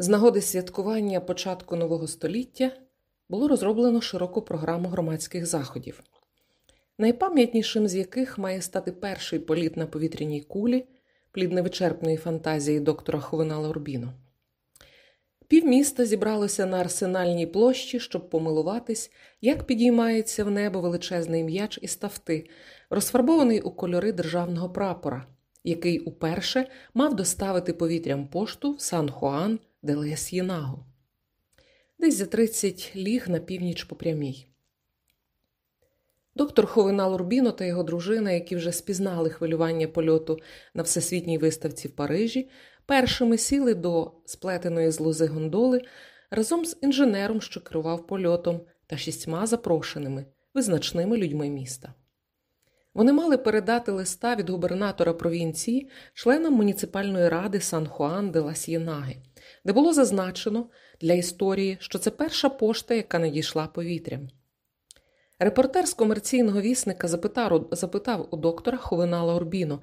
З нагоди святкування початку нового століття було розроблено широку програму громадських заходів, найпам'ятнішим з яких має стати перший політ на повітряній кулі, плід невичерпної фантазії доктора Ховинала Урбіно. Півміста зібралося на арсенальній площі, щоб помилуватись, як підіймається в небо величезний м'яч із тафти, розфарбований у кольори державного прапора, який уперше мав доставити повітрям пошту в Сан Хуан де Лес'єнагу, десь за 30 ліг на північ по прямій. Доктор Ховинал Урбіно та його дружина, які вже спізнали хвилювання польоту на всесвітній виставці в Парижі, першими сіли до сплетеної з лози гондоли разом з інженером, що керував польотом, та шістьма запрошеними, визначними людьми міста. Вони мали передати листа від губернатора провінції членам муніципальної ради Сан Хуан де Ласьєнаги, де було зазначено для історії, що це перша пошта, яка надійшла повітрям. Репортер з комерційного вісника запитав, у доктора Ховинала Орбіно,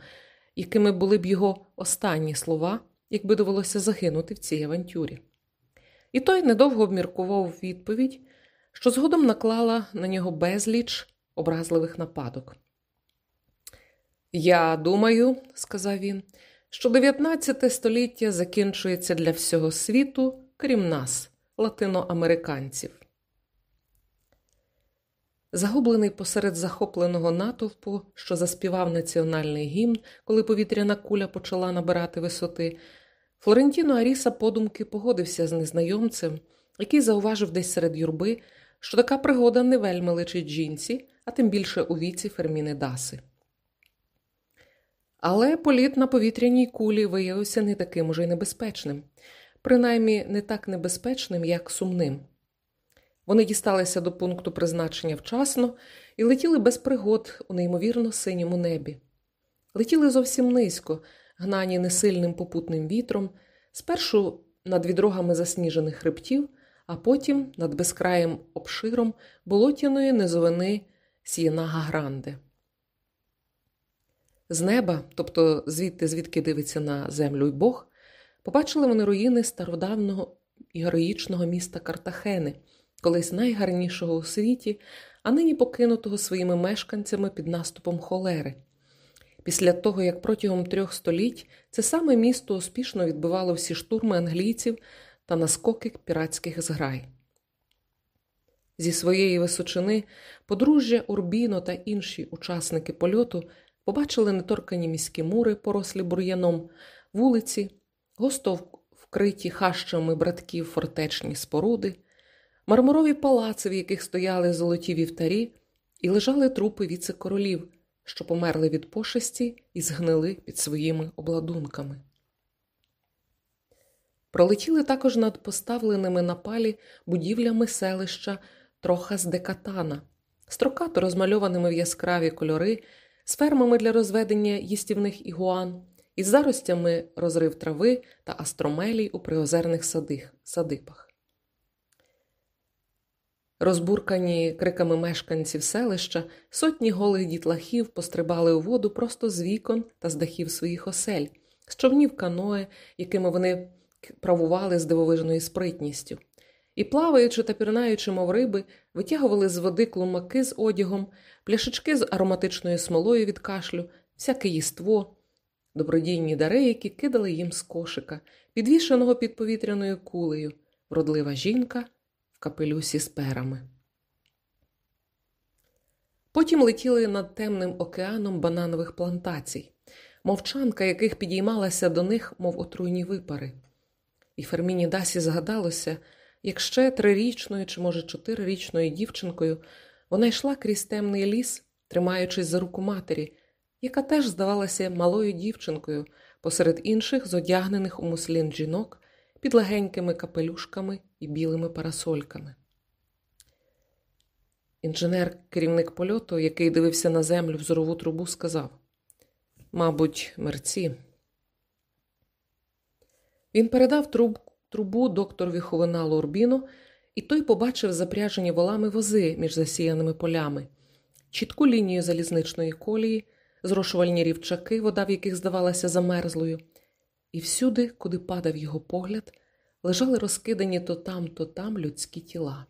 якими були б його останні слова, якби довелося загинути в цій авантюрі. І той недовго обміркував відповідь, що згодом наклала на нього безліч образливих нападок. Я думаю, сказав він, що 19 століття закінчується для всього світу, крім нас, латиноамериканців. Загублений посеред захопленого натовпу, що заспівав національний гімн, коли повітряна куля почала набирати висоти, Флорентіно Аріса подумки погодився з незнайомцем, який зауважив десь серед юрби, що така пригода не вельми личить жінці, а тим більше у віці Ферміни Даси. Але політ на повітряній кулі виявився не таким уже й небезпечним, принаймні не так небезпечним, як сумним. Вони дісталися до пункту призначення вчасно і летіли без пригод у неймовірно синьому небі. Летіли зовсім низько, гнані несильним попутним вітром, спершу над відрогами засніжених хребтів, а потім над безкраєм обширом болотяної низовини Сієнага Гранде. З неба, тобто звідти, звідки дивиться на землю й Бог, побачили вони руїни стародавного і героїчного міста Картахени, колись найгарнішого у світі, а нині покинутого своїми мешканцями під наступом холери. Після того, як протягом трьох століть це саме місто успішно відбивало всі штурми англійців та наскоки піратських зграй. Зі своєї височини подружжя Урбіно та інші учасники польоту побачили неторкані міські мури, порослі бур'яном, вулиці, густо вкриті хащами братків фортечні споруди, мармурові палаци, в яких стояли золоті вівтарі, і лежали трупи віце-королів, що померли від пошесті і згнили під своїми обладунками. Пролетіли також над поставленими на палі будівлями селища Трохас де Катана, строкато розмальованими в яскраві кольори з фермами для розведення їстівних ігуан, із заростями розрив трави та астромелій у приозерних садих, садибах. Розбуркані криками мешканців селища, сотні голих дітлахів пострибали у воду просто з вікон та з дахів своїх осель, з човнів каное, якими вони правували з дивовижною спритністю і, плаваючи та пірнаючи, мов риби, витягували з води клумаки з одягом, пляшечки з ароматичною смолою від кашлю, всяке їство, добродійні дари, які кидали їм з кошика, підвішеного під повітряною кулею, вродлива жінка в капелюсі з перами. Потім летіли над темним океаном бананових плантацій, мовчанка яких підіймалася до них, мов отруйні випари. І Ферміні Дасі згадалося, як ще трирічною чи, може, чотирирічною дівчинкою вона йшла крізь темний ліс, тримаючись за руку матері, яка теж здавалася малою дівчинкою посеред інших зодягнених у муслін жінок під легенькими капелюшками і білими парасольками. Інженер, керівник польоту, який дивився на землю в зорову трубу, сказав Мабуть, мерці. Він передав трубку трубу докторові Ховеналу Урбіну, і той побачив запряжені волами вози між засіяними полями, чітку лінію залізничної колії, зрошувальні рівчаки, вода в яких здавалася замерзлою, і всюди, куди падав його погляд, лежали розкидані то там, то там людські тіла.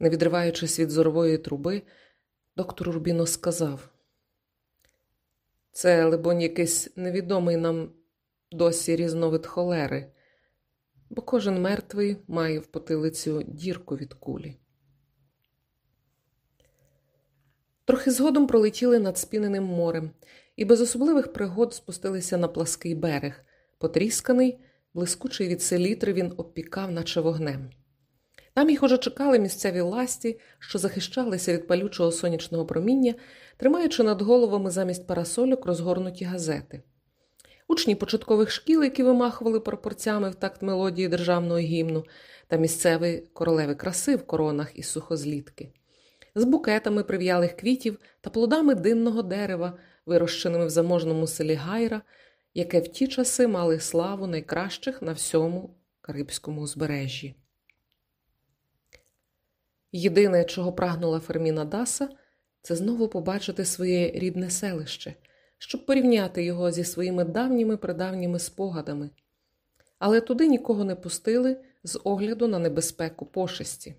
Не відриваючись від зорової труби, доктор Урбіно сказав: Це, либонь, якийсь невідомий нам досі різновид холери, бо кожен мертвий має в потилицю дірку від кулі. Трохи згодом пролетіли над спіненим морем і без особливих пригод спустилися на плаский берег, потрісканий, блискучий від селітри він обпікав, наче вогнем. Там їх уже чекали місцеві ласті, що захищалися від палючого сонячного проміння, тримаючи над головами замість парасольок розгорнуті газети. Учні початкових шкіл, які вимахували пропорцями в такт мелодії державного гімну, та місцеві королеви краси в коронах із сухозлітки, з букетами прив'ялих квітів та плодами димного дерева, вирощеними в заможному селі Гайра, яке в ті часи мали славу найкращих на всьому Карибському узбережжі. Єдине, чого прагнула Ферміна Даса, це знову побачити своє рідне селище, щоб порівняти його зі своїми давніми придавніми спогадами, але туди нікого не пустили з огляду на небезпеку пошесті.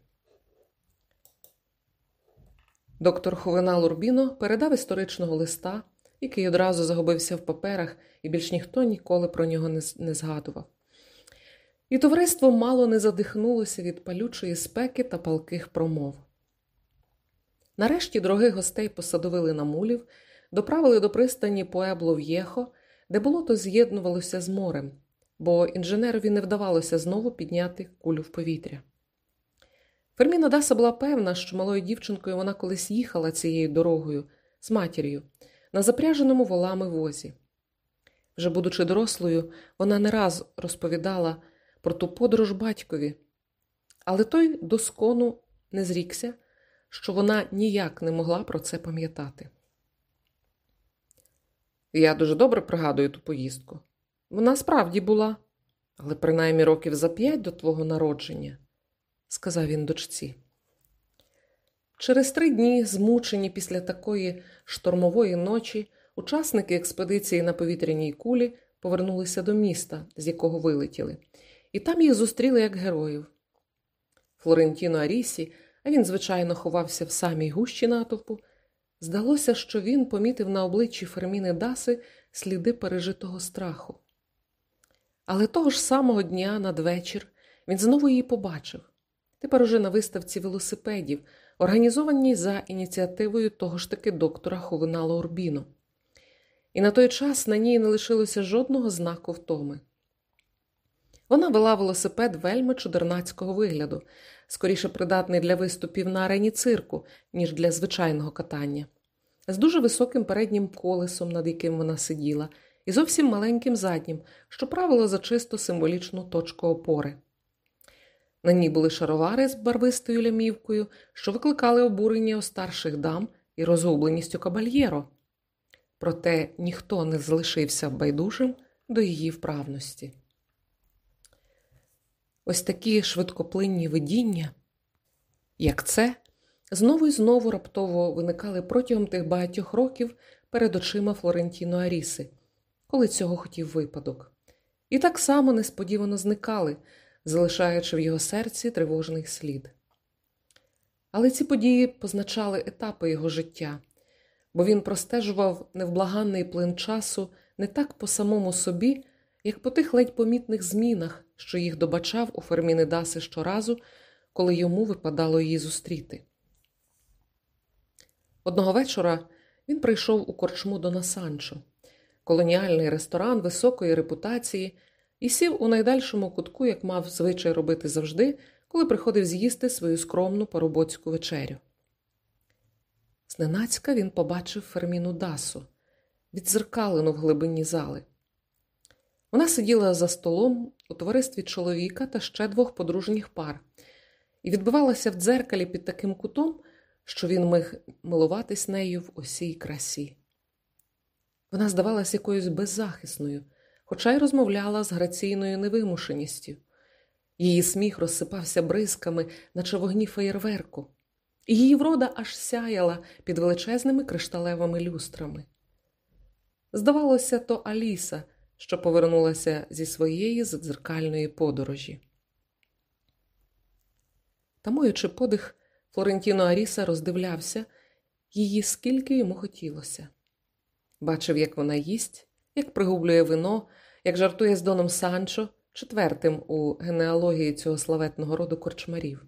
Доктор Ховена Лурбіно передав історичного листа, який одразу загубився в паперах, і більш ніхто ніколи про нього не згадував. І товариство мало не задихнулося від палючої спеки та палких промов. Нарешті дорогих гостей посадовили на мулів, доправили до пристані Пуебло В'єхо, де болото з'єднувалося з морем, бо інженерові не вдавалося знову підняти кулю в повітря. Ферміна Даса була певна, що малою дівчинкою вона колись їхала цією дорогою з матір'ю на запряженому волами возі. Вже будучи дорослою, вона не раз розповідала про ту подорож батькові, але той доскону не зрікся, що вона ніяк не могла про це пам'ятати. Я дуже добре пригадую ту поїздку. Вона справді була, але принаймні років за п'ять до твого народження, сказав він дочці. Через три дні, змучені після такої штормової ночі, учасники експедиції на повітряній кулі повернулися до міста, з якого вилетіли, і там їх зустріли як героїв. Флорентіно Арісі, а він, звичайно, ховався в самій гущі натовпу, здалося, що він помітив на обличчі Ферміни Даси сліди пережитого страху. Але того ж самого дня надвечір він знову її побачив, тепер уже на виставці велосипедів, організованій за ініціативою того ж таки доктора Ховинала Урбіно. І на той час на ній не лишилося жодного знаку втоми. Вона вела велосипед вельми чудернацького вигляду, скоріше придатний для виступів на арені цирку, ніж для звичайного катання, з дуже високим переднім колесом, над яким вона сиділа, і зовсім маленьким заднім, що правило за чисто символічну точку опори. На ній були шаровари з барвистою лямівкою, що викликали обурення у старших дам і розгубленість у кабальєро. Проте ніхто не залишився байдужим до її вправності. Ось такі швидкоплинні видіння, як це, знову і знову раптово виникали протягом тих багатьох років перед очима Флорентіно Аріси, коли цього хотів випадок, і так само несподівано зникали, залишаючи в його серці тривожний слід. Але ці події позначали етапи його життя, бо він простежував невблаганний плин часу не так по самому собі, як по тих ледь помітних змінах, що їх добачав у Ферміни Даси щоразу, коли йому випадало її зустріти. Одного вечора він прийшов у корчму до Насанчо, колоніальний ресторан високої репутації, і сів у найдальшому кутку, як мав звичай робити завжди, коли приходив з'їсти свою скромну парубоцьку вечерю. Зненацька він побачив Ферміну Дасу, відзеркалену в глибині зали. Вона сиділа за столом у товаристві чоловіка та ще двох подружніх пар і відбивалася в дзеркалі під таким кутом, що він міг милуватись нею в усій красі. Вона здавалася якоюсь беззахисною, хоча й розмовляла з граційною невимушеністю. Її сміх розсипався бризками, наче вогні феєрверку, її врода аж сяяла під величезними кришталевими люстрами. Здавалося, то Аліса що повернулася зі своєї задзеркальної подорожі. Тамуючи подих, Флорентіно Аріса роздивлявся її, скільки йому хотілося. Бачив, як вона їсть, як пригублює вино, як жартує з Доном Санчо, четвертим у генеалогії цього славетного роду корчмарів.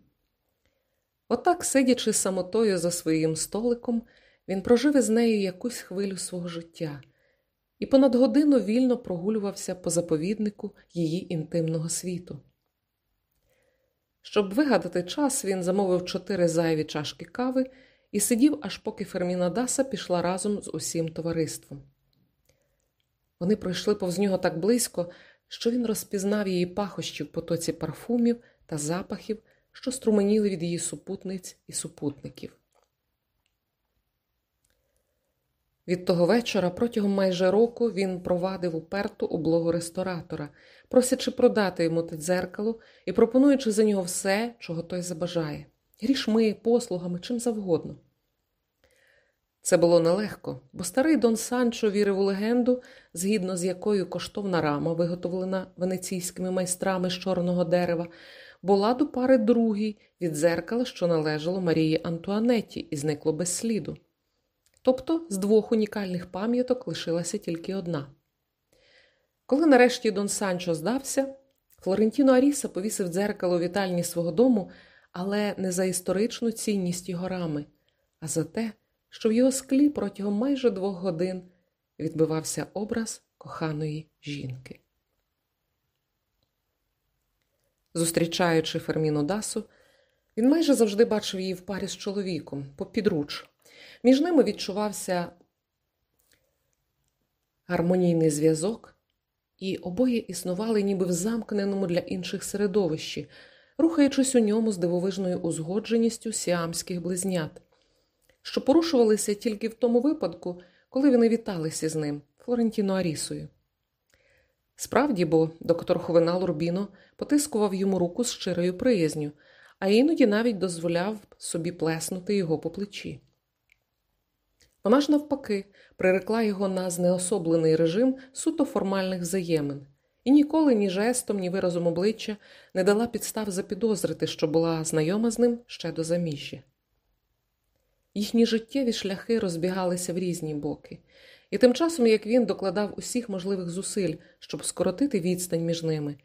Отак, сидячи самотою за своїм столиком, він прожив із нею якусь хвилю свого життя і понад годину вільно прогулювався по заповіднику її інтимного світу. Щоб вигадати час, він замовив чотири зайві чашки кави і сидів, аж поки Ферміна Даса пішла разом з усім товариством. Вони пройшли повз нього так близько, що він розпізнав її пахощі в потоці парфумів та запахів, що струменіли від її супутниць і супутників. Від того вечора протягом майже року він провадив уперту облогу ресторатора, просячи продати йому те дзеркало і пропонуючи за нього все, чого той забажає грішми, послугами, чим завгодно. Це було нелегко, бо старий Дон Санчо вірив у легенду, згідно з якою коштовна рама, виготовлена венеційськими майстрами з чорного дерева, була до пари другій від дзеркала, що належало Марії Антуанетті, і зникло без сліду. Тобто з двох унікальних пам'яток лишилася тільки одна. Коли нарешті Дон Санчо здався, Флорентіно Аріса повісив дзеркало у вітальні свого дому, але не за історичну цінність його рами, а за те, що в його склі протягом майже двох годин відбивався образ коханої жінки. Зустрічаючи Ферміну Дасу, він майже завжди бачив її в парі з чоловіком попідруч. Між ними відчувався гармонійний зв'язок, і обоє існували ніби в замкненому для інших середовищі, рухаючись у ньому з дивовижною узгодженістю сіамських близнят, що порушувалися тільки в тому випадку, коли вони віталися з ним, Флорентіно Арісою. Справді, бо доктор Ховенал Рубіно потискував йому руку з щирою приязню, а іноді навіть дозволяв собі плеснути його по плечі. Вона ж, навпаки, прирекла його на знеособлений режим суто формальних взаємин, і ніколи ні жестом, ні виразом обличчя не дала підстав запідозрити, що була знайома з ним ще до заміжжя. Їхні життєві шляхи розбігалися в різні боки, і тим часом, як він докладав усіх можливих зусиль, щоб скоротити відстань між ними,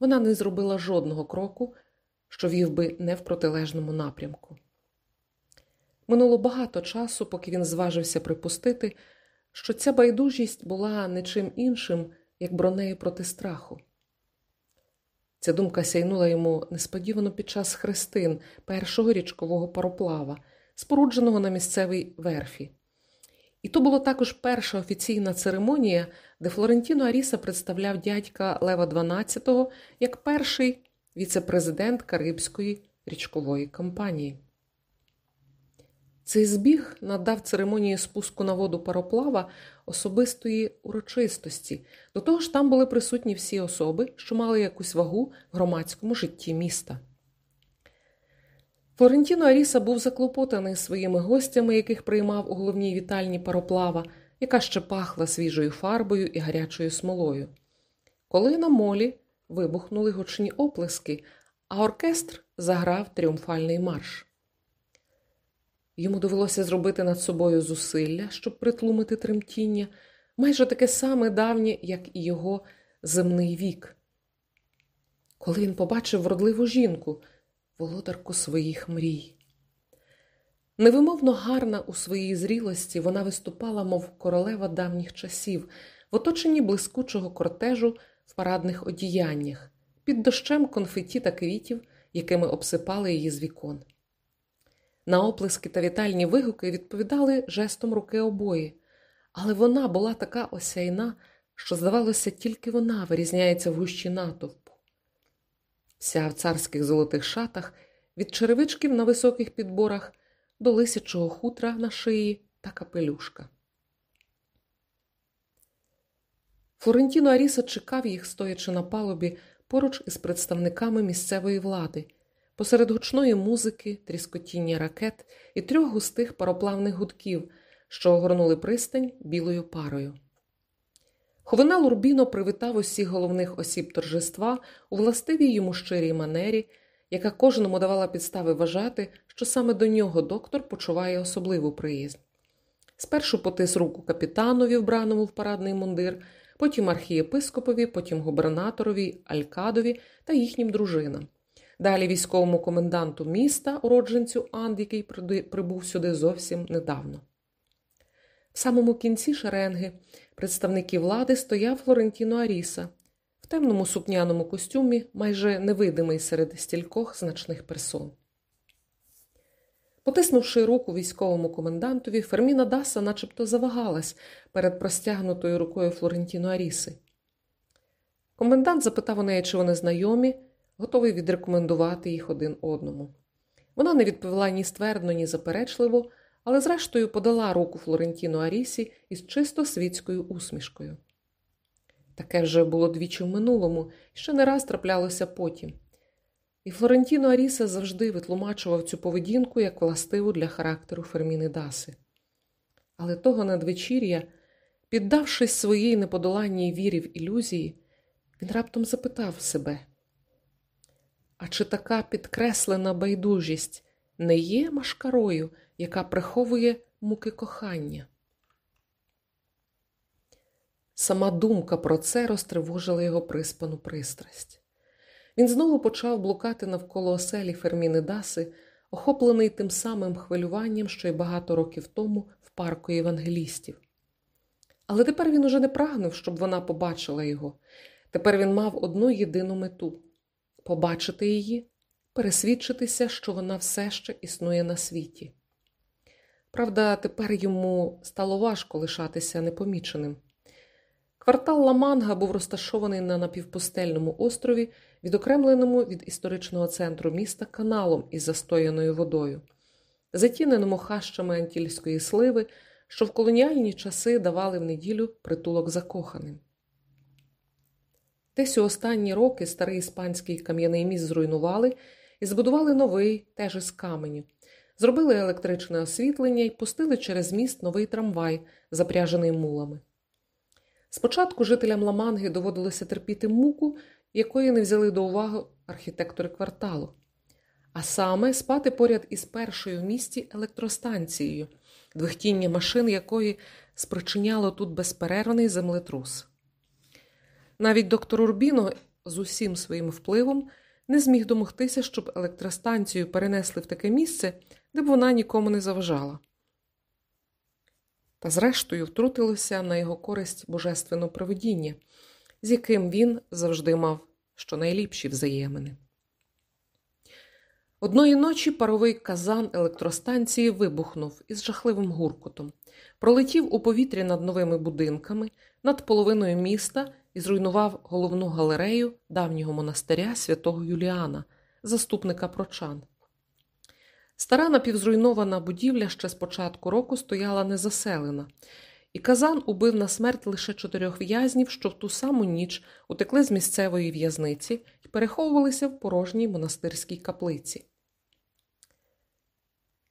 вона не зробила жодного кроку, що вів би не в протилежному напрямку. Минуло багато часу, поки він зважився припустити, що ця байдужість була не чим іншим, як бронею проти страху. Ця думка сяйнула йому несподівано під час хрестин першого річкового пароплава, спорудженого на місцевій верфі. І то була також перша офіційна церемонія, де Флорентіно Аріса представляв дядька Лева XII як перший віце-президент Карибської річкової компанії. Цей збіг надав церемонії спуску на воду пароплава особистої урочистості. До того ж, там були присутні всі особи, що мали якусь вагу в громадському житті міста. Флорентіно Аріса був заклопотаний своїми гостями, яких приймав у головній вітальні пароплава, яка ще пахла свіжою фарбою і гарячою смолою. Коли на молі вибухнули гучні оплески, а оркестр заграв тріумфальний марш. Йому довелося зробити над собою зусилля, щоб притлумити тремтіння, майже таке саме давнє, як і його земний вік. Коли він побачив вродливу жінку, володарку своїх мрій. Невимовно гарна у своїй зрілості, вона виступала, мов королева давніх часів, в оточенні блискучого кортежу в парадних одіяннях, під дощем конфеті та квітів, якими обсипали її з вікон. На оплески та вітальні вигуки відповідали жестом руки обої, але вона була така осяйна, що, здавалося, тільки вона вирізняється в гущі натовпу. Вся в царських золотих шатах, від черевичків на високих підборах до лисячого хутра на шиї та капелюшка. Флорентіно Аріса чекав їх, стоячи на палубі поруч із представниками місцевої влади посеред гучної музики, тріскотіння ракет і трьох густих пароплавних гудків, що огорнули пристань білою парою. Ховина Лурбіно привітав усіх головних осіб торжества у властивій йому щирій манері, яка кожному давала підстави вважати, що саме до нього доктор почуває особливу приязнь. Спершу потис руку капітанові, вбраному в парадний мундир, потім архієпископові, потім губернаторові, алькадові та їхнім дружинам. Далі військовому коменданту міста, уродженцю Анд, який прибув сюди зовсім недавно. В самому кінці шеренги представники влади стояв Флорентіно Аріса в темному сукняному костюмі, майже невидимий серед стількох значних персон. Потиснувши руку військовому комендантові, Ферміна Даса начебто завагалась перед простягнутою рукою Флорентіно Аріси. Комендант запитав у неї, чи вони знайомі, готовий відрекомендувати їх один одному. Вона не відповіла ні ствердно, ні заперечливо, але зрештою подала руку Флорентіно Арісі із чисто світською усмішкою. Таке вже було двічі в минулому, ще не раз траплялося потім. І Флорентіно Аріса завжди витлумачував цю поведінку як властиву для характеру Ферміни Даси. Але того надвечір'я, піддавшись своїй неподоланній вірі в ілюзії, він раптом запитав себе а чи така підкреслена байдужість не є машкарою, яка приховує муки кохання? Сама думка про це розтривожила його приспану пристрасть. Він знову почав блукати навколо оселі Ферміни Даси, охоплений тим самим хвилюванням, що й багато років тому в парку євангелістів. Але тепер він уже не прагнув, щоб вона побачила його. Тепер він мав одну єдину мету побачити її, пересвідчитися, що вона все ще існує на світі. Правда, тепер йому стало важко лишатися непоміченим. Квартал Ламанга був розташований на напівпустельному острові, відокремленому від історичного центру міста каналом із застояною водою, затіненому хащами антільської сливи, що в колоніальні часи давали в неділю притулок закоханим. Десь у останні роки старий іспанський кам'яний міст зруйнували і збудували новий, теж із каменю. Зробили електричне освітлення і пустили через міст новий трамвай, запряжений мулами. Спочатку жителям Ламанги доводилося терпіти муку, якої не взяли до уваги архітектори кварталу, а саме спати поряд із першою в місті електростанцією, двихтіння машин якої спричиняло тут безперервний землетрус. Навіть доктор Урбіно з усім своїм впливом не зміг домогтися, щоб електростанцію перенесли в таке місце, де б вона нікому не заважала. Та, зрештою, втрутилося на його користь божественне провидіння, з яким він завжди мав щонайліпші взаємини. Одної ночі паровий казан електростанції вибухнув із жахливим гуркотом, пролетів у повітрі над новими будинками, над половиною міста і зруйнував головну галерею давнього монастиря святого Юліана, заступника прочан. Стара напівзруйнована будівля ще з початку року стояла незаселена, і Казан убив на смерть лише чотирьох в'язнів, що в ту саму ніч утекли з місцевої в'язниці і переховувалися в порожній монастирській каплиці.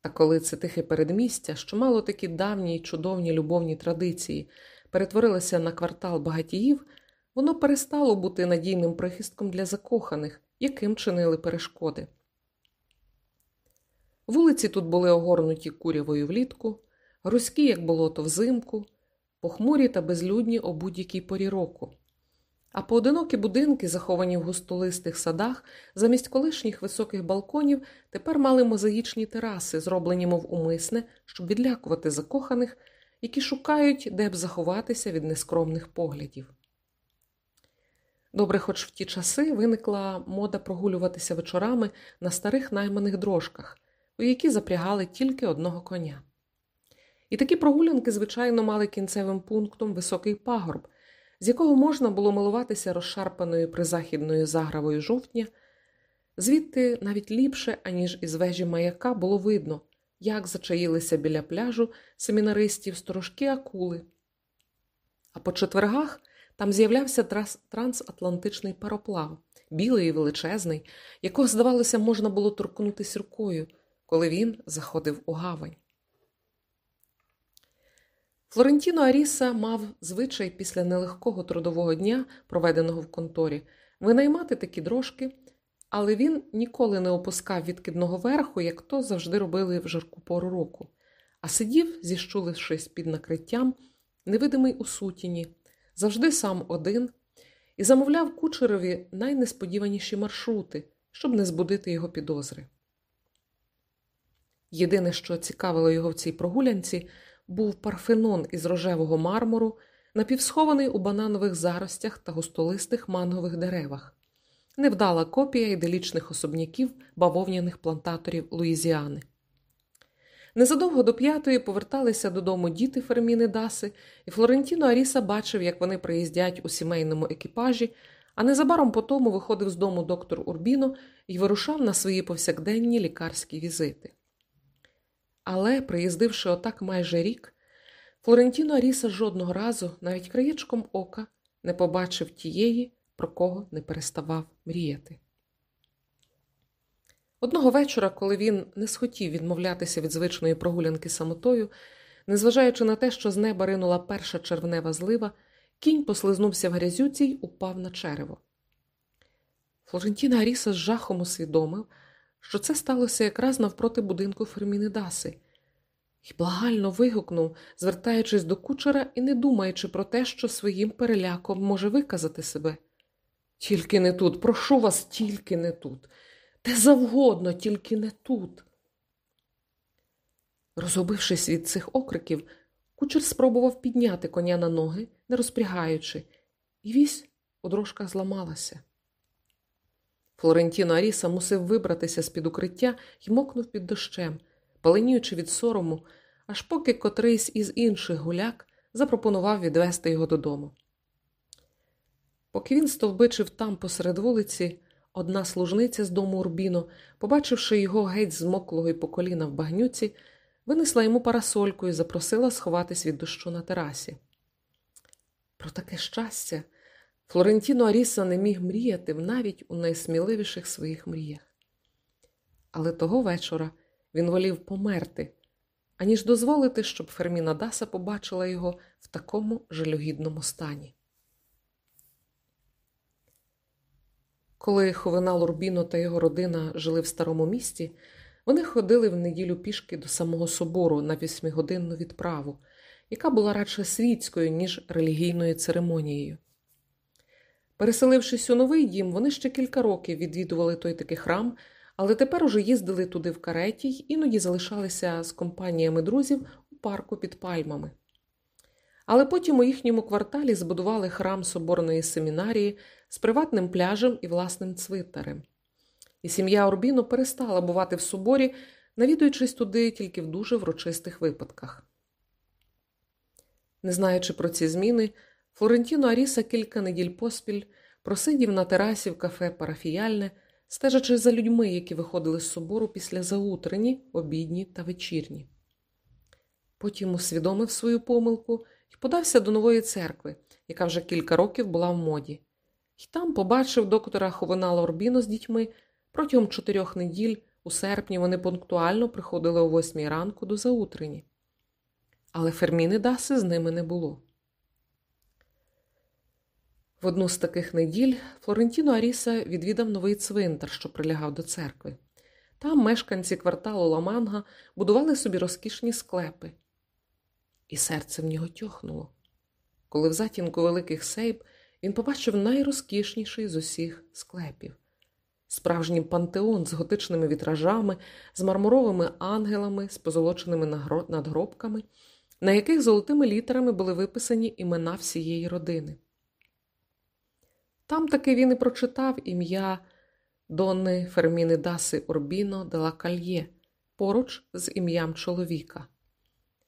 А коли це тихе передмістя, що мало такі давні й чудовні любовні традиції, перетворилося на квартал багатіїв, воно перестало бути надійним прихистком для закоханих, яким чинили перешкоди. Вулиці тут були огорнуті курявою влітку, грузькі, як болото взимку, похмурі та безлюдні о будь-якій порі року. А поодинокі будинки, заховані в густолистих садах, замість колишніх високих балконів, тепер мали мозаїчні тераси, зроблені, мов умисне, щоб відлякувати закоханих, які шукають, де б заховатися від нескромних поглядів. Добре, хоч в ті часи виникла мода прогулюватися вечорами на старих найманих дрожках, у які запрягали тільки одного коня. І такі прогулянки, звичайно, мали кінцевим пунктом високий пагорб, з якого можна було милуватися розшарпаною призахідною загравою жовтня, звідти навіть ліпше, аніж із вежі маяка, було видно, як зачаїлися біля пляжу семінаристів сторожки акули. А по четвергах там з'являвся трансатлантичний пароплав, білий і величезний, якого, здавалося, можна було торкнутися рукою, коли він заходив у гавань. Флорентіно Аріса мав звичай після нелегкого трудового дня, проведеного в конторі, винаймати такі дрожки, але він ніколи не опускав відкидного верху, як то завжди робили в жарку пору року, а сидів, зіщулившись під накриттям, невидимий у сутіні, завжди сам один, і замовляв кучерові найнесподіваніші маршрути, щоб не збудити його підозри. Єдине, що цікавило його в цій прогулянці, був парфенон із рожевого мармуру, напівсхований у бананових заростях та густолистих мангових деревах, невдала копія іделічних особняків бавовняних плантаторів Луїзіани. Незадовго до п'ятої поверталися додому діти Ферміни Даси, і Флорентіно Аріса бачив, як вони приїздять у сімейному екіпажі, а незабаром по тому виходив з дому доктор Урбіно і вирушав на свої повсякденні лікарські візити. Але, приїздивши отак майже рік, Флорентіно Аріса жодного разу, навіть краєчком ока, не побачив тієї, про кого не переставав мріяти. Одного вечора, коли він не схотів відмовлятися від звичної прогулянки самотою, незважаючи на те, що з неба ринула перша червнева злива, кінь послизнувся в грязюці й упав на черево. Флорентіна Аріса з жахом усвідомив, що це сталося якраз навпроти будинку Ферміни Даси, і благально вигукнув, звертаючись до кучера і не думаючи про те, що своїм переляком може виказати себе. Тільки не тут, прошу вас, тільки не тут. Де завгодно, тільки не тут. Розгубившись від цих окриків, кучер спробував підняти коня на ноги, не розпрягаючи, і вісь у зламалася. Флорентіно Аріса мусив вибратися з під укриття і мокнув під дощем, паленіючи від сорому, аж поки котрийсь із інших гуляк запропонував відвести його додому. Поки він стовбичив там посеред вулиці, одна служниця з дому Урбіно, побачивши його геть змоклого й по коліна в багнюці, винесла йому парасольку і запросила сховатись від дощу на терасі. Про таке щастя Флорентіно Аріса не міг мріяти навіть у найсміливіших своїх мріях. Але того вечора він волів померти, аніж дозволити, щоб Ферміна Даса побачила його в такому жалюгідному стані. Коли Ховена Лурбіно та його родина жили в старому місті, вони ходили в неділю пішки до самого собору на вісьмигодинну відправу, яка була радше світською, ніж релігійною церемонією. Переселившись у новий дім, вони ще кілька років відвідували той такий храм, але тепер уже їздили туди в кареті й іноді залишалися з компаніями друзів у парку під пальмами. Але потім у їхньому кварталі збудували храм соборної семінарії з приватним пляжем і власним цвинтарем. І сім'я Орбіно перестала бувати в соборі, навідуючись туди тільки в дуже врочистих випадках. Не знаючи про ці зміни, Флорентіно Аріса кілька неділь поспіль просидів на терасі в кафе парафіяльне, стежачи за людьми, які виходили з собору після заутрені, обідні та вечірні. Потім усвідомив свою помилку і подався до нової церкви, яка вже кілька років була в моді, І там побачив доктора Ховена Лорбіно з дітьми протягом чотирьох неділь у серпні вони пунктуально приходили о восьмій ранку до заутрені. Але Ферміни Даси з ними не було. В одну з таких неділь Флорентіно Аріса відвідав новий цвинтар, що прилягав до церкви. Там мешканці кварталу Ламанга будували собі розкішні склепи. І серце в нього тьохнуло. Коли в затінку великих сейб він побачив найрозкішніший з усіх склепів справжній пантеон з готичними вітражами, з мармуровими ангелами, з позолоченими надгробками, на яких золотими літерами були виписані імена всієї родини. Там таки він і прочитав ім'я Донни Ферміни Даси Орбіно де Кальє поруч з ім'ям чоловіка,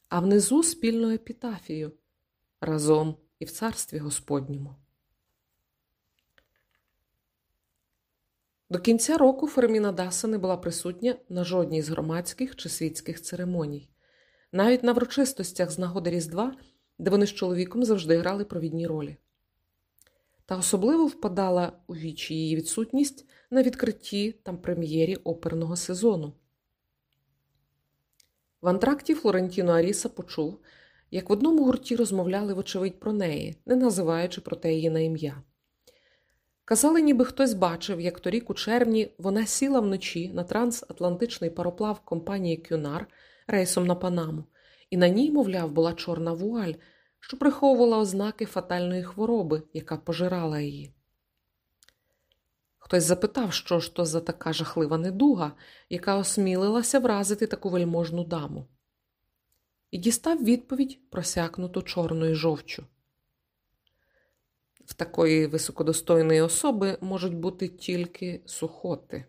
а внизу спільну епітафію разом і в царстві Господньому. До кінця року Ферміна Даса не була присутня на жодній з громадських чи світських церемоній, навіть на врочистостях з нагоди Різдва, де вони з чоловіком завжди грали провідні ролі та особливо впадала у вічі її відсутність на відкритті та прем'єрі оперного сезону. В антракті Флорентіно Аріса почув, як в одному гурті розмовляли, вочевидь, про неї, не називаючи проте її на ім'я. Казали, ніби хтось бачив, як торік у червні вона сіла вночі на трансатлантичний пароплав компанії Кюнар рейсом на Панаму, і на ній, мовляв, була чорна вуаль, що приховувала ознаки фатальної хвороби, яка пожирала її. Хтось запитав, що ж то за така жахлива недуга, яка осмілилася вразити таку вельможну даму, і дістав відповідь просякнуту чорною жовчу. В такої високодостойної особи можуть бути тільки сухоти.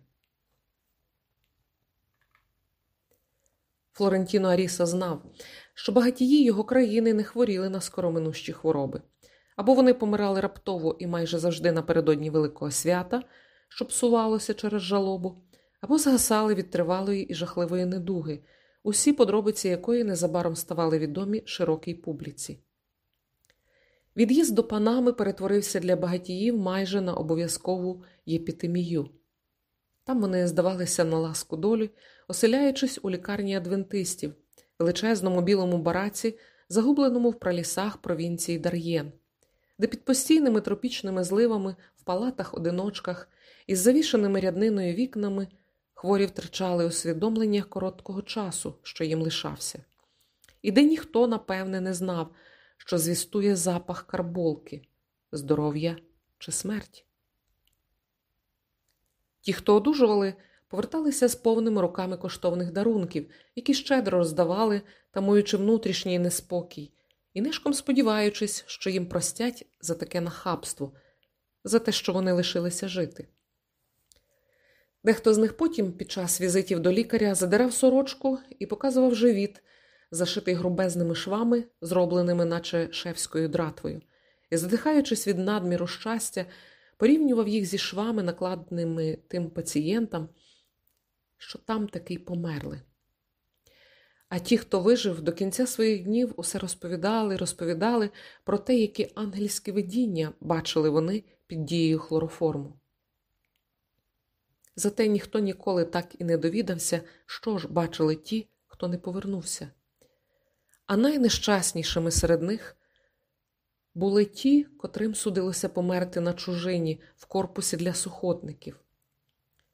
Флорентіно Аріса знав, що багатії його країни не хворіли на скороминущі хвороби, або вони помирали раптово і майже завжди напередодні Великого свята, що псувалося через жалобу, або згасали від тривалої і жахливої недуги, усі подробиці якої незабаром ставали відомі широкій публіці. Від'їзд до Панами перетворився для багатіїв майже на обов'язкову єпітемію. Там вони здавалися на ласку долі, оселяючись у лікарні адвентистів, величезному білому бараці, загубленому в пралісах провінції Дар'єн, де під постійними тропічними зливами в палатах-одиночках із завішеними рядниною вікнами хворі втрачали усвідомлення короткого часу, що їм лишався, і де ніхто, напевне, не знав, що звістує запах карболки, здоров'я чи смерть. Ті, хто одужували, поверталися з повними руками коштовних дарунків, які щедро роздавали, тамуючи внутрішній неспокій, і нишком сподіваючись, що їм простять за таке нахабство, за те, що вони лишилися жити. Дехто з них потім, під час візитів до лікаря, задирав сорочку і показував живіт, зашитий грубезними швами, зробленими, наче шефською дратвою, і, задихаючись від надміру щастя, порівнював їх зі швами, накладеними тим пацієнтам, що там таки померли. А ті, хто вижив, до кінця своїх днів усе розповідали, розповідали про те, які ангельські видіння бачили вони під дією хлороформу. Зате ніхто ніколи так і не довідався, що ж бачили ті, хто не повернувся. А найнещаснішими серед них були ті, котрим судилося померти на чужині в корпусі для сухотників.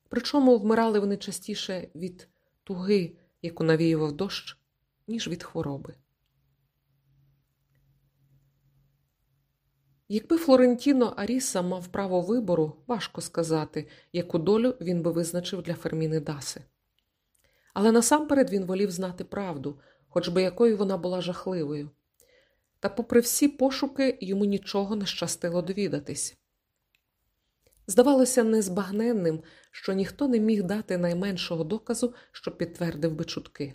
Причому вмирали вони частіше від туги, яку навіював дощ, ніж від хвороби. Якби Флорентіно Аріса мав право вибору, важко сказати, яку долю він би визначив для Ферміни Даси. Але насамперед він волів знати правду, хоч би якою вона була жахливою. Та, попри всі пошуки, йому нічого не щастило довідатись. Здавалося незбагненним, що ніхто не міг дати найменшого доказу, що підтвердив би чутки.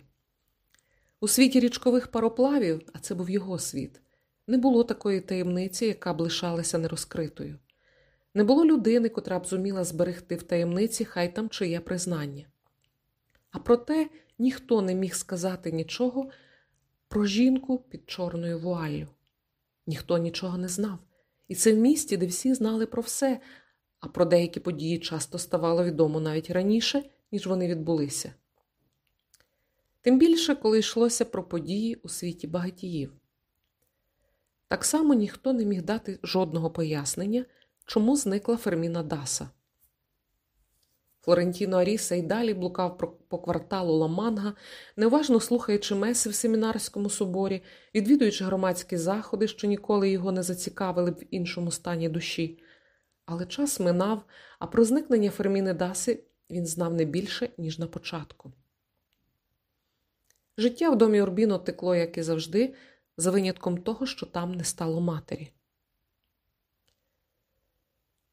У світі річкових пароплавів, а це був його світ, не було такої таємниці, яка б лишалася нерозкритою. Не було людини, котра б зуміла зберегти в таємниці хай там чиє признання. А проте ніхто не міг сказати нічого про жінку під чорною вуаллю. Ніхто нічого не знав. І це в місті, де всі знали про все, а про деякі події часто ставало відомо навіть раніше, ніж вони відбулися. Тим більше, коли йшлося про події у світі багатіїв. Так само ніхто не міг дати жодного пояснення, чому зникла Ферміна Даса. Флорентіно Аріса й далі блукав по кварталу Ламанга, неуважно слухаючи меси в семінарському соборі, відвідуючи громадські заходи, що ніколи його не зацікавили б в іншому стані душі. Але час минав, а про зникнення Ферміни Даси він знав не більше, ніж на початку. Життя в домі Орбіно текло, як і завжди, за винятком того, що там не стало матері.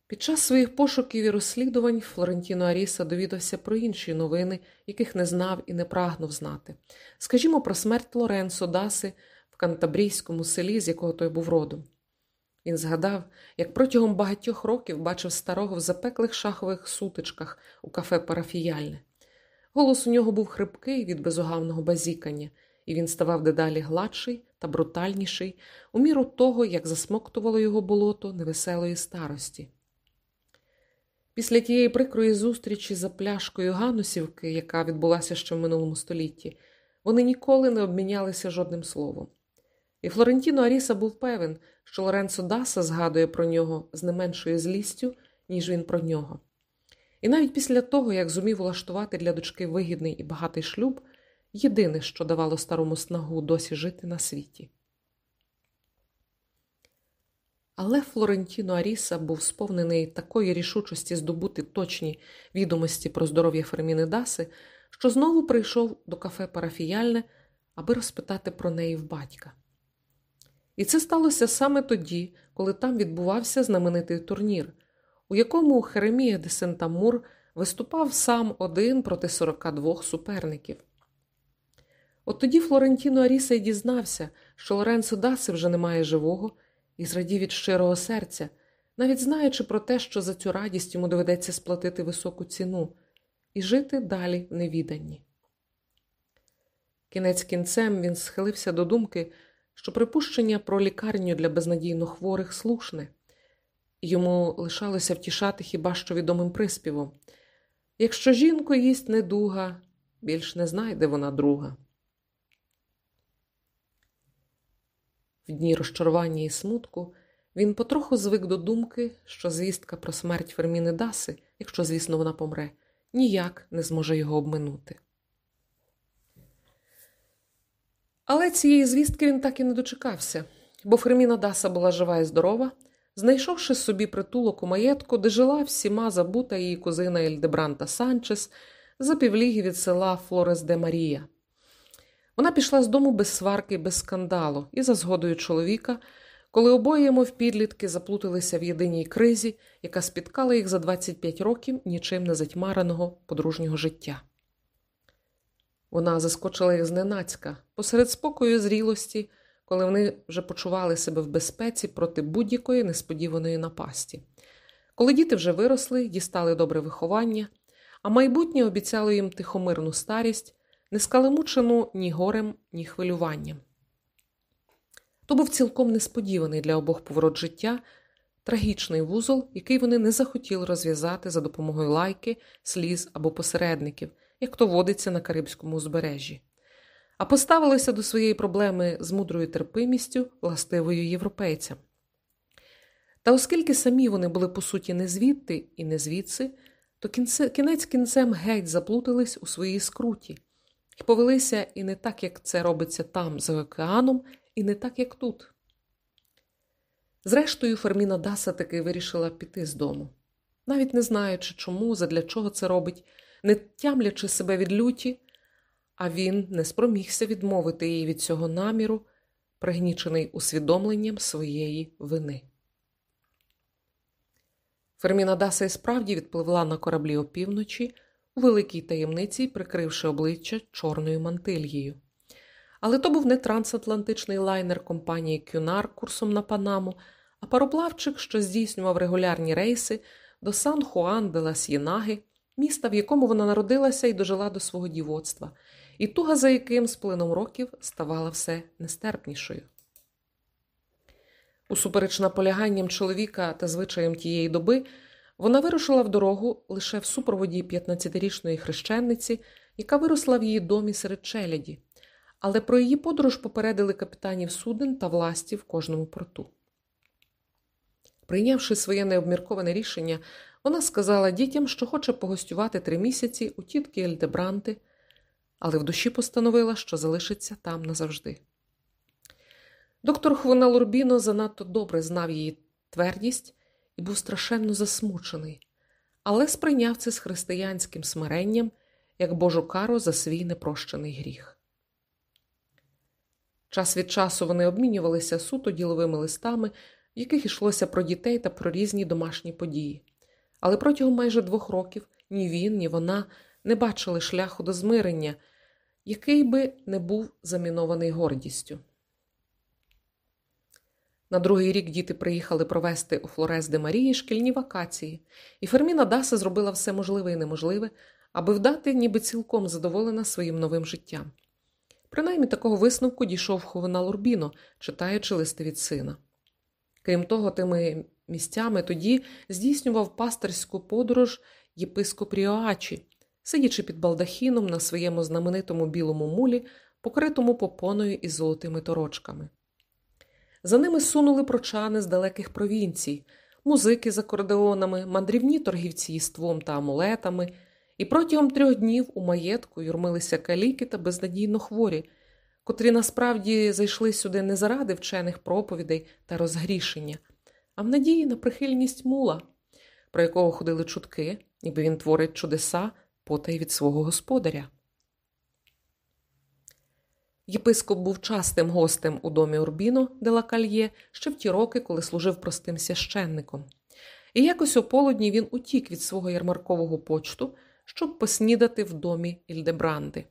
Під час своїх пошуків і розслідувань Флорентіно Аріса довідався про інші новини, яких не знав і не прагнув знати. Скажімо, про смерть Лоренцо Даси в Кантабрійському селі, з якого той був родом. Він згадав, як протягом багатьох років бачив старого в запеклих шахових сутичках у кафе парафіяльне. Голос у нього був хрипкий від безугавного базікання, і він ставав дедалі гладший та брутальніший, у міру того, як засмоктувало його болото невеселої старості. Після тієї прикрої зустрічі за пляшкою Ганусівки, яка відбулася ще в минулому столітті, вони ніколи не обмінялися жодним словом. І Флорентіно Аріса був певен, що Лоренцо Даса згадує про нього з не меншою злістю, ніж він про нього. І навіть після того, як зумів улаштувати для дочки вигідний і багатий шлюб, єдине, що давало старому снагу досі жити на світі. Але Флорентіно Аріса був сповнений такої рішучості здобути точні відомості про здоров'я Ферміни Даси, що знову прийшов до кафе парафіяльне, аби розпитати про неї в батька. І це сталося саме тоді, коли там відбувався знаменитий турнір, у якому Херемія де Сентамур виступав сам один проти 42 суперників. От тоді Флорентіно Аріса й дізнався, що Лоренцо Даси вже немає живого, і зрадів від щирого серця, навіть знаючи про те, що за цю радість йому доведеться сплатити високу ціну і жити далі в невіданні. Кінець кінцем він схилився до думки, що припущення про лікарню для безнадійно хворих слушне, йому лишалося втішати хіба що відомим приспівом якщо жінку їсть недуга, більш не знайде вона друга. В дні розчарування і смутку він потроху звик до думки, що звістка про смерть Ферміни Даси, якщо, звісно, вона помре, ніяк не зможе його обминути. Але цієї звістки він так і не дочекався, бо Ферміна Даса була жива і здорова, знайшовши собі притулок у маєтку, де жила всіма забута її кузина Ельдебранта Санчес за півліги від села Флорес де Марія. Вона пішла з дому без сварки, без скандалу і за згодою чоловіка, коли обоє йому в підлітки заплуталися в єдиній кризі, яка спіткала їх за 25 років нічим не затьмареного подружнього життя. Вона заскочила їх зненацька, посеред спокою і зрілості, коли вони вже почували себе в безпеці проти будь-якої несподіваної напасті. Коли діти вже виросли, дістали добре виховання, а майбутнє обіцяло їм тихомирну старість не скалемучену ні горем, ні хвилюванням. То був цілком несподіваний для обох поворот життя, трагічний вузол, який вони не захотіли розв'язати за допомогою лайки, сліз або посередників, як то водиться на Карибському узбережжі, а поставилися до своєї проблеми з мудрою терпимістю, властивою європейцям. Та оскільки самі вони були по суті не звідти і не звідси, то кінець кінцем геть заплутались у своїй скруті і повелися і не так, як це робиться там, за океаном, і не так, як тут. Зрештою, Ферміна Даса таки вирішила піти з дому, навіть не знаючи, чому, задля чого це робить, не тямлячи себе від люті, а він не спромігся відмовити їй від цього наміру, пригнічений усвідомленням своєї вини. Ферміна Даса і справді відпливла на кораблі опівночі у великій таємниці, прикривши обличчя чорною мантильєю. Але то був не трансатлантичний лайнер компанії Кюнар курсом на Панаму, а пароплавчик, що здійснював регулярні рейси до Сан Хуан де ла С'єнаги, міста, в якому вона народилася і дожила до свого дівоцтва, і туга, за яким з плином років ставала все нестерпнішою. Усупереч наполяганням чоловіка та звичаєм тієї доби, вона вирушила в дорогу лише в супроводі 15-річної хрещенниці, яка виросла в її домі серед челяді, але про її подорож попередили капітанів суден та власті в кожному порту. Прийнявши своє необмірковане рішення, вона сказала дітям, що хоче погостювати три місяці у тітки Ельдебранти, але в душі постановила, що залишиться там назавжди. Доктор Хвона Лурбіно занадто добре знав її твердість і був страшенно засмучений, але сприйняв це з християнським смиренням як Божу кару за свій непрощений гріх. Час від часу вони обмінювалися суто діловими листами, в яких йшлося про дітей та про різні домашні події. Але протягом майже двох років ні він, ні вона не бачили шляху до змирення, який би не був замінований гордістю. На другий рік діти приїхали провести у Флорес де Марії шкільні вакації, і Ферміна Даса зробила все можливе і неможливе, аби вдати, ніби цілком задоволена своїм новим життям. Принаймні такого висновку дійшов Ховена Лурбіно, читаючи листи від сина. Крім того, тими місцями тоді здійснював пастирську подорож єпископ Ріоачі, сидячи під балдахіном на своєму знаменитому білому мулі, покритому попоною із золотими торочками. За ними сунули прочани з далеких провінцій, музики з акордеонами, мандрівні торгівці їством та амулетами, і протягом трьох днів у маєтку юрмилися каліки та безнадійно хворі, котрі насправді зайшли сюди не заради вчених проповідей та розгрішення, а в надії на прихильність мула, про якого ходили чутки, ніби він творить чудеса потай від свого господаря. Єпископ був частим гостем у домі Урбіно де Лакальє ще в ті роки, коли служив простим священником. І якось у полудні він утік від свого ярмаркового почту, щоб поснідати в домі Ільдебранди.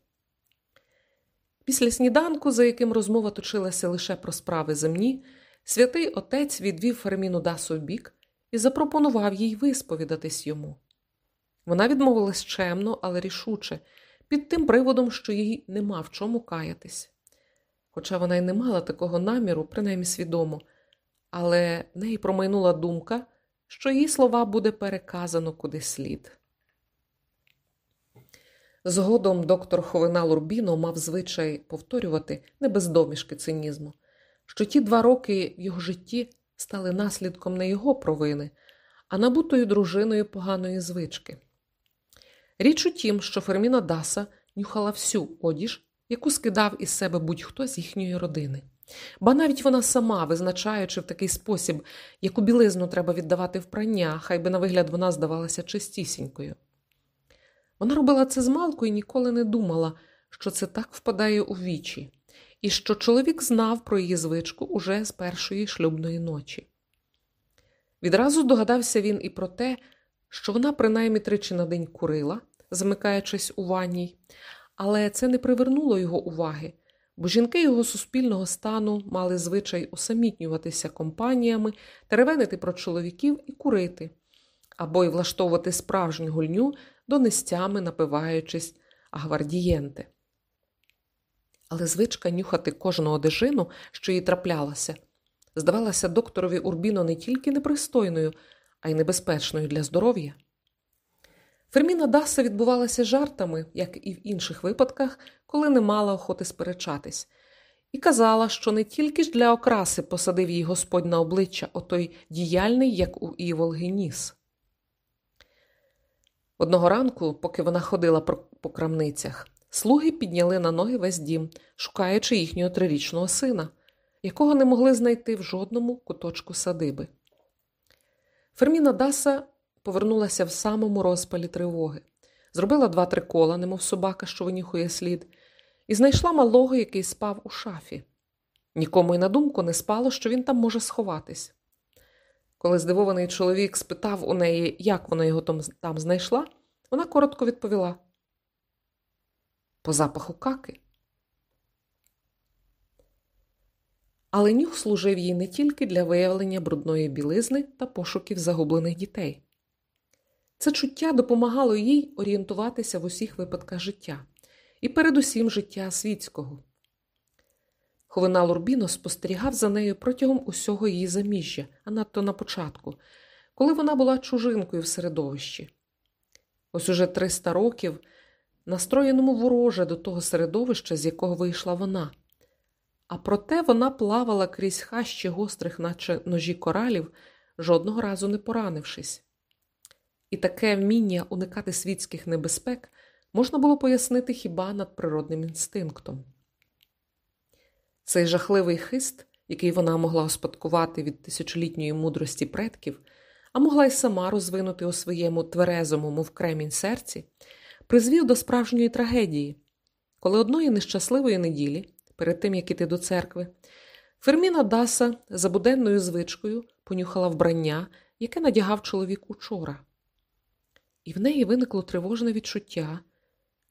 Після сніданку, за яким розмова точилася лише про справи земні, святий отець відвів Ферміну Дасу в бік і запропонував їй висповідатись йому. Вона відмовилась чемно, але рішуче, під тим приводом, що їй нема в чому каятись. Хоча вона й не мала такого наміру, принаймні свідомо, але в неї промайнула думка, що її слова буде переказано куди слід. Згодом доктор Ховина Лурбіно мав звичай повторювати не без домішки цинізму, що ті два роки в його житті стали наслідком не його провини, а набутою дружиною поганої звички. Річ у тім, що Ферміна Даса нюхала всю одіж, яку скидав із себе будь-хто з їхньої родини. Ба навіть вона сама, визначаючи в такий спосіб, яку білизну треба віддавати в прання, хай би на вигляд вона здавалася чистісінькою. Вона робила це змалку і ніколи не думала, що це так впадає у вічі, і що чоловік знав про її звичку уже з першої шлюбної ночі. Відразу догадався він і про те, що вона принаймні тричі на день курила, замикаючись у ванній, але це не привернуло його уваги, бо жінки його суспільного стану мали звичай усамітнюватися компаніями, теревенити про чоловіків і курити, або й влаштовувати справжню гульню донестями, напиваючись агвардієнти. Але звичка нюхати кожну одежину, що їй траплялася, здавалася докторові Урбіно не тільки непристойною, а й небезпечною для здоров'я. Ферміна Даса відбувалася жартами, як і в інших випадках, коли не мала охоти сперечатись, і казала, що не тільки ж для окраси посадив їй Господь на обличчя отой діяльний, як у Іволги ніс. Одного ранку, поки вона ходила по крамницях, слуги підняли на ноги весь дім, шукаючи їхнього трирічного сина, якого не могли знайти в жодному куточку садиби. Ферміна Даса повернулася в самому розпалі тривоги, зробила два-три кола, немов собака, що винюхує слід, і знайшла малого, який спав у шафі. Нікому й на думку не спало, що він там може сховатись. Коли здивований чоловік спитав у неї, як вона його там знайшла, вона коротко відповіла: По запаху каки. Але нюх служив їй не тільки для виявлення брудної білизни та пошуків загублених дітей. Це чуття допомагало їй орієнтуватися в усіх випадках життя, і передусім життя світського. Ховина Лурбіно спостерігав за нею протягом усього її заміжжя, а надто на початку, коли вона була чужинкою в середовищі. Ось уже 300 років, настроєному вороже до того середовища, з якого вийшла вона. А проте вона плавала крізь хащі гострих, наче ножі коралів, жодного разу не поранившись. І таке вміння уникати світських небезпек можна було пояснити хіба надприродним інстинктом. Цей жахливий хист, який вона могла успадкувати від тисячолітньої мудрості предків, а могла й сама розвинути у своєму тверезому, мов кремінь серці, призвів до справжньої трагедії, коли одної нещасливої неділі, перед тим як іти до церкви, Ферміна Даса за буденною звичкою понюхала вбрання, яке надягав чоловік учора. І в неї виникло тривожне відчуття,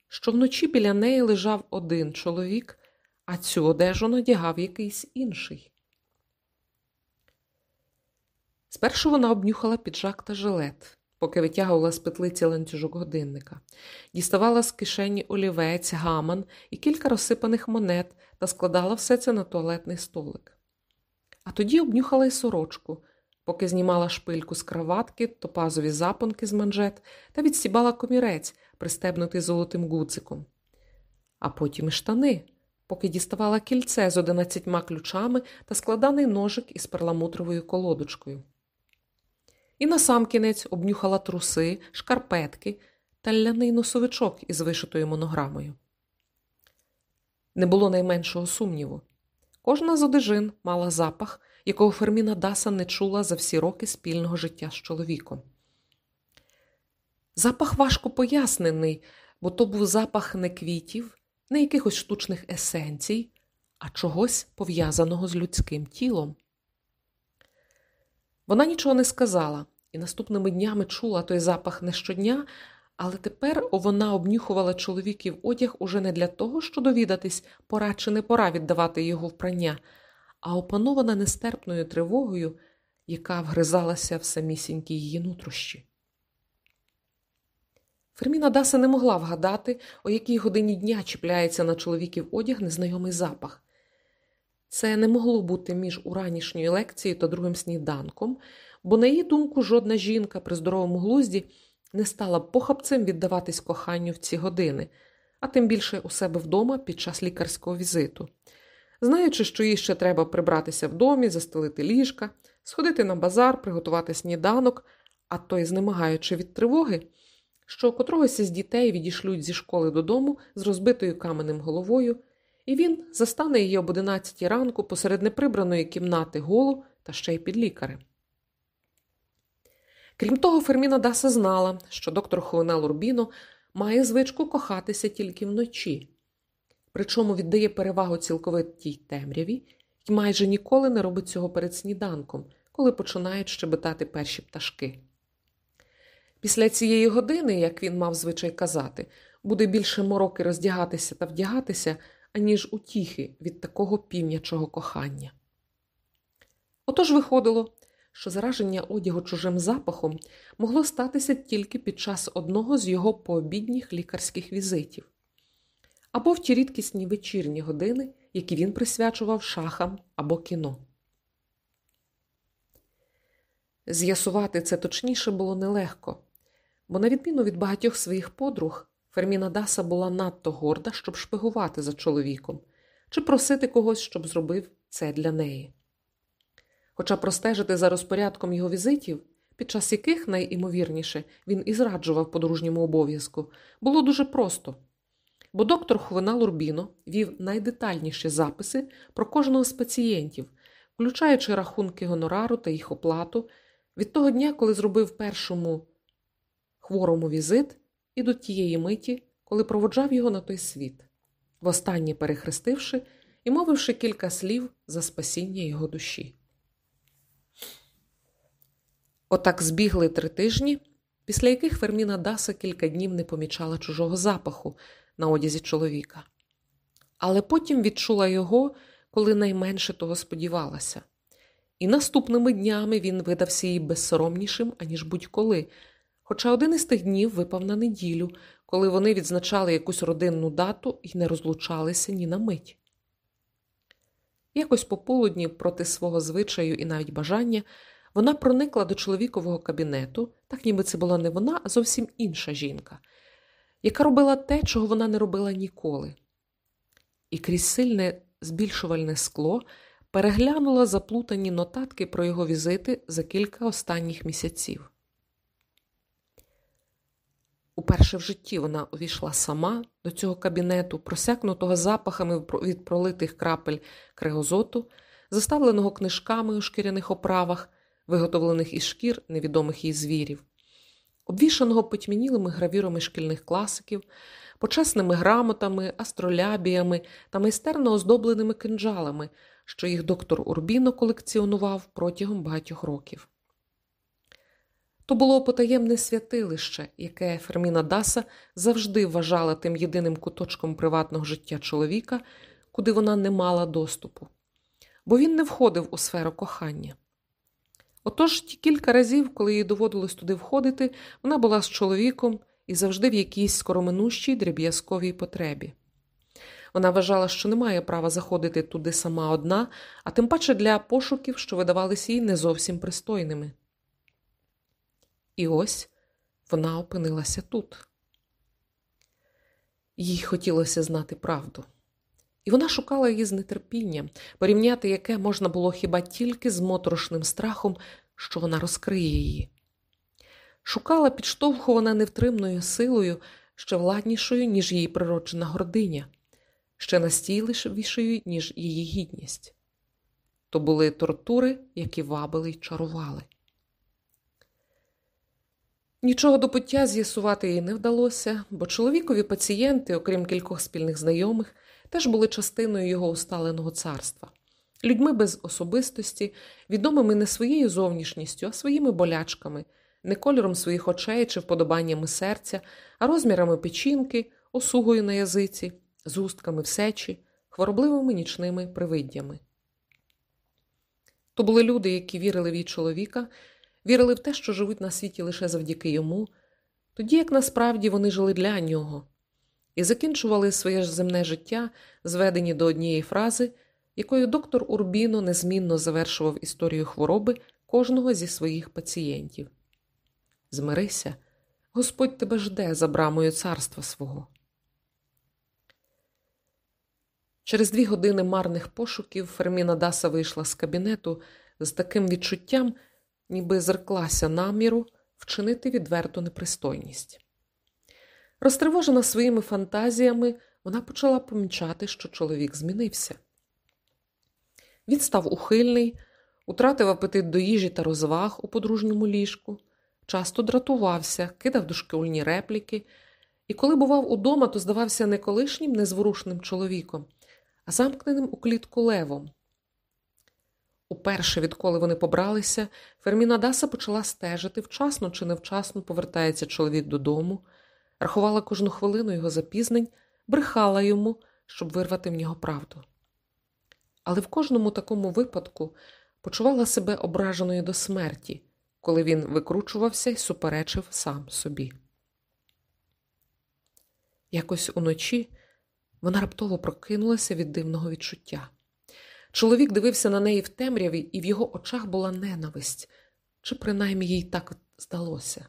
що вночі біля неї лежав один чоловік, а цю одежу надягав якийсь інший. Спершу вона обнюхала піджак та жилет, поки витягувала з петлиці ланцюжок годинника, діставала з кишені олівець, гаман і кілька розсипаних монет та складала все це на туалетний столик. А тоді обнюхала й сорочку, поки знімала шпильку з краватки, топазові запонки з манжет та відсібала комірець, пристебнутий золотим гуциком. А потім і штани, поки діставала кільце з одинадцятьма ключами та складаний ножик із перламутровою колодочкою. І насамкінець обнюхала труси, шкарпетки та ляний носовичок із вишитою монограмою. Не було найменшого сумніву. Кожна з одежин мала запах, якого Ферміна Даса не чула за всі роки спільного життя з чоловіком. Запах важко пояснений, бо то був запах не квітів, не якихось штучних есенцій, а чогось пов'язаного з людським тілом. Вона нічого не сказала і наступними днями чула той запах не щодня, але тепер вона обнюхувала чоловіків одяг уже не для того, щоб довідатись, пора чи не пора віддавати його впрання, а опанована нестерпною тривогою, яка вгризалася в самісінькі її нутрощі. Ферміна Даса не могла вгадати, о якій годині дня чіпляється на чоловіків одяг незнайомий запах. Це не могло бути між уранішньою лекцією та другим сніданком, бо, на її думку, жодна жінка при здоровому глузді не стала б похапцем віддаватись коханню в ці години, а тим більше у себе вдома під час лікарського візиту. Знаючи, що їй ще треба прибратися в домі, застелити ліжка, сходити на базар, приготувати сніданок, а той, знемагаючи від тривоги, що котрогось із дітей відійшлють зі школи додому з розбитою каменем головою, і він застане її об 11 ранку посеред неприбраної кімнати голу та ще й під лікарем. Крім того, Ферміна Даса знала, що доктор Хуенел Урбіно має звичку кохатися тільки вночі, причому віддає перевагу цілковитій темряві і майже ніколи не робить цього перед сніданком, коли починають щебетати перші пташки. Після цієї години, як він мав звичай казати, буде більше мороки роздягатися та вдягатися, аніж утіхи від такого півнячого кохання. Отож виходило, що зараження одягу чужим запахом могло статися тільки під час одного з його пообідніх лікарських візитів, або в ті рідкісні вечірні години, які він присвячував шахам або кіно. З'ясувати це точніше було нелегко, бо, на відміну від багатьох своїх подруг, Ферміна Даса була надто горда, щоб шпигувати за чоловіком чи просити когось, щоб зробив це для неї. Хоча простежити за розпорядком його візитів, під час яких, найімовірніше, він і зраджував подружньому обов'язку, було дуже просто. Бо доктор Ховина Лурбіно вів найдетальніші записи про кожного з пацієнтів, включаючи рахунки гонорару та їх оплату, від того дня, коли зробив першому хворому візит, і до тієї миті, коли проводжав його на той світ, востаннє перехрестивши і мовивши кілька слів за спасіння його душі. Отак збігли три тижні, після яких Ферміна Даса кілька днів не помічала чужого запаху на одязі чоловіка. Але потім відчула його, коли найменше того сподівалася. І наступними днями він видався їй безсоромнішим, аніж будь-коли. Хоча один із тих днів випав на неділю, коли вони відзначали якусь родинну дату і не розлучалися ні на мить. Якось пополудні проти свого звичаю і навіть бажання вона проникла до чоловікового кабінету, так ніби це була не вона, а зовсім інша жінка, яка робила те, чого вона не робила ніколи. І крізь сильне збільшувальне скло переглянула заплутані нотатки про його візити за кілька останніх місяців. Уперше в житті вона увійшла сама до цього кабінету, просякнутого запахами від пролитих крапель кригозоту, заставленого книжками у шкіряних оправах, виготовлених із шкір невідомих їй звірів, обвішаного потьмянілими гравірами шкільних класиків, почесними грамотами, астролябіями та майстерно оздобленими кинджалами, що їх доктор Урбіно колекціонував протягом багатьох років. То було потаємне святилище, яке Ферміна Даса завжди вважала тим єдиним куточком приватного життя чоловіка, куди вона не мала доступу, бо він не входив у сферу кохання. Отож ті кілька разів, коли їй доводилось туди входити, вона була з чоловіком і завжди в якійсь скороминущій дріб'язковій потребі. Вона вважала, що не має права заходити туди сама одна, а тим паче для пошуків, що видавалися їй не зовсім пристойними. І ось вона опинилася тут. Їй хотілося знати правду. і вона шукала її з нетерпінням, порівняти яке можна було хіба тільки з моторошним страхом, що вона розкриє її. Шукала підштовхувана невтримною силою, ще владнішою, ніж її природжена гординя, ще настійливішою, ніж її гідність. То були тортури, які вабили й чарували. Нічого до пуття з'ясувати їй не вдалося, бо чоловікові пацієнти, окрім кількох спільних знайомих, теж були частиною його усталеного царства, людьми без особистості, відомими не своєю зовнішністю, а своїми болячками, не кольором своїх очей чи вподобаннями серця, а розмірами печінки, осугою на язиці, зустками в сечі, хворобливими нічними привиддями. То були люди, які вірили в її чоловіка, вірили в те, що живуть на світі лише завдяки йому, тоді як насправді вони жили для нього, і закінчували своє ж земне життя, зведені до однієї фрази, якою доктор Урбіно незмінно завершував історію хвороби кожного зі своїх пацієнтів. Змирися, Господь тебе жде за брамою царства свого. Через дві години марних пошуків Ферміна Даса вийшла з кабінету з таким відчуттям, ніби зреклася наміру вчинити відверту непристойність. Розтривожена своїми фантазіями, вона почала помічати, що чоловік змінився. Він став ухильний, утратив апетит до їжі та розваг у подружньому ліжку, часто дратувався, кидав дошкільні репліки, і коли бував удома, то здавався не колишнім незворушним чоловіком, а замкненим у клітку левом. Уперше, відколи вони побралися, Ферміна Даса почала стежити, вчасно чи невчасно повертається чоловік додому, рахувала кожну хвилину його запізнень, брехала йому, щоб вирвати в нього правду. Але в кожному такому випадку почувала себе ображеною до смерті, коли він викручувався і суперечив сам собі. Якось уночі вона раптово прокинулася від дивного відчуття. Чоловік дивився на неї в темряві, і в його очах була ненависть, чи принаймні їй так здалося.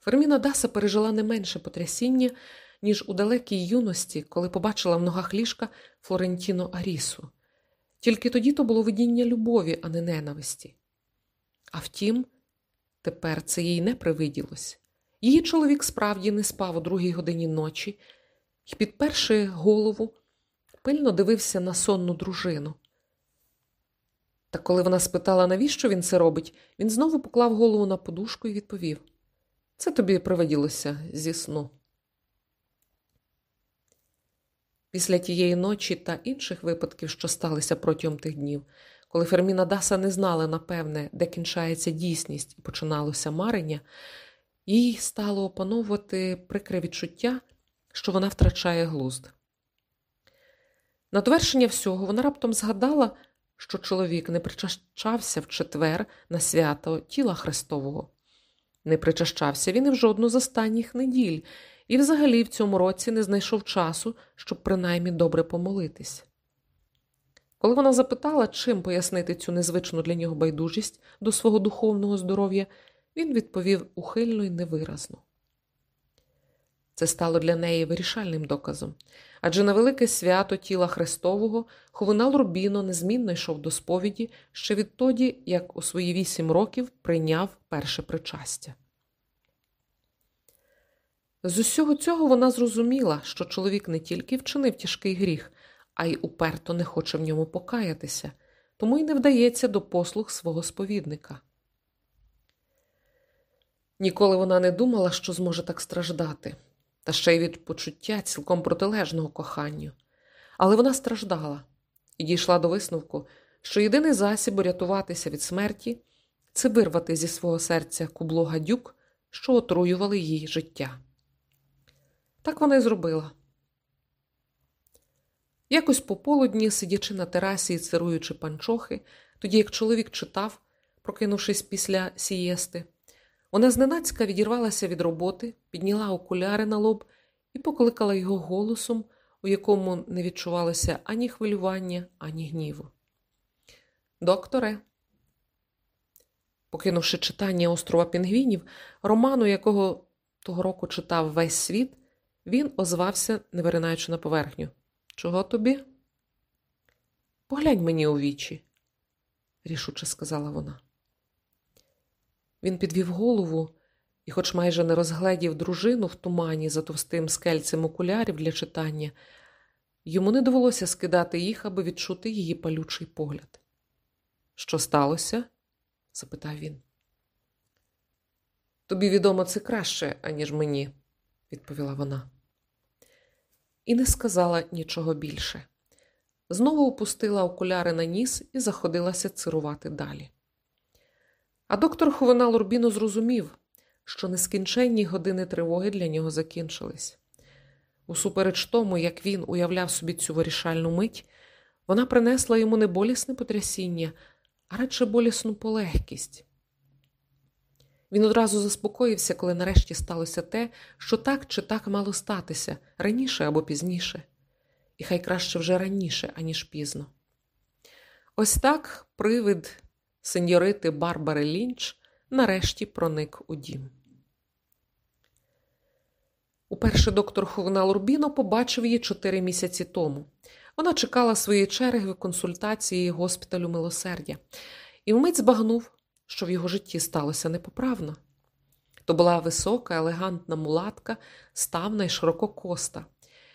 Ферміна Даса пережила не менше потрясіння, ніж у далекій юності, коли побачила в ногах ліжка Флорентіно Арісу. Тільки тоді то було видіння любові, а не ненависті. А втім, тепер це їй не привиділось. Її чоловік справді не спав у другій годині ночі і, підперши голову, пильно дивився на сонну дружину. Та коли вона спитала, навіщо він це робить, він знову поклав голову на подушку і відповів Це тобі привиділося зі сну. Після тієї ночі та інших випадків, що сталися протягом тих днів, коли Ферміна Даса не знала, напевне, де кінчається дійсність і починалося марення, їй стало опановувати прикре відчуття, що вона втрачає глузд. На довершення всього вона раптом згадала, що чоловік не причащався в четвер на свято тіла Христового. Не причащався він і в жодну з останніх неділь, і взагалі в цьому році не знайшов часу, щоб принаймні добре помолитись. Коли вона запитала, чим пояснити цю незвичну для нього байдужість до свого духовного здоров'я, він відповів ухильно і невиразно. Це стало для неї вирішальним доказом, адже на велике свято тіла Христового Ховинал Рубіно незмінно йшов до сповіді ще відтоді, як у свої вісім років прийняв перше причастя. З усього цього вона зрозуміла, що чоловік не тільки вчинив тяжкий гріх, а й уперто не хоче в ньому покаятися, тому й не вдається до послуг свого сповідника. Ніколи вона не думала, що зможе так страждати, та ще й від почуття цілком протилежного коханню. Але вона страждала і дійшла до висновку, що єдиний засіб урятуватися від смерті це вирвати зі свого серця кубло гадюк, що отруювали їй життя. Так вона й зробила. Якось пополудні, сидячи на терасі і цируючи панчохи, тоді як чоловік читав, прокинувшись після сієсти, вона зненацька відірвалася від роботи, підняла окуляри на лоб і покликала його голосом, у якому не відчувалося ані хвилювання, ані гніву. Докторе. Покинувши читання острова Пінгвінів, роману, якого того року читав весь світ, він озвався, не виринаючи на поверхню. Чого тобі? Поглянь мені у вічі, рішуче сказала вона. Він підвів голову і, хоч майже не розгледів дружину в тумані за товстим скельцем окулярів для читання, йому не довелося скидати їх, аби відчути її палючий погляд. Що сталося? запитав він. Тобі відомо це краще, аніж мені, відповіла вона. І не сказала нічого більше. Знову опустила окуляри на ніс і заходилася цирувати далі. А доктор Хувенал Урбіно зрозумів, що нескінченні години тривоги для нього закінчились. Усупереч тому, як він уявляв собі цю вирішальну мить, вона принесла йому не болісне потрясіння, а радше болісну полегкість. Він одразу заспокоївся, коли нарешті сталося те, що так чи так мало статися раніше або пізніше, і хай краще вже раніше, аніж пізно. Ось так привид сеньорити Барбари Лінч нарешті проник у дім. Уперше доктор Хувнал Урбіно побачив її чотири місяці тому. Вона чекала своєї черги в консультації госпіталю милосердя і вмить збагнув, що в його житті сталося непоправно. То була висока, елегантна мулатка, ставна й ширококоста.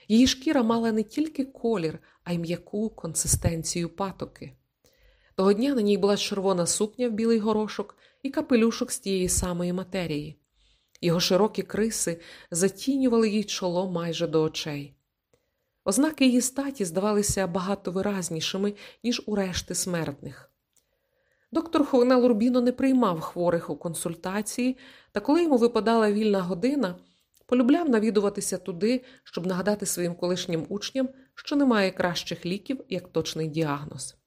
Її шкіра мала не тільки колір, а й м'яку консистенцію патоки. Того дня на ній була червона сукня в білий горошок і капелюшок з тієї самої матерії. Його широкі криси затінювали їй чоло майже до очей. Ознаки її статі здавалися багато виразнішими, ніж у решти смертних. Доктор Ховенел Урбіно не приймав хворих у консультації, та коли йому випадала вільна година, полюбляв навідуватися туди, щоб нагадати своїм колишнім учням, що немає кращих ліків, як точний діагноз.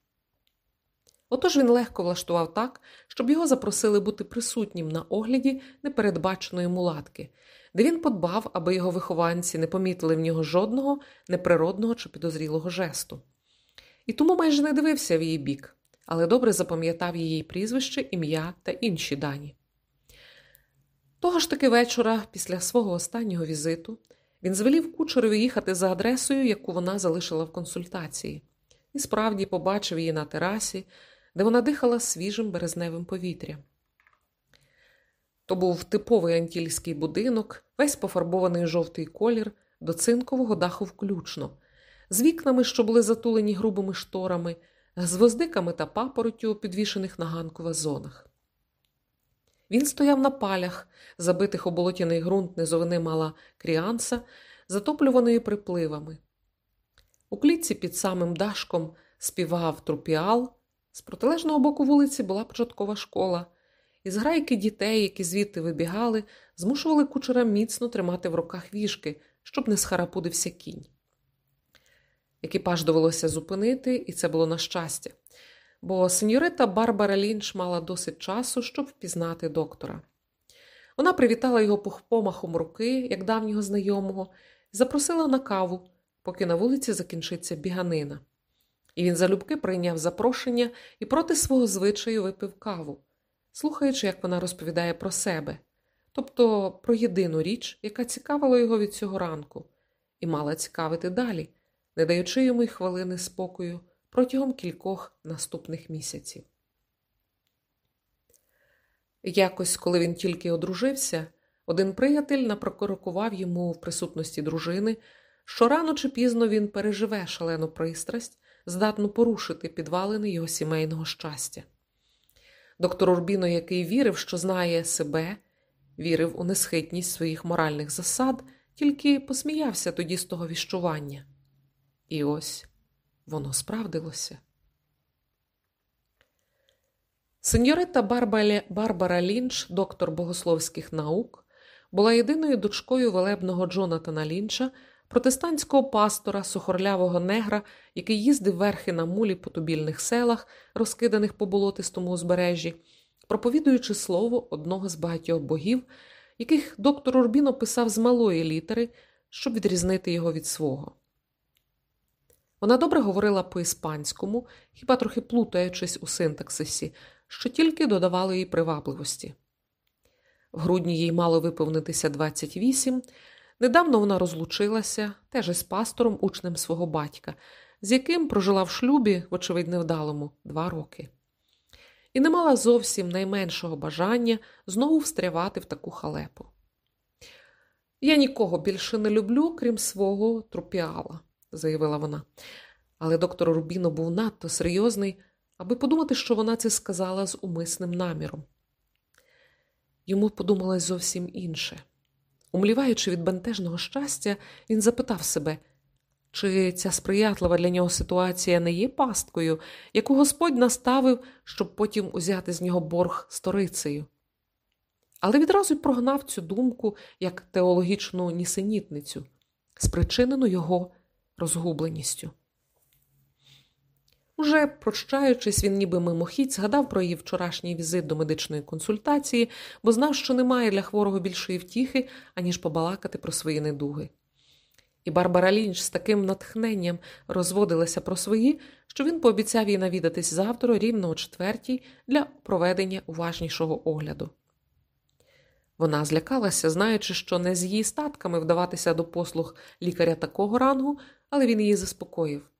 Отож він легко влаштував так, щоб його запросили бути присутнім на огляді непередбаченої мулатки, де він подбав, аби його вихованці не помітили в нього жодного неприродного чи підозрілого жесту. І тому майже не дивився в її бік, але добре запам'ятав її прізвище, ім'я та інші дані. Того ж таки вечора, після свого останнього візиту, він звелів кучерові їхати за адресою, яку вона залишила в консультації, і справді побачив її на терасі, де вона дихала свіжим березневим повітрям. То був типовий антільський будинок, весь пофарбований жовтий колір, до цинкового даху включно, з вікнами, що були затулені грубими шторами, з гвоздиками та папороттю, підвішених на ганку вазонах. Він стояв на палях, забитих у болотяний ґрунт низовини мала кріанса, затоплюваної припливами. У клітці під самим дашком співав трупіал, з протилежного боку вулиці була початкова школа, і зграйки дітей, які звідти вибігали, змушували кучера міцно тримати в руках віжки, щоб не схарапудився кінь. Екіпаж довелося зупинити, і це було на щастя, бо сеньорита Барбара Лінч мала досить часу, щоб впізнати доктора. Вона привітала його помахом руки, як давнього знайомого, і запросила на каву, поки на вулиці закінчиться біганина. І він залюбки прийняв запрошення і проти свого звичаю випив каву, слухаючи, як вона розповідає про себе, тобто про єдину річ, яка цікавила його від цього ранку, і мала цікавити далі, не даючи йому й хвилини спокою протягом кількох наступних місяців. Якось, коли він тільки одружився, один приятель напрокорокував йому в присутності дружини, що рано чи пізно він переживе шалену пристрасть, здатну порушити підвалини його сімейного щастя. Доктор Урбіно, який вірив, що знає себе, вірив у несхитність своїх моральних засад, тільки посміявся тоді з того віщування. І ось воно справдилося. Сеньорита Барбара Лінч, доктор богословських наук, була єдиною дочкою велебного Джонатана Лінча, протестантського пастора, сухорлявого негра, який їздив верхи на мулі по тубільних селах, розкиданих по болотистому узбережжі, проповідуючи слово одного з багатьох богів, яких доктор Урбін описав з малої літери, щоб відрізнити його від свого. Вона добре говорила по-іспанському, хіба трохи плутаючись у синтаксисі, що тільки додавало їй привабливості. В грудні їй мало виповнитися 28, Недавно вона розлучилася, теж із пастором, учнем свого батька, з яким прожила в шлюбі, вочевидь, невдалому, два роки. І не мала зовсім найменшого бажання знову встрявати в таку халепу. Я нікого більше не люблю, крім свого трупіала, заявила вона. Але доктор Рубіно був надто серйозний, аби подумати, що вона це сказала з умисним наміром. Йому подумалось зовсім інше. Умліваючи від бентежного щастя, він запитав себе, чи ця сприятлива для нього ситуація не є пасткою, яку Господь наставив, щоб потім узяти з нього борг сторицею. Але відразу й прогнав цю думку як теологічну нісенітницю, спричинену його розгубленістю. Уже прощаючись, він ніби мимохідь згадав про її вчорашній візит до медичної консультації, бо знав, що немає для хворого більшої втіхи, аніж побалакати про свої недуги. І Барбара Лінч з таким натхненням розводилася про свої, що він пообіцяв їй навідатись завтра рівно о четвертій для проведення уважнішого огляду. Вона злякалася, знаючи, що не з її статками вдаватися до послуг лікаря такого рангу, але він її заспокоїв.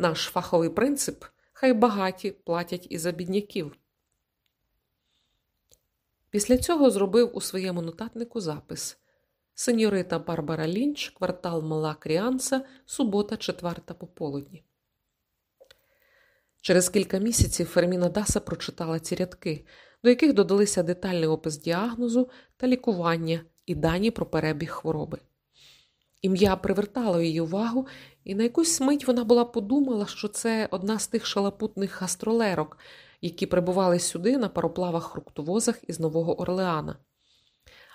Наш фаховий принцип хай багаті платять і за бідняків. Після цього зробив у своєму нотатнику запис Сеньорита Барбара Лінч, квартал Мала Кріанса, субота, четверта пополудні. Через кілька місяців Ферміна Даса прочитала ці рядки, до яких додалися детальний опис діагнозу та лікування і дані про перебіг хвороби. Ім'я привертало її увагу, і на якусь мить вона була подумала, що це одна з тих шалапутних гастролерок, які прибували сюди на пароплавах фруктовозах із Нового Орлеана.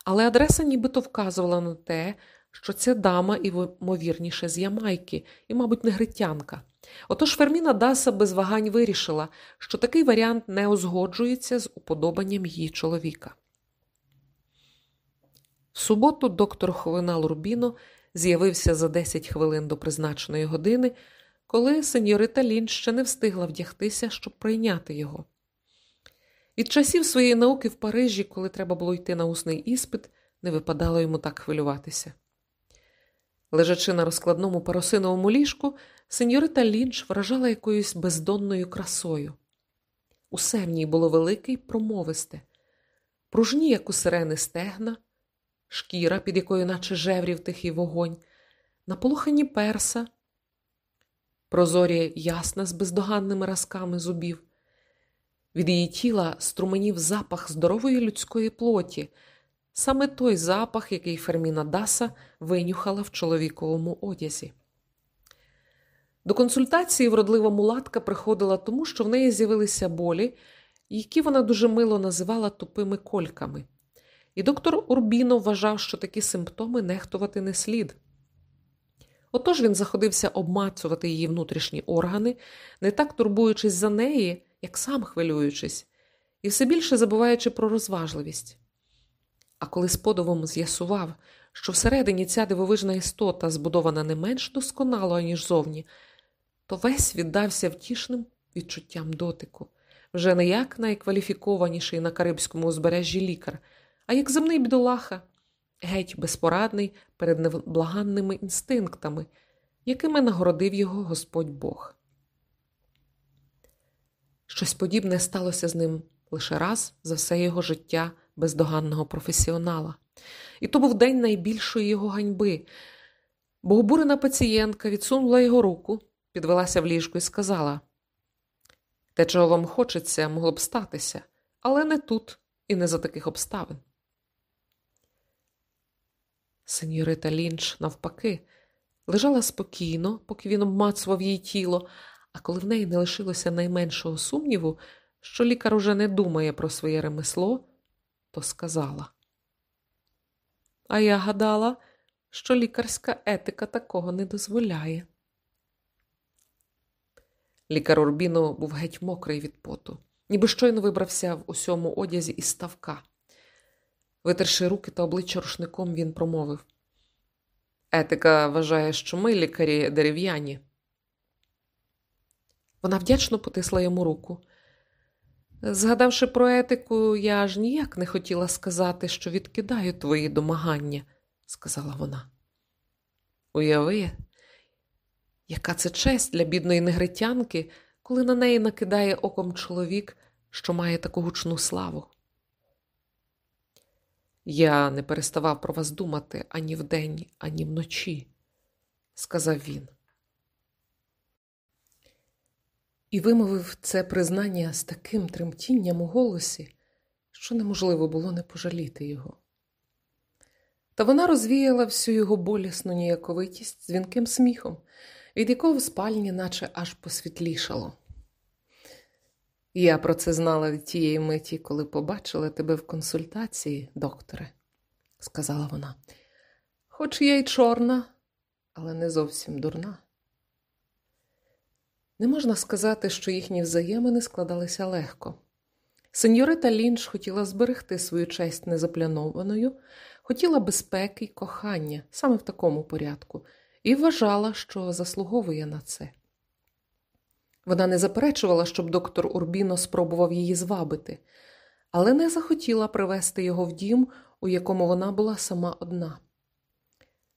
Але адреса нібито вказувала на те, що ця дама, ймовірніше, з Ямайки, і, мабуть, негритянка. Отож Ферміна Даса без вагань вирішила, що такий варіант не узгоджується з уподобанням її чоловіка. В суботу доктор Ховинал Рубіно з'явився за 10 хвилин до призначеної години, коли сеньорита Лінч ще не встигла вдягтися, щоб прийняти його. Від часів своєї науки в Парижі, коли треба було йти на усний іспит, не випадало йому так хвилюватися. Лежачи на розкладному парусиновому ліжку, сеньорита Лінч вражала якоюсь бездонною красою. Усе в ній було велике й промовисте, пружні, як у сирени стегна, шкіра, під якою, наче жеврів тихий вогонь, наполохані перса, прозорі ясна з бездоганними разками зубів. Від її тіла струменів запах здорової людської плоті, саме той запах, який Ферміна Даса винюхала в чоловіковому одязі. До консультації вродлива мулатка приходила тому, що в неї з'явилися болі, які вона дуже мило називала тупими кольками. І доктор Урбіно вважав, що такі симптоми нехтувати не слід. Отож він заходився обмацувати її внутрішні органи, не так турбуючись за неї, як сам хвилюючись, і все більше забуваючи про розважливість. А коли з подивом з'ясував, що всередині ця дивовижна істота збудована не менш досконало, ніж зовні, то весь віддався втішним відчуттям дотику, вже не як найкваліфікованіший на Карибському узбережжі лікар, а як земний бідолаха, геть безпорадний перед невблаганними інстинктами, якими нагородив його Господь Бог. Щось подібне сталося з ним лише раз за все його життя бездоганного професіонала. І то був день найбільшої його ганьби, бо обурена пацієнтка відсунула його руку, підвелася в ліжку і сказала: Те, чого вам хочеться, могло б статися, але не тут і не за таких обставин. Сеньорита Лінч, навпаки, лежала спокійно, поки він обмацував її тіло, а коли в неї не лишилося найменшого сумніву, що лікар уже не думає про своє ремесло, то сказала. А я гадала, що лікарська етика такого не дозволяє. Лікар Урбіно був геть мокрий від поту, ніби щойно вибрався в усьому одязі із ставка. Витерши руки та обличчя рушником, він промовив Етика вважає, що ми, лікарі, дерев'яні. Вона вдячно потисла йому руку. Згадавши про етику, я аж ніяк не хотіла сказати, що відкидаю твої домагання, сказала вона. Уяви, яка це честь для бідної негритянки, коли на неї накидає оком чоловік, що має таку гучну славу. Я не переставав про вас думати ані вдень, ані вночі, сказав він. І вимовив це признання з таким тремтінням у голосі, що неможливо було не пожаліти його. Та вона розвіяла всю його болісну ніяковитість дзвінким сміхом, від якого в спальні наче аж посвітлішало. Я про це знала тієї миті, коли побачила тебе в консультації, докторе, сказала вона. Хоч я й чорна, але не зовсім дурна. Не можна сказати, що їхні взаємини складалися легко. Сеньорита Лінч хотіла зберегти свою честь незаплянованою, хотіла безпеки й кохання саме в такому порядку, і вважала, що заслуговує на це. Вона не заперечувала, щоб доктор Урбіно спробував її звабити, але не захотіла привести його в дім, у якому вона була сама одна.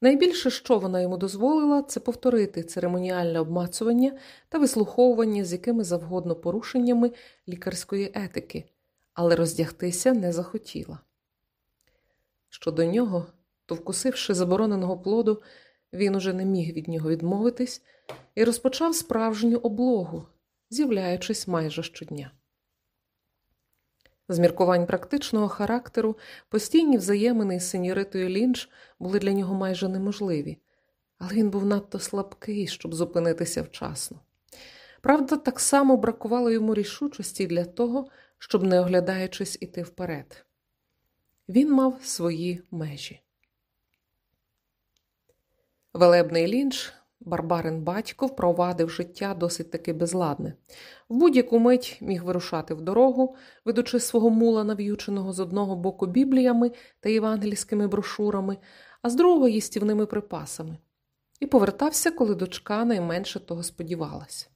Найбільше, що вона йому дозволила, це повторити церемоніальне обмацування та вислуховування з якими завгодно порушеннями лікарської етики, але роздягтися не захотіла. Щодо нього, то, вкусивши забороненого плоду, він уже не міг від нього відмовитись і розпочав справжню облогу, з'являючись майже щодня. З міркувань практичного характеру постійні взаємини із сеньоритою Лінч були для нього майже неможливі, але він був надто слабкий, щоб зупинитися вчасно. Правда, так само бракувало йому рішучості для того, щоб, не оглядаючись, іти вперед. Він мав свої межі. Велебний лінч, барбарин батько, впровадив життя досить таки безладне. В будь-яку мить міг вирушати в дорогу, ведучи свого мула, нав'юченого з одного боку бібліями та євангельськими брошурами, а з другого їстівними припасами, і повертався, коли дочка найменше того сподівалася.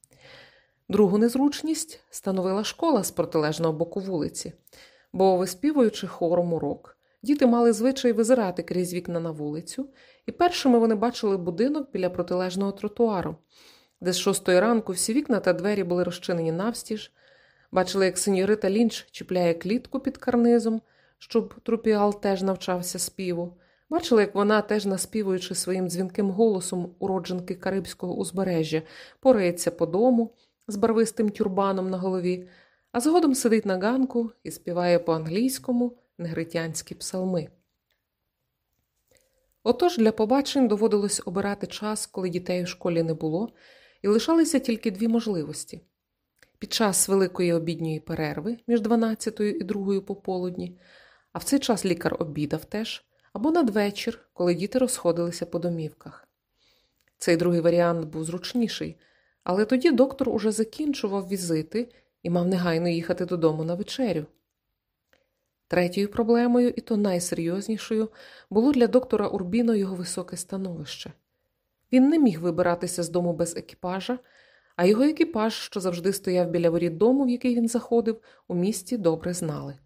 Другу незручність становила школа з протилежного боку вулиці, бо, виспівуючи хором урок, діти мали звичай визирати крізь вікна на вулицю, і першими вони бачили будинок біля протилежного тротуару, де з шостої ранку всі вікна та двері були розчинені навстіж, бачили, як сеньорита Лінч чіпляє клітку під карнизом, щоб трупіал теж навчався співу. Бачили, як вона, теж наспівуючи своїм дзвінким голосом уродженки Карибського узбережжя, порається по дому з барвистим тюрбаном на голові, а згодом сидить на ганку і співає по-англійському негритянські псалми. Отож для побачень доводилось обирати час, коли дітей у школі не було, і лишалися тільки дві можливості під час великої обідньої перерви між 12 і 2 пополудні, а в цей час лікар обідав теж, або надвечір, коли діти розходилися по домівках. Цей другий варіант був зручніший, але тоді доктор уже закінчував візити і мав негайно їхати додому на вечерю. Третьою проблемою, і то найсерйознішою, було для доктора Урбіно його високе становище. Він не міг вибиратися з дому без екіпажа, а його екіпаж, що завжди стояв біля воріт дому, в який він заходив, у місті добре знали.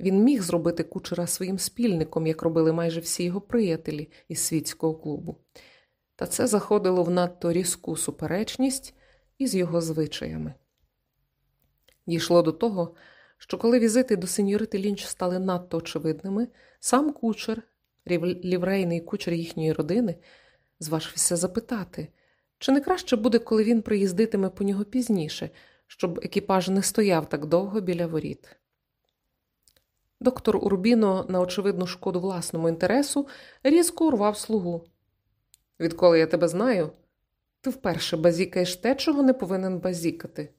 Він міг зробити кучера своїм спільником, як робили майже всі його приятелі із світського клубу, та це заходило в надто різку суперечність із його звичаями. Дійшло до того, що коли візити до сеньорити Лінч стали надто очевидними, сам кучер, ліврейний кучер їхньої родини, зважився запитати, чи не краще буде, коли він приїздитиме по нього пізніше, щоб екіпаж не стояв так довго біля воріт. Доктор Урбіно, на очевидну шкоду власному інтересу, різко урвав слугу. Відколи я тебе знаю, ти вперше базікаєш те, чого не повинен базікати,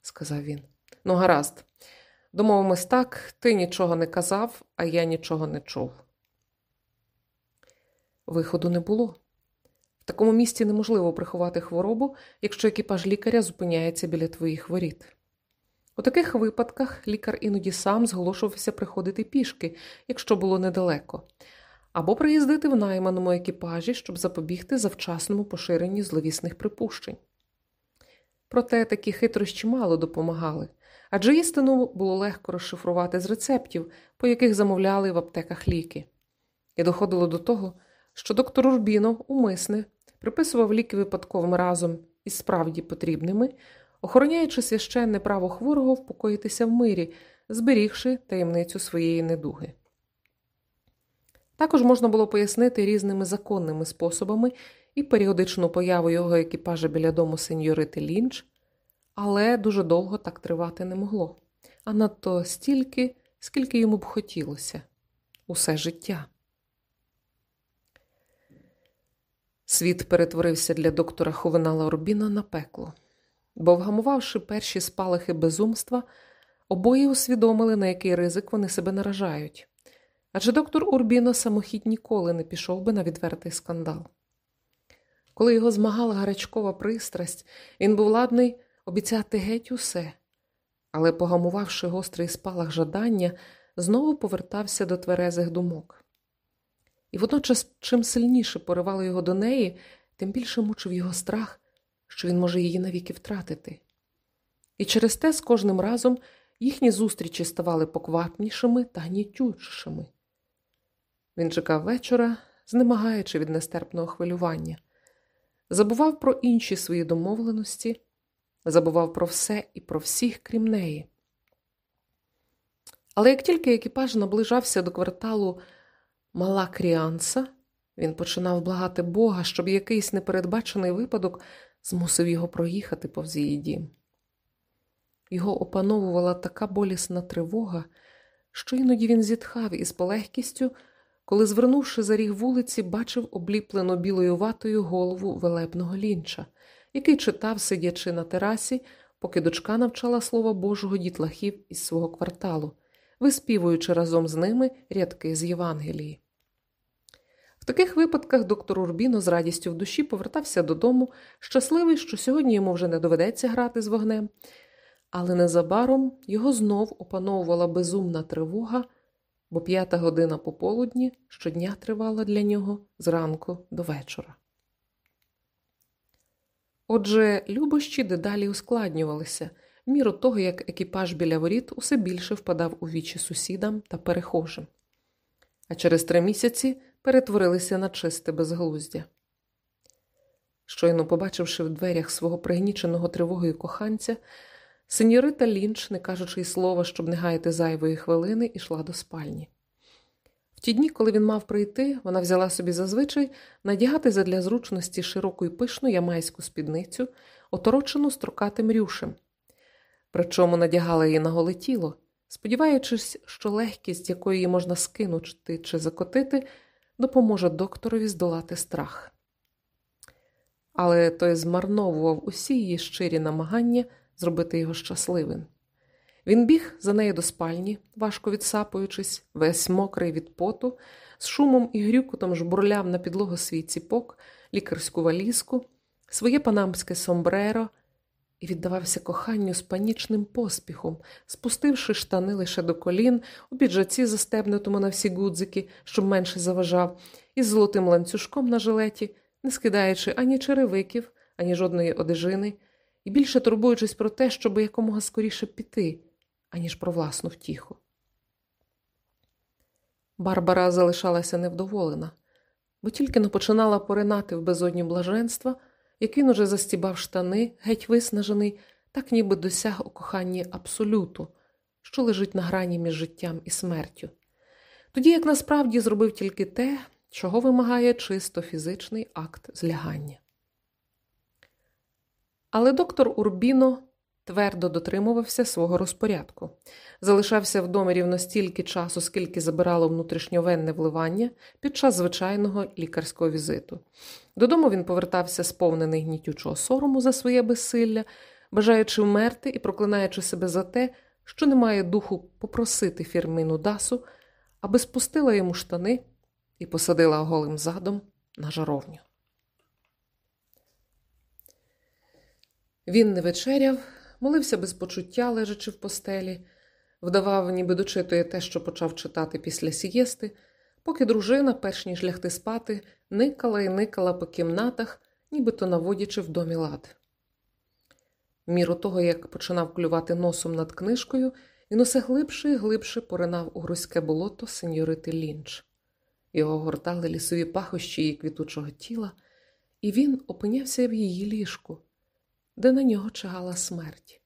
сказав він. Ну, гаразд, домовимось так, ти нічого не казав, а я нічого не чув. Виходу не було. В такому місці неможливо приховати хворобу, якщо екіпаж лікаря зупиняється біля твоїх воріт. У таких випадках лікар іноді сам зголошувався приходити пішки, якщо було недалеко, або приїздити в найманому екіпажі, щоб запобігти завчасному поширенню зловісних припущень. Проте такі хитрощі мало допомагали, адже істину було легко розшифрувати з рецептів, по яких замовляли в аптеках ліки. І доходило до того, що доктор Урбіно умисне приписував ліки випадковим разом із справді потрібними, охороняючи священне право хворого впокоїтися в мирі, зберігши таємницю своєї недуги. Також можна було пояснити різними законними способами і періодичну появу його екіпажа біля дому сеньорити Лінч, але дуже довго так тривати не могло, а надто стільки, скільки йому б хотілося усе життя. Світ перетворився для доктора Хувенала Рубіна на пекло, бо, вгамувавши перші спалахи безумства, обоє усвідомили, на який ризик вони себе наражають. Адже доктор Урбіно самохід ніколи не пішов би на відвертий скандал. Коли його змагала гарячкова пристрасть, він був ладний обіцяти геть усе, але, погамувавши гострий спалах жадання, знову повертався до тверезих думок. І водночас, чим сильніше поривало його до неї, тим більше мучив його страх, що він може її навіки втратити. І через те з кожним разом їхні зустрічі ставали поквапнішими та гнітючішими. Він чекав вечора, знемагаючи від нестерпного хвилювання, забував про інші свої домовленості, забував про все і про всіх, крім неї. Але як тільки екіпаж наближався до кварталу Мала Кріанса, він починав благати Бога, щоб якийсь непередбачений випадок змусив його проїхати повз її дім. Його опановувала така болісна тривога, що іноді він зітхав із полегкістю, коли, звернувши за ріг вулиці, бачив обліплену білою ватою голову велебного лінча, який читав, сидячи на терасі, поки дочка навчала слова Божого дітлахів із свого кварталу, виспівуючи разом з ними рядки з Євангелії. В таких випадках доктор Урбіно з радістю в душі повертався додому, щасливий, що сьогодні йому вже не доведеться грати з вогнем, але незабаром його знов опановувала безумна тривога, бо п'ята година пополудні щодня тривала для нього зранку до вечора. Отже, любощі дедалі ускладнювалися, в міру того, як екіпаж біля воріт усе більше впадав у вічі сусідам та перехожим. А через три місяці перетворилися на чисте безглуздя. Щойно побачивши в дверях свого пригніченого тривогою коханця, сеньорита Лінч, не кажучи й слова, щоб не гаяти зайвої хвилини, ішла до спальні. Ті дні, коли він мав прийти, вона взяла собі зазвичай надягати задля зручності широку й пишну ямайську спідницю, оторочену строкатим рюшем. Причому надягала її на голе тіло, сподіваючись, що легкість, якої її можна скинути чи закотити, допоможе докторові здолати страх. Але той змарновував усі її щирі намагання зробити його щасливим. Він біг за нею до спальні, важко відсапуючись, весь мокрий від поту, з шумом і грюкотом жбурляв на підлогу свій ціпок, лікарську валізку, своє панамське сомбреро і віддавався коханню з панічним поспіхом, спустивши штани лише до колін, у піджаці, застебнутому на всі гудзики, щоб менше заважав, із золотим ланцюжком на жилеті, не скидаючи ані черевиків, ані жодної одежини, і більше турбуючись про те, щоб якомога скоріше піти, аніж про власну втіху. Барбара залишалася невдоволена, бо тільки не починала поринати в безодню блаженства як він уже застібав штани, геть виснажений, так ніби досяг у коханні абсолюту, що лежить на грані між життям і смертю. Тоді як насправді зробив тільки те, чого вимагає чисто фізичний акт злягання. Але доктор Урбіно твердо дотримувався свого розпорядку, залишався вдома рівно стільки часу, скільки забирало внутрішньовенне вливання під час звичайного лікарського візиту. Додому він повертався сповнений гнітючого сорому за своє безсилля, бажаючи вмерти і проклинаючи себе за те, що не має духу попросити фірмину Дасу, аби спустила йому штани і посадила голим задом на жаровню. Він не вечеряв, молився без почуття, лежачи в постелі, вдавав, ніби дочитує те, що почав читати після сієсти, поки дружина, перш ніж лягти спати, никала і никала по кімнатах, нібито наводячи в домі лад. В міру того, як починав клювати носом над книжкою, він усе глибше і глибше поринав у грузьке болото сеньорити Лінч. його гортали лісові пахощі її квітучого тіла, і він опинявся в її ліжку, де на нього чагала смерть.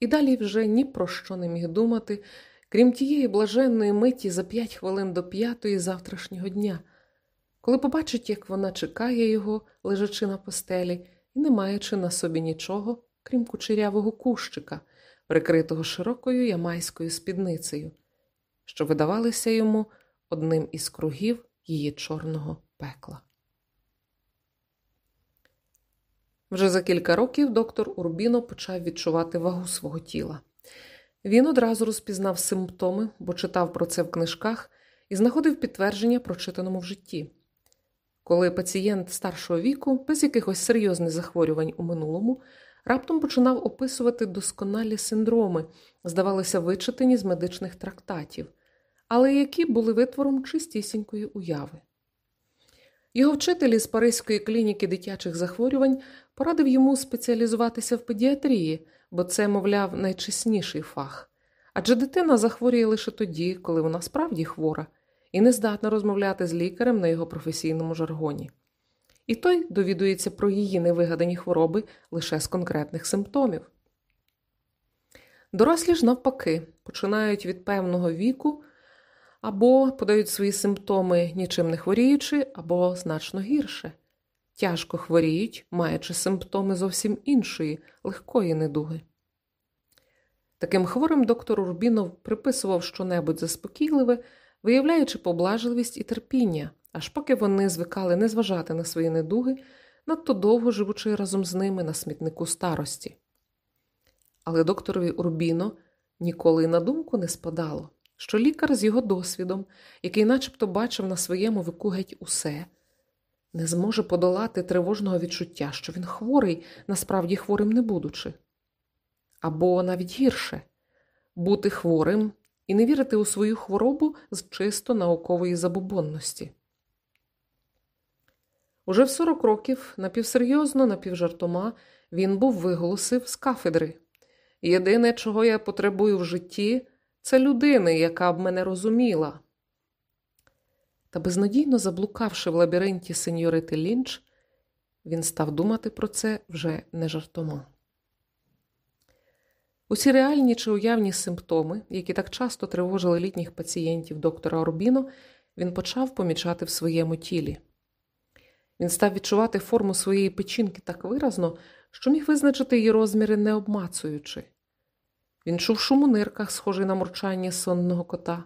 І далі вже ні про що не міг думати, крім тієї блаженної миті за п'ять хвилин до п'ятої завтрашнього дня, коли побачить, як вона чекає його, лежачи на постелі, і не маючи на собі нічого, крім кучерявого кущика, прикритого широкою ямайською спідницею, що видавалися йому одним із кругів її чорного пекла. Вже за кілька років доктор Урбіно почав відчувати вагу свого тіла. Він одразу розпізнав симптоми, бо читав про це в книжках і знаходив підтвердження прочитаному в житті. Коли пацієнт старшого віку, без якихось серйозних захворювань у минулому, раптом починав описувати досконалі синдроми, здавалося, вичитані з медичних трактатів, але які були витвором чистісінької уяви. Його вчитель із Паризької клініки дитячих захворювань порадив йому спеціалізуватися в педіатрії, бо це, мовляв, найчесніший фах. Адже дитина захворює лише тоді, коли вона справді хвора, і не здатна розмовляти з лікарем на його професійному жаргоні. І той довідується про її невигадані хвороби лише з конкретних симптомів. Дорослі ж, навпаки, починають від певного віку або подають свої симптоми нічим не хворіючи, або значно гірше. Тяжко хворіють, маючи симптоми зовсім іншої, легкої недуги. Таким хворим доктор Урбінов приписував щонебудь заспокійливе, виявляючи поблажливість і терпіння, аж поки вони звикали не зважати на свої недуги, надто довго живучи разом з ними на смітнику старості. Але докторові Урбіно ніколи на думку не спадало, що лікар з його досвідом, який начебто бачив на своєму віку геть усе, не зможе подолати тривожного відчуття, що він хворий, насправді хворим не будучи. Або навіть гірше бути хворим і не вірити у свою хворобу з чисто наукової забобонності. Уже в 40 років напівсерйозно, напівжартома він був виголосив з кафедри Єдине, чого я потребую в житті, це людини, яка б мене розуміла. Та безнадійно заблукавши в лабіринті сеньорити Лінч, він став думати про це вже не жартома. Усі реальні чи уявні симптоми, які так часто тривожили літніх пацієнтів доктора Орбіно, він почав помічати в своєму тілі. Він став відчувати форму своєї печінки так виразно, що міг визначити її розміри не обмацуючи. Він чув шум у нирках, схожий на мурчання сонного кота,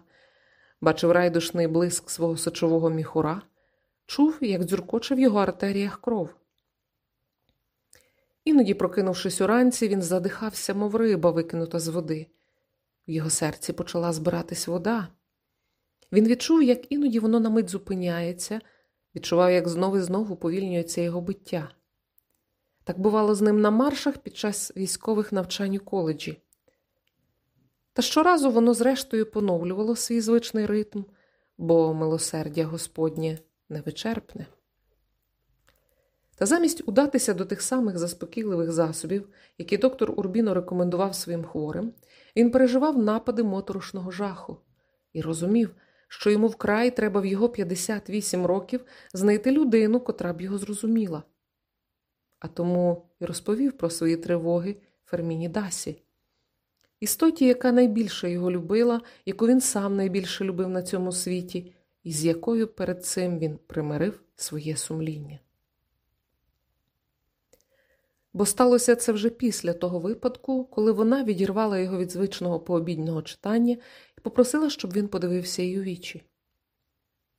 бачив райдушний блиск свого сочового міхура, чув, як дзюркоче в його артеріях кров. Іноді, прокинувшись уранці, він задихався, мов риба, викинута з води. В його серці почала збиратись вода. Він відчув, як іноді воно на мить зупиняється, відчував, як знову і знову повільнюється його биття. Так бувало з ним на маршах під час військових навчань у коледжі. Та щоразу воно, зрештою, поновлювало свій звичний ритм, бо милосердя Господнє невичерпне. Та замість удатися до тих самих заспокійливих засобів, які доктор Урбіно рекомендував своїм хворим, він переживав напади моторошного жаху і розумів, що йому вкрай треба в його 58 років знайти людину, котра б його зрозуміла. А тому і розповів про свої тривоги Ферміні Дасі, істоті, яка найбільше його любила, яку він сам найбільше любив на цьому світі, і з якою перед цим він примирив своє сумління. Бо сталося це вже після того випадку, коли вона відірвала його від звичного пообіднього читання і попросила, щоб він подивився її вічі.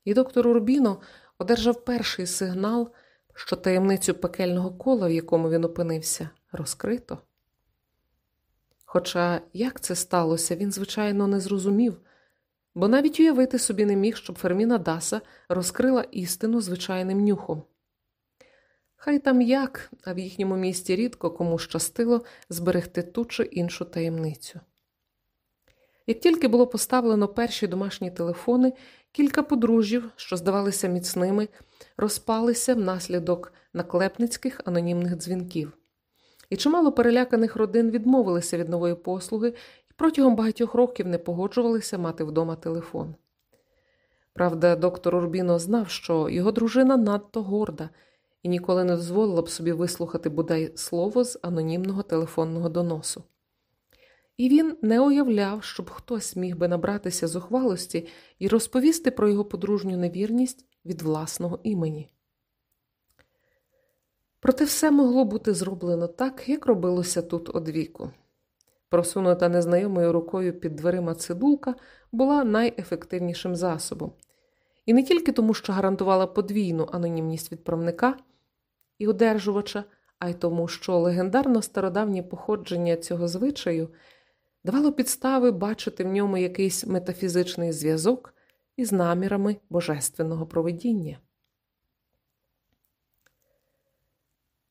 І доктор Урбіно одержав перший сигнал, що таємницю пекельного кола, в якому він опинився, розкрито. Хоча як це сталося, він, звичайно, не зрозумів, бо навіть уявити собі не міг, щоб Ферміна Даса розкрила істину звичайним нюхом. Хай там як, а в їхньому місті рідко кому щастило зберегти ту чи іншу таємницю. Як тільки було поставлено перші домашні телефони, кілька подружжів, що здавалися міцними, розпалися внаслідок наклепницьких анонімних дзвінків. І чимало переляканих родин відмовилися від нової послуги і протягом багатьох років не погоджувалися мати вдома телефон. Правда, доктор Урбіно знав, що його дружина надто горда і ніколи не дозволила б собі вислухати бодай слово з анонімного телефонного доносу. І він не уявляв, щоб хтось міг би набратися зухвалості і розповісти про його подружню невірність від власного імені. Проте все могло бути зроблено так, як робилося тут одвіку. Просунута незнайомою рукою під дверима цидулка була найефективнішим засобом, і не тільки тому, що гарантувала подвійну анонімність відправника і одержувача, а й тому, що легендарно стародавнє походження цього звичаю давало підстави бачити в ньому якийсь метафізичний зв'язок із намірами божественного проведіння.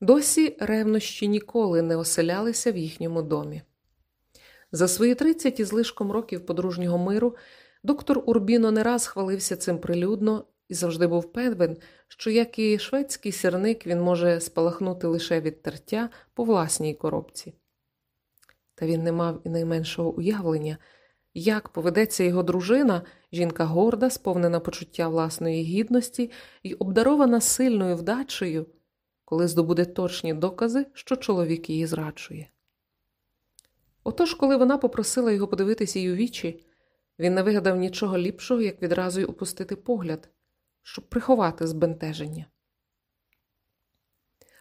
Досі ревнощі ніколи не оселялися в їхньому домі. За свої 30 із лишком років подружнього миру доктор Урбіно не раз хвалився цим прилюдно і завжди був певен, що, як і шведський сірник, він може спалахнути лише від тертя по власній коробці. Та він не мав і найменшого уявлення, як поведеться його дружина, жінка горда, сповнена почуття власної гідності і обдарована сильною вдачею, коли здобуде точні докази, що чоловік її зраджує. Отож, коли вона попросила його подивитися їй у вічі, він не вигадав нічого ліпшого, як відразу й опустити погляд, щоб приховати збентеження.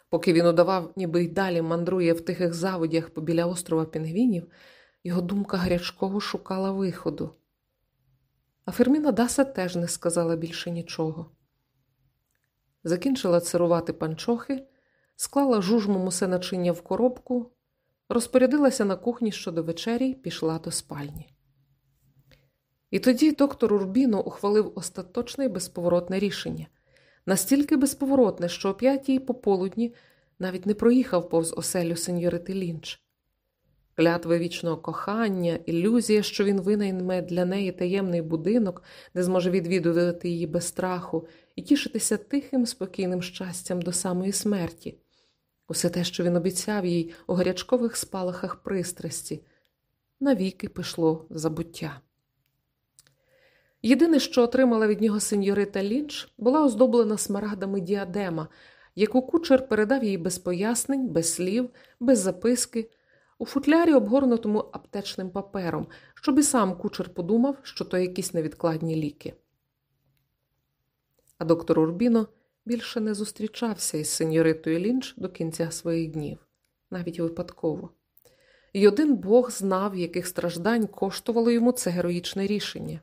Поки він удавав, ніби й далі мандрує в тихих заводях побіля острова Пінгвінів, його думка гарячково шукала виходу. А Ферміна Даса теж не сказала більше нічого. Закінчила цирувати панчохи, склала жужмом усе начиння в коробку, розпорядилася на кухні щодо вечері й пішла до спальні. І тоді доктор Урбіно ухвалив остаточне і безповоротне рішення настільки безповоротне, що о п'ятій пополудні навіть не проїхав повз оселю сеньорити Лінч. Клятви вічного кохання, ілюзія, що він винайме для неї таємний будинок, де зможе відвідувати її без страху і тішитися тихим, спокійним щастям до самої смерті. Усе те, що він обіцяв їй у гарячкових спалахах пристрасті, навіки пішло в забуття. Єдине, що отримала від нього сеньорита Лінч, була оздоблена смарагдами діадема, яку кучер передав їй без пояснень, без слів, без записки, у футлярі, обгорнутому аптечним папером, щоб і сам кучер подумав, що то якісь невідкладні ліки. А доктор Урбіно більше не зустрічався із сеньоритою Лінч до кінця своїх днів, навіть випадково. І один Бог знав, яких страждань коштувало йому це героїчне рішення.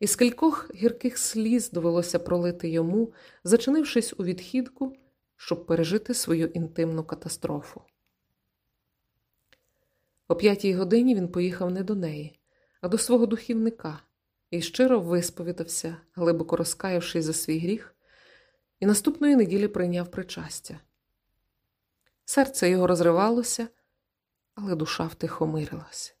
І скількох гірких сліз довелося пролити йому, зачинившись у відхідку, щоб пережити свою інтимну катастрофу. О п'ятій годині він поїхав не до неї, а до свого духівника і щиро висповідався, глибоко розкаявшись за свій гріх, і наступної неділі прийняв причастя. Серце його розривалося, але душа втихомирилася.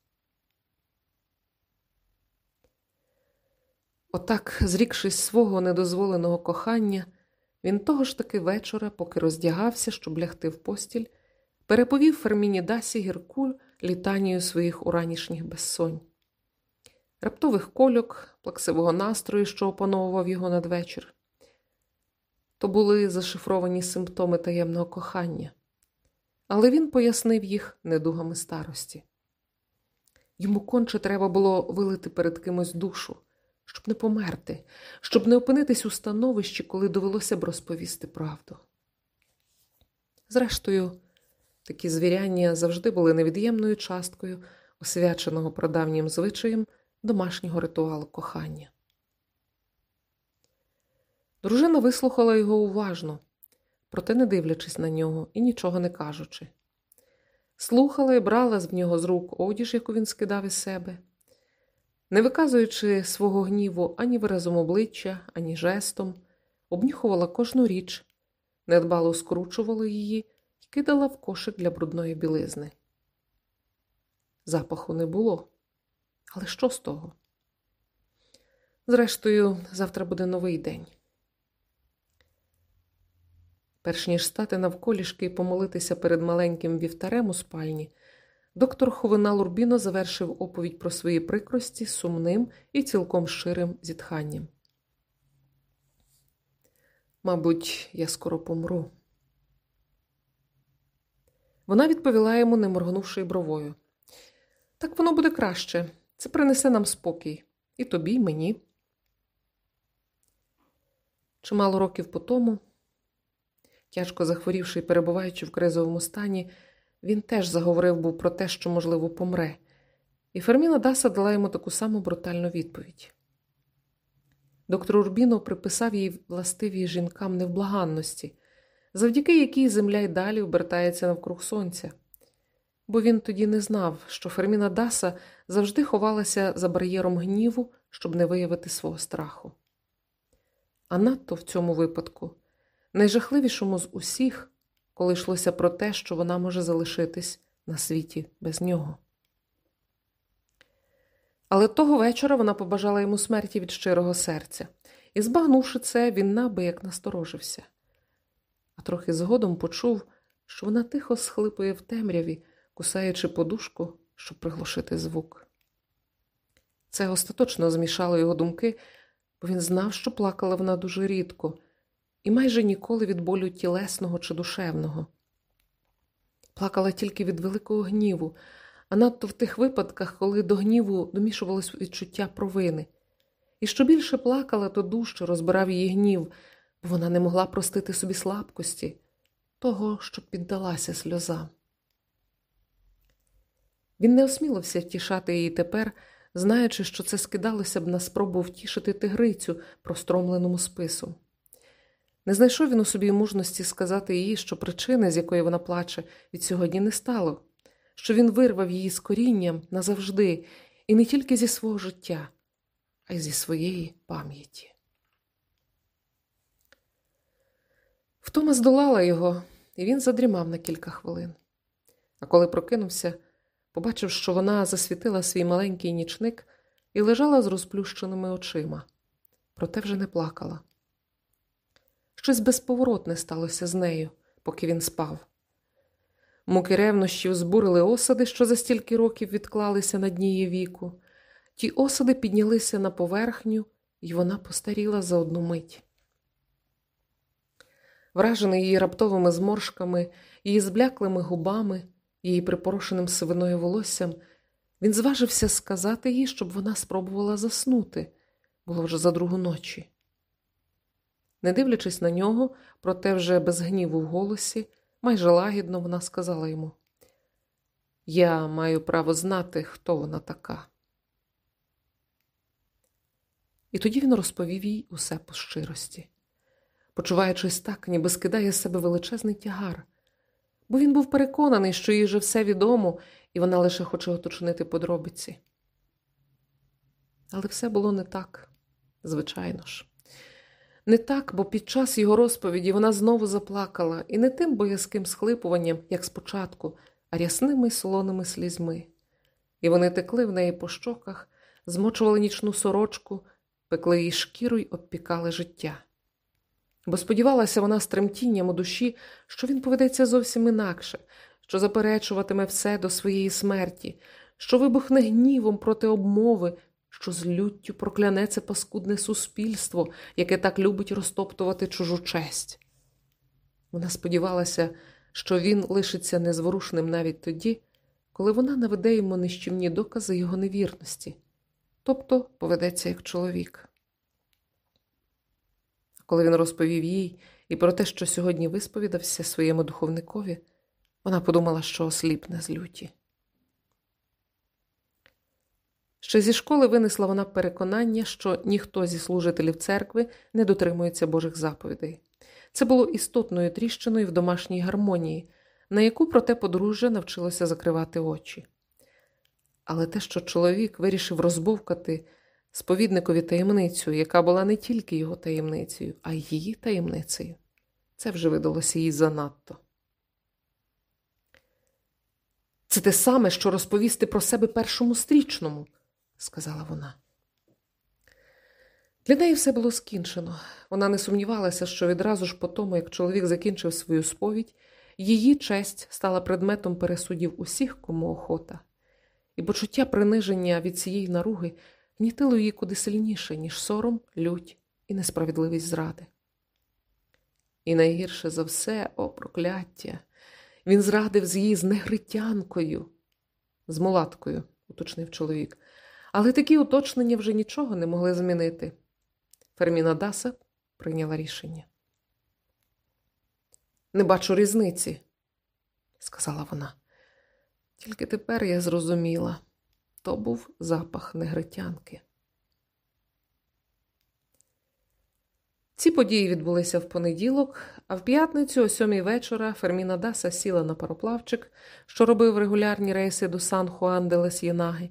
Отак, зрікшись свого недозволеного кохання, він того ж таки вечора, поки роздягався, щоб лягти в постіль, переповів Ферміні Дасі гірку літанію своїх уранішніх безсонь, раптових кольок, плаксивого настрою, що опановував його надвечір. То були зашифровані симптоми таємного кохання, але він пояснив їх недугами старості. Йому конче треба було вилити перед кимось душу щоб не померти, щоб не опинитись у становищі, коли довелося б розповісти правду. Зрештою, такі звіряння завжди були невід'ємною часткою освяченого прадавнім звичаєм домашнього ритуалу кохання. Дружина вислухала його уважно, проте не дивлячись на нього і нічого не кажучи. Слухала і брала з нього з рук одіж, яку він скидав із себе не виказуючи свого гніву ані виразом обличчя, ані жестом, обнюхувала кожну річ, недбало скручувала її і кидала в кошик для брудної білизни. Запаху не було, але що з того? Зрештою, завтра буде новий день. Перш ніж стати навколішки і помолитися перед маленьким вівтарем у спальні. Доктор Ховина Лурбіно завершив оповідь про свої прикрості сумним і цілком ширим зітханням. Мабуть, я скоро помру. Вона відповіла йому, не моргнувши бровою. Так воно буде краще. Це принесе нам спокій. І тобі, і мені. Чимало років по тому, тяжко захворівши і перебуваючи в кризовому стані, він теж заговорив був про те, що, можливо, помре, і Ферміна Даса дала йому таку саму брутальну відповідь. Доктор Урбіно приписав їй властиві жінкам невблаганності, завдяки якій земля й далі обертається навкруг сонця, бо він тоді не знав, що Ферміна Даса завжди ховалася за бар'єром гніву, щоб не виявити свого страху. А надто в цьому випадку, найжахливішому з усіх, коли йшлося про те, що вона може залишитись на світі без нього. Але того вечора вона побажала йому смерті від щирого серця, і, збагнувши це, він набияк насторожився. А трохи згодом почув, що вона тихо схлипує в темряві, кусаючи подушку, щоб приглушити звук. Це остаточно змішало його думки, бо він знав, що плакала вона дуже рідко і майже ніколи від болю тілесного чи душевного. Плакала тільки від великого гніву, а надто в тих випадках, коли до гніву домішувалось відчуття провини. І що більше плакала, то дужче розбирав її гнів, бо вона не могла простити собі слабкості, того, що піддалася сльозам. Він не осмілився втішати її тепер, знаючи, що це скидалося б на спробу втішити тигрицю простромленому спису. Не знайшов він у собі мужності сказати їй, що причини, з якої вона плаче, від сьогодні не стало, що він вирвав її з корінням назавжди, і не тільки зі свого життя, а й зі своєї пам'яті. Втома здолала його, і він задрімав на кілька хвилин. А коли прокинувся, побачив, що вона засвітила свій маленький нічник і лежала з розплющеними очима, проте вже не плакала. Щось безповоротне сталося з нею, поки він спав. Муки ревнощів збурили осади, що за стільки років відклалися на дні її віку. Ті осади піднялися на поверхню, і вона постаріла за одну мить. Вражений її раптовими зморшками, її збляклими губами, її припорошеним сивиною волоссям, він зважився сказати їй, щоб вона спробувала заснути, було вже за другу ночі. Не дивлячись на нього, проте вже без гніву в голосі, майже лагідно вона сказала йому: Я маю право знати, хто вона така. І тоді він розповів їй усе по щирості, почуваючись так, ніби скидає з себе величезний тягар, бо він був переконаний, що їй вже все відомо, і вона лише хоче уточнити подробиці. Але все було не так, звичайно ж. Не так, бо під час його розповіді вона знову заплакала, і не тим боязким схлипуванням, як спочатку, а рясними солоними слізьми. І вони текли в неї по щоках, змочували нічну сорочку, пекли її шкіру й обпікали життя. Бо сподівалася вона з тремтінням у душі, що він поведеться зовсім інакше, що заперечуватиме все до своєї смерті, що вибухне гнівом проти обмови, що з люттю прокляне це паскудне суспільство, яке так любить розтоптувати чужу честь. Вона сподівалася, що він лишиться незворушним навіть тоді, коли вона наведе йому нищівні докази його невірності, тобто поведеться як чоловік. Коли він розповів їй і про те, що сьогодні висповідався своєму духовникові, вона подумала, що осліпне з люті. Ще зі школи винесла вона переконання, що ніхто зі служителів церкви не дотримується Божих заповідей. Це було істотною тріщиною в домашній гармонії, на яку проте подружжя навчилося закривати очі. Але те, що чоловік вирішив розбовкати сповідникові таємницю, яка була не тільки його таємницею, а й її таємницею, це вже видалося їй занадто. Це те саме, що розповісти про себе першому стрічному сказала вона. Для неї все було скінчено. Вона не сумнівалася, що відразу ж по тому, як чоловік закінчив свою сповідь, її честь стала предметом пересудів усіх, кому охота, і почуття приниження від цієї наруги гнітило її куди сильніше, ніж сором, лють і несправедливість зради. І найгірше за все, о прокляття, він зрадив з її з негритянкою, з мулаткою, уточнив чоловік. Але такі уточнення вже нічого не могли змінити. Ферміна Даса прийняла рішення. Не бачу різниці, сказала вона. Тільки тепер я зрозуміла то був запах негритянки. Ці події відбулися в понеділок, а в п'ятницю, о сьомій вечора, Ферміна Даса сіла на пароплавчик, що робив регулярні рейси до Сан Хуан де Ласьєнаги,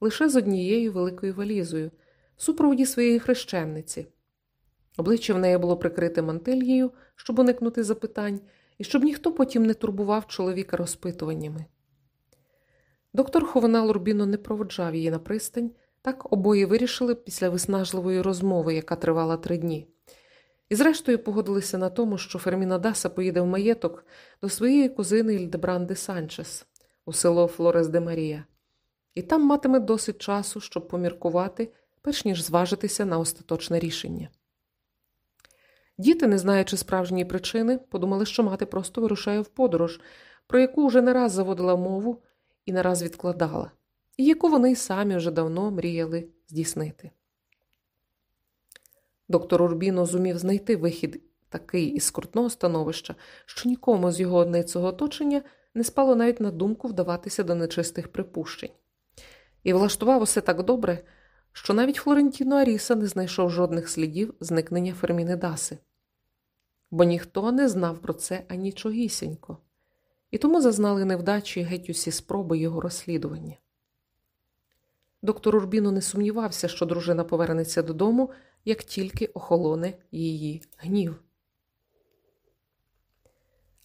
лише з однією великою валізою, в супроводі своєї хрещенниці. Обличчя в неї було прикрите мантильєю, щоб уникнути запитань, і щоб ніхто потім не турбував чоловіка розпитуваннями. Доктор Ховенал Рубіно не проводжав її на пристань, так обоє вирішили після виснажливої розмови, яка тривала три дні. І зрештою погодилися на тому, що Ферміна Даса поїде в маєток до своєї кузини Ільдебранди Санчес у село Флорес де Марія, і там матиме досить часу, щоб поміркувати, перш ніж зважитися на остаточне рішення. Діти, не знаючи справжньої причини, подумали, що мати просто вирушає в подорож, про яку вже не раз заводила мову і не раз відкладала, і яку вони й самі вже давно мріяли здійснити. Доктор Урбіно зумів знайти вихід такий із скрутного становища, що нікому з його одницього оточення не спало навіть на думку вдаватися до нечистих припущень. І влаштував усе так добре, що навіть Флорентіно Аріса не знайшов жодних слідів зникнення Ферміни Даси, бо ніхто не знав про це анічогісінько, і тому зазнали невдачі геть усі спроби його розслідування. Доктор Урбіно не сумнівався, що дружина повернеться додому, як тільки охолоне її гнів.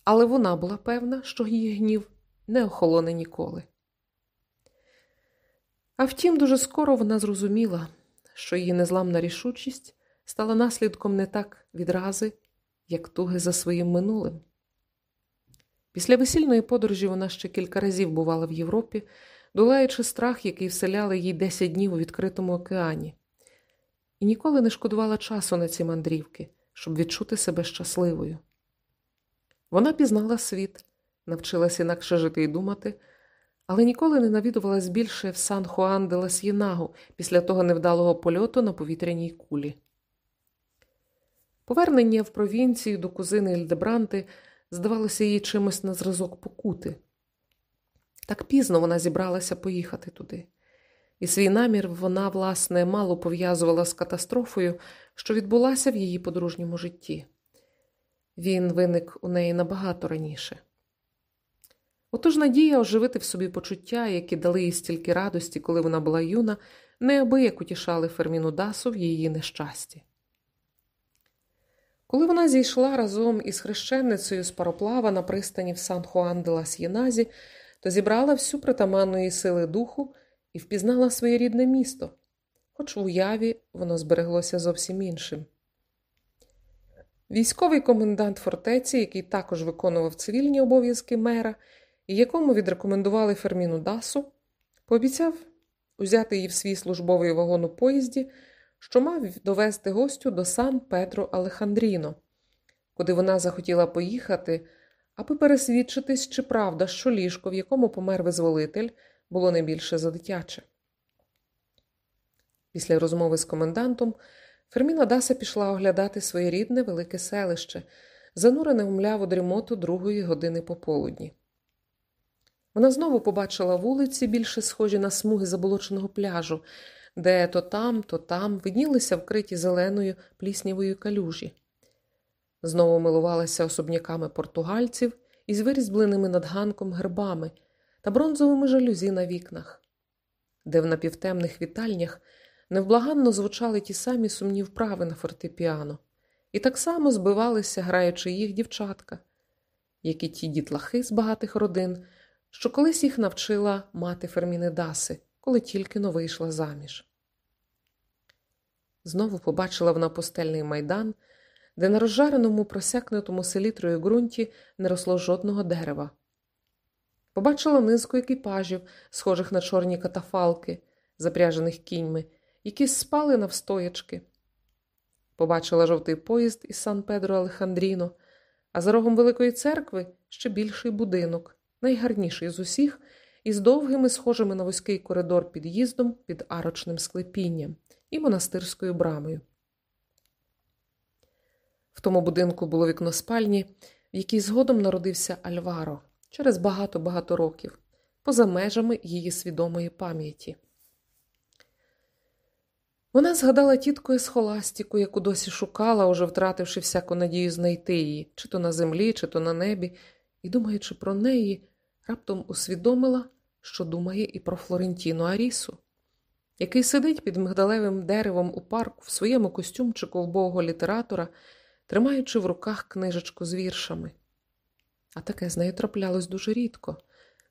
Але вона була певна, що її гнів не охолоне ніколи. А втім, дуже скоро вона зрозуміла, що її незламна рішучість стала наслідком не так відрази, як туги за своїм минулим. Після весільної подорожі вона ще кілька разів бувала в Європі, долаючи страх, який вселяли їй 10 днів у відкритому океані, і ніколи не шкодувала часу на ці мандрівки, щоб відчути себе щасливою. Вона пізнала світ, навчилась інакше жити і думати, але ніколи не навідувалась більше в Сан Хуан де Ласьєнагу після того невдалого польоту на повітряній кулі. Повернення в провінцію до кузини Ільдебранти здавалося їй чимось на зразок покути. Так пізно вона зібралася поїхати туди, і свій намір вона, власне, мало пов'язувала з катастрофою, що відбулася в її подружньому житті. Він виник у неї набагато раніше. Отож надія оживити в собі почуття, які дали їй стільки радості, коли вона була юна, неабияк утішали Ферміну Дасу в її нещасті. Коли вона зійшла разом із хрещеницею з пароплава на пристані в Сан Хуан де Ласьєназі, то зібрала всю притаманної сили духу і впізнала своє рідне місто, хоч в уяві воно збереглося зовсім іншим. Військовий комендант фортеці, який також виконував цивільні обов'язки мера, і якому відрекомендували Ферміну Дасу, пообіцяв узяти її в свій службовий вагон у поїзді, що мав довести гостю до Сан Педро Алехандріно, куди вона захотіла поїхати, аби пересвідчитись, чи правда, що ліжко, в якому помер визволитель, було не більше за дитяче. Після розмови з комендантом Ферміна Даса пішла оглядати своє рідне велике селище, занурене в мляву дрімоту другої години пополудні. Вона знову побачила вулиці, більше схожі на смуги заболоченого пляжу, де то там, то там виднілися вкриті зеленою пліснявою калюжі. Знову милувалася особняками португальців із вирізбленими над ганком гербами та бронзовими жалюзі на вікнах, де в напівтемних вітальнях невблаганно звучали ті самі сумні вправи на фортепіано, і так само збивалися, граючи їх дівчатка, як і ті дітлахи з багатих родин, що колись їх навчила мати Ферміни Даси, коли тільки но вийшла заміж. Знову побачила вона пустельний майдан, де на розжареному просякнутому селітрою ґрунті не росло жодного дерева. Побачила низку екіпажів, схожих на чорні катафалки, запряжених кіньми, які спали навстоячки. Побачила жовтий поїзд із Сан Педро Алехандріно, а за рогом Великої церкви ще більший будинок, найгарніший з усіх, із довгими, схожими на вузький коридор під'їздом під арочним склепінням і монастирською брамою. В тому будинку було вікно спальні, в якій згодом народився Альваро через багато-багато років, поза межами її свідомої пам'яті. Вона згадала тітку схоластіку, яку досі шукала, уже втративши всяку надію знайти її, чи то на землі, чи то на небі, і, думаючи про неї, раптом усвідомила, що думає і про Флорентіну Арісу, який сидить під мигдалевим деревом у парку в своєму костюмчику вбогого літератора, тримаючи в руках книжечку з віршами. А таке з нею траплялось дуже рідко,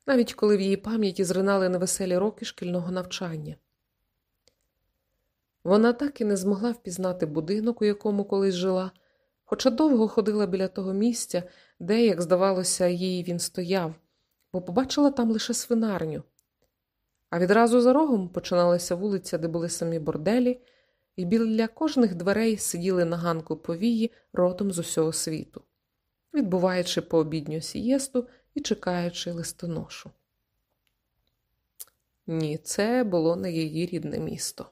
навіть коли в її пам'яті зринали невеселі роки шкільного навчання. Вона так і не змогла впізнати будинок, у якому колись жила, хоча довго ходила біля того місця, де, як здавалося, їй він стояв, бо побачила там лише свинарню. А відразу за рогом починалася вулиця, де були самі борделі, і біля кожних дверей сиділи на ганку повії родом з усього світу, відбуваючи пообідню сієсту і чекаючи листоношу. Ні, це було не її рідне місто.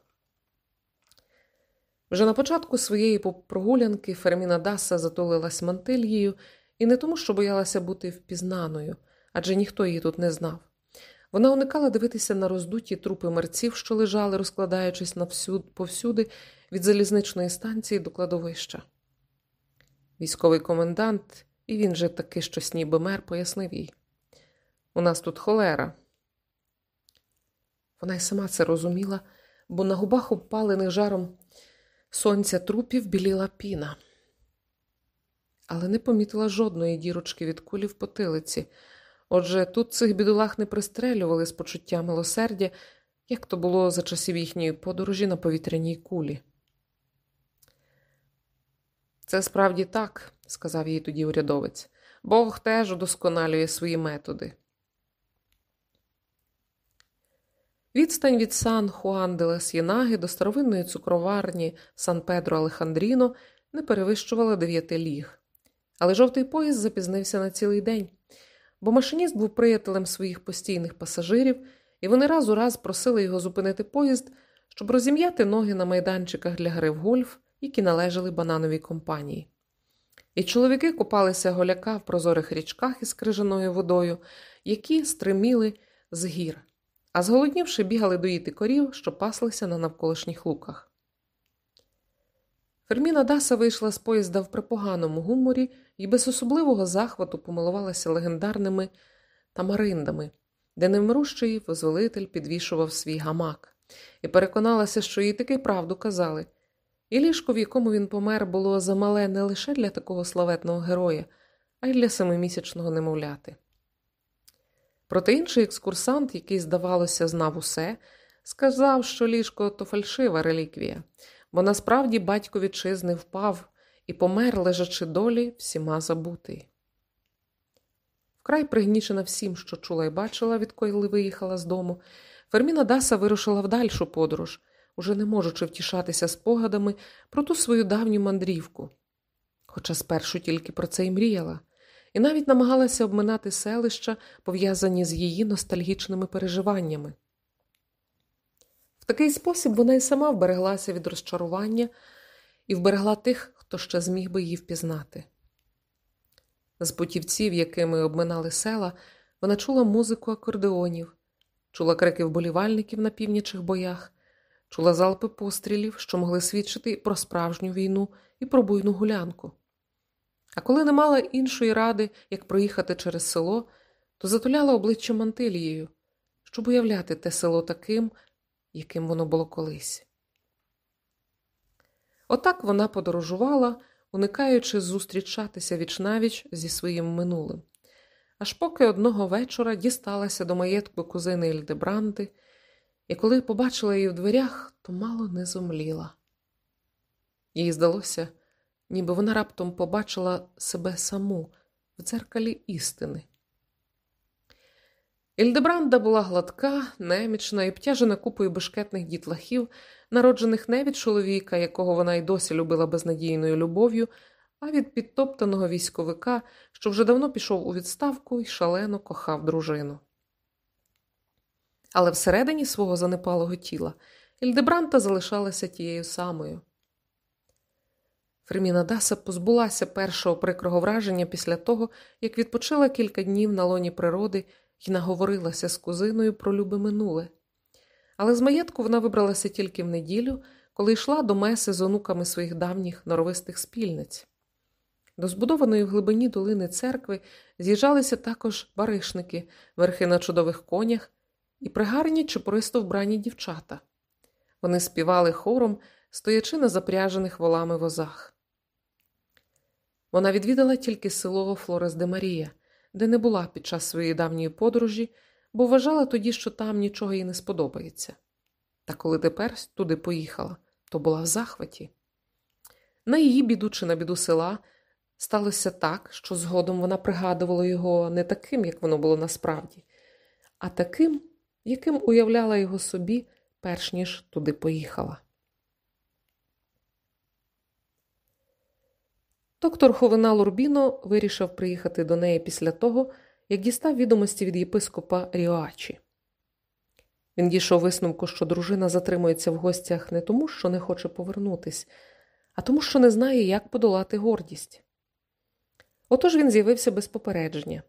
Вже на початку своєї прогулянки Ферміна Даса затулилась мантильєю і не тому, що боялася бути впізнаною, адже ніхто її тут не знав. Вона уникала дивитися на роздуті трупи мерців, що лежали, розкладаючись навсюд, повсюди від залізничної станції до кладовища. Військовий комендант, і він же таки щось ніби мер, пояснив їй у нас тут холера. Вона й сама це розуміла, бо на губах обпалених жаром сонця трупів біліла піна, але не помітила жодної дірочки від кулі в потилиці. Отже, тут цих бідолах не пристрелювали з почуття милосердя, як то було за часів їхньої подорожі на повітряній кулі. Це справді так, сказав їй тоді урядовець. Бог теж удосконалює свої методи. Відстань від Сан Хуан де Лесьєнаги до старовинної цукроварні Сан Педро Алехандріно не перевищувала дев'яти ліг. Але жовтий поїзд запізнився на цілий день, бо машиніст був приятелем своїх постійних пасажирів, і вони раз у раз просили його зупинити поїзд, щоб розім'яти ноги на майданчиках для гри в гольф, які належали банановій компанії. І чоловіки купалися голяка в прозорих річках із крижаною водою, які стриміли з гір а зголоднівши, бігали доїти корів, що паслися на навколишніх луках. Ферміна Даса вийшла з поїзда в припоганому гуморі і без особливого захвату помилувалася легендарними тамариндами, де невмирущий визволитель підвішував свій гамак, і переконалася, що їй таки правду казали. І ліжко, в якому він помер, було замале не лише для такого славетного героя, а й для семимісячного немовляти. Проте інший екскурсант, який, здавалося, знав усе, сказав, що ліжко то фальшива реліквія, бо насправді батько вітчизни впав і помер, лежачи долі, всіма забутий. Вкрай пригнічена всім, що чула і бачила, відколи виїхала з дому, Ферміна Даса вирушила в дальшу подорож, уже не можучи втішатися спогадами про ту свою давню мандрівку. Хоча спершу тільки про це й мріяла і навіть намагалася обминати селища, пов'язані з її ностальгічними переживаннями. Такий спосіб вона й сама вбереглася від розчарування і вберегла тих, хто ще зміг би її впізнати. З путівців, якими обминали села, вона чула музику акордеонів, чула крики вболівальників на північих боях, чула залпи пострілів, що могли свідчити про справжню війну і про буйну гулянку. А коли не мала іншої ради, як проїхати через село, то затуляла обличчя мантилією, щоб уявляти те село таким, яким воно було колись. Отак вона подорожувала, уникаючи зустрічатися вічнавіч зі своїм минулим, аж поки одного вечора дісталася до маєтку кузини Ільдебранди, і коли побачила її в дверях, то мало не зомліла. Їй здалося, ніби вона раптом побачила себе саму в дзеркалі істини. Ільдебранда була гладка, немічна і обтяжена купою бешкетних дітлахів, народжених не від чоловіка, якого вона й досі любила безнадійною любов'ю, а від підтоптаного військовика, що вже давно пішов у відставку і шалено кохав дружину. Але всередині свого занепалого тіла Ільдебранта залишалася тією самою. Ферміна Даса позбулася першого прикрого враження після того, як відпочила кілька днів на лоні природи і наговорилася з кузиною про любе минуле. Але з маєтку вона вибралася тільки в неділю, коли йшла до меси з онуками своїх давніх норовистих спільниць. До збудованої в глибині долини церкви з'їжджалися також баришники, верхи на чудових конях і пригарні чепуристо вбрані дівчата. Вони співали хором, стоячи на запряжених волами возах. Вона відвідала тільки село Флорес де Марія, де не була під час своєї давньої подорожі, бо вважала тоді, що там нічого їй не сподобається. Та коли тепер туди поїхала, то була в захваті. На її біду чи на біду села сталося так, що згодом вона пригадувала його не таким, як воно було насправді, а таким, яким уявляла його собі, перш ніж туди поїхала. Доктор Ховина Лурбіно вирішив приїхати до неї після того, як дістав відомості від єпископа Ріоачі. Він дійшов висновку, що дружина затримується в гостях не тому, що не хоче повернутись, а тому, що не знає, як подолати гордість. Отож він з'явився без попередження,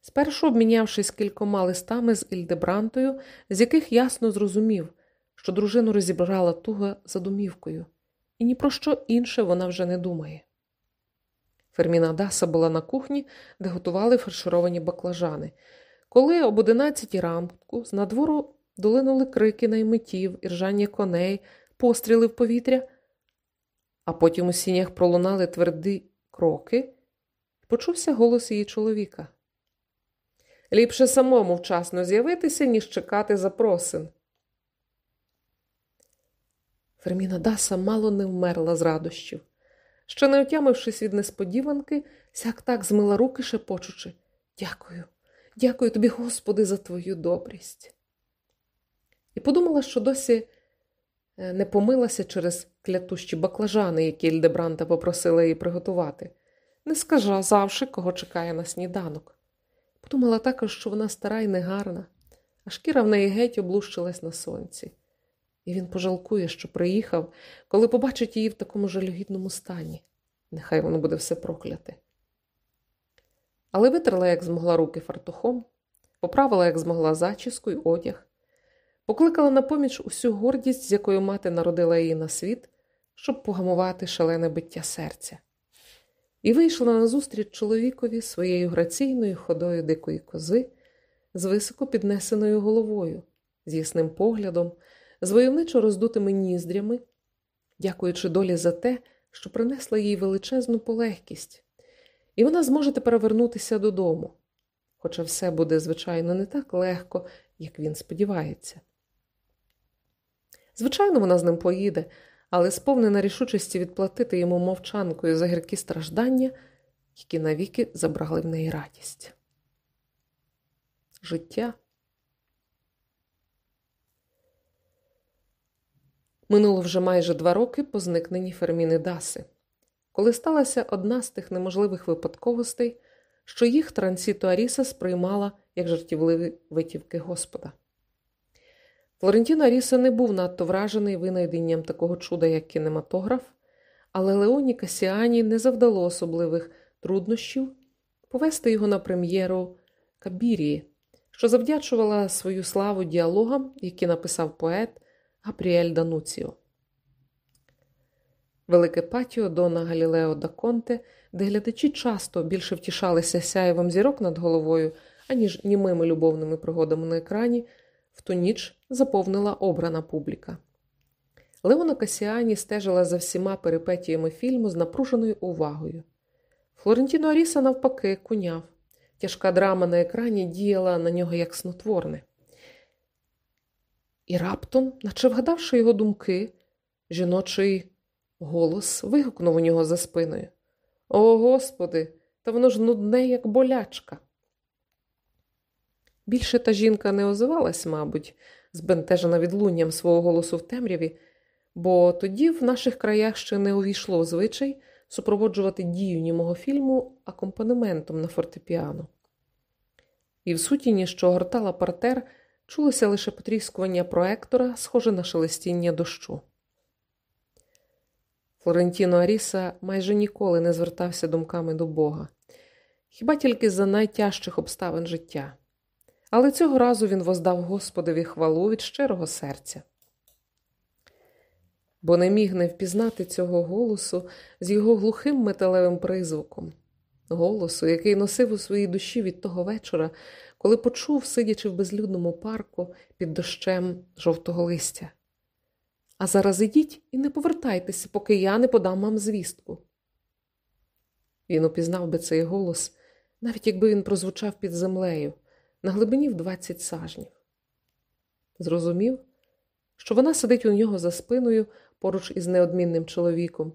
спершу обмінявшись кількома листами з Ільдебрантою, з яких ясно зрозумів, що дружину розібрала туга за домівкою, і ні про що інше вона вже не думає. Ферміна Даса була на кухні, де готували фаршировані баклажани. Коли об одинадцятій ранку з надвору долинули крики наймитів, іржання коней, постріли в повітря, а потім у сінях пролунали тверді кроки, почувся голос її чоловіка. Ліпше самому вчасно з'явитися, ніж чекати запросин. Ферміна Даса мало не вмерла з радощів. Ще не отямившись від несподіванки, сяк так змила руки, шепочучи Дякую, дякую тобі, Господи, за твою добрість. І подумала, що досі е, не помилася через клятущі баклажани, які Ільдебранта попросила її приготувати, не скажа завжди, кого чекає на сніданок. Подумала також, що вона стара й негарна, а шкіра в неї геть облущилась на сонці. І він пожалкує, що приїхав, коли побачить її в такому жалюгідному стані. Нехай воно буде все прокляте. Але витерла, як змогла руки фартухом, поправила, як змогла зачіску й одяг, покликала на поміч усю гордість, з якою мати народила її на світ, щоб погамувати шалене биття серця, і вийшла назустріч чоловікові своєю граційною ходою дикої кози, з високо піднесеною головою, з ясним поглядом з войовничо роздутими ніздрями, дякуючи долі за те, що принесла їй величезну полегкість, і вона зможе тепер вернутися додому. Хоча все буде, звичайно, не так легко, як він сподівається. Звичайно, вона з ним поїде, але сповнена рішучості відплатити йому мовчанкою за гіркі страждання, які навіки забрали в неї радість. Життя Минуло вже майже два роки по зникненні Ферміни Даси, коли сталася одна з тих неможливих випадковостей, що їх Трансіто Аріса сприймала як жартівливі витівки Господа. Флорентіно Аріса не був надто вражений винайденням такого чуда, як кінематограф, але Леоні Касіані не завдало особливих труднощів повести його на прем'єру Кабірії, що завдячувала свою славу діалогам, які написав поет. Гапріель Дануціо. Велике патіо Дона Галілео да Конте, де глядачі часто більше втішалися сяєвом зірок над головою, аніж німими любовними пригодами на екрані, в ту ніч заповнила обрана публіка. Леона Касіані стежила за всіма перипетіями фільму з напруженою увагою. Флорентіно Аріса, навпаки, куняв. Тяжка драма на екрані діяла на нього як снотворне. І раптом, наче вгадавши його думки, жіночий голос вигукнув у нього за спиною. О, Господи, та воно ж нудне, як болячка. Більше та жінка не озивалась, мабуть, збентежена відлунням свого голосу в темряві, бо тоді в наших краях ще не увійшло звичай супроводжувати дію німого фільму акомпанементом на фортепіано. І в сутіні, що огортала партер, чулося лише потріскування проектора, схоже на шелестіння дощу. Флорентіно Аріса майже ніколи не звертався думками до Бога, хіба тільки за найтяжчих обставин життя. Але цього разу він воздав Господові хвалу від щирого серця. Бо не міг не впізнати цього голосу з його глухим металевим призвуком, голосу, який носив у своїй душі від того вечора, коли почув, сидячи в безлюдному парку під дощем жовтого листя. А зараз ідіть і не повертайтеся, поки я не подам вам звістку. Він упізнав би цей голос, навіть якби він прозвучав під землею, на глибині в двадцять сажнів. Зрозумів, що вона сидить у нього за спиною поруч із неодмінним чоловіком,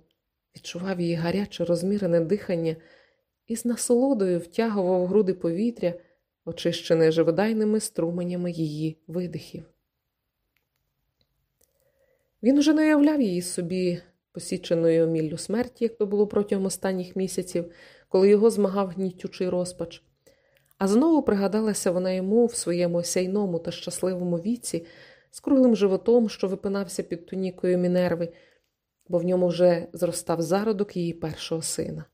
відчував її гаряче, розмірене дихання і з насолодою втягував груди повітря, очищене живодайними струменями її видихів. Він уже не уявляв її собі посіченою міллю смерті, як то було протягом останніх місяців, коли його змагав гнітючий розпач. А знову пригадалася вона йому в своєму сяйному та щасливому віці, з круглим животом, що випинався під тунікою Мінерви, бо в ньому вже зростав зародок її першого сина.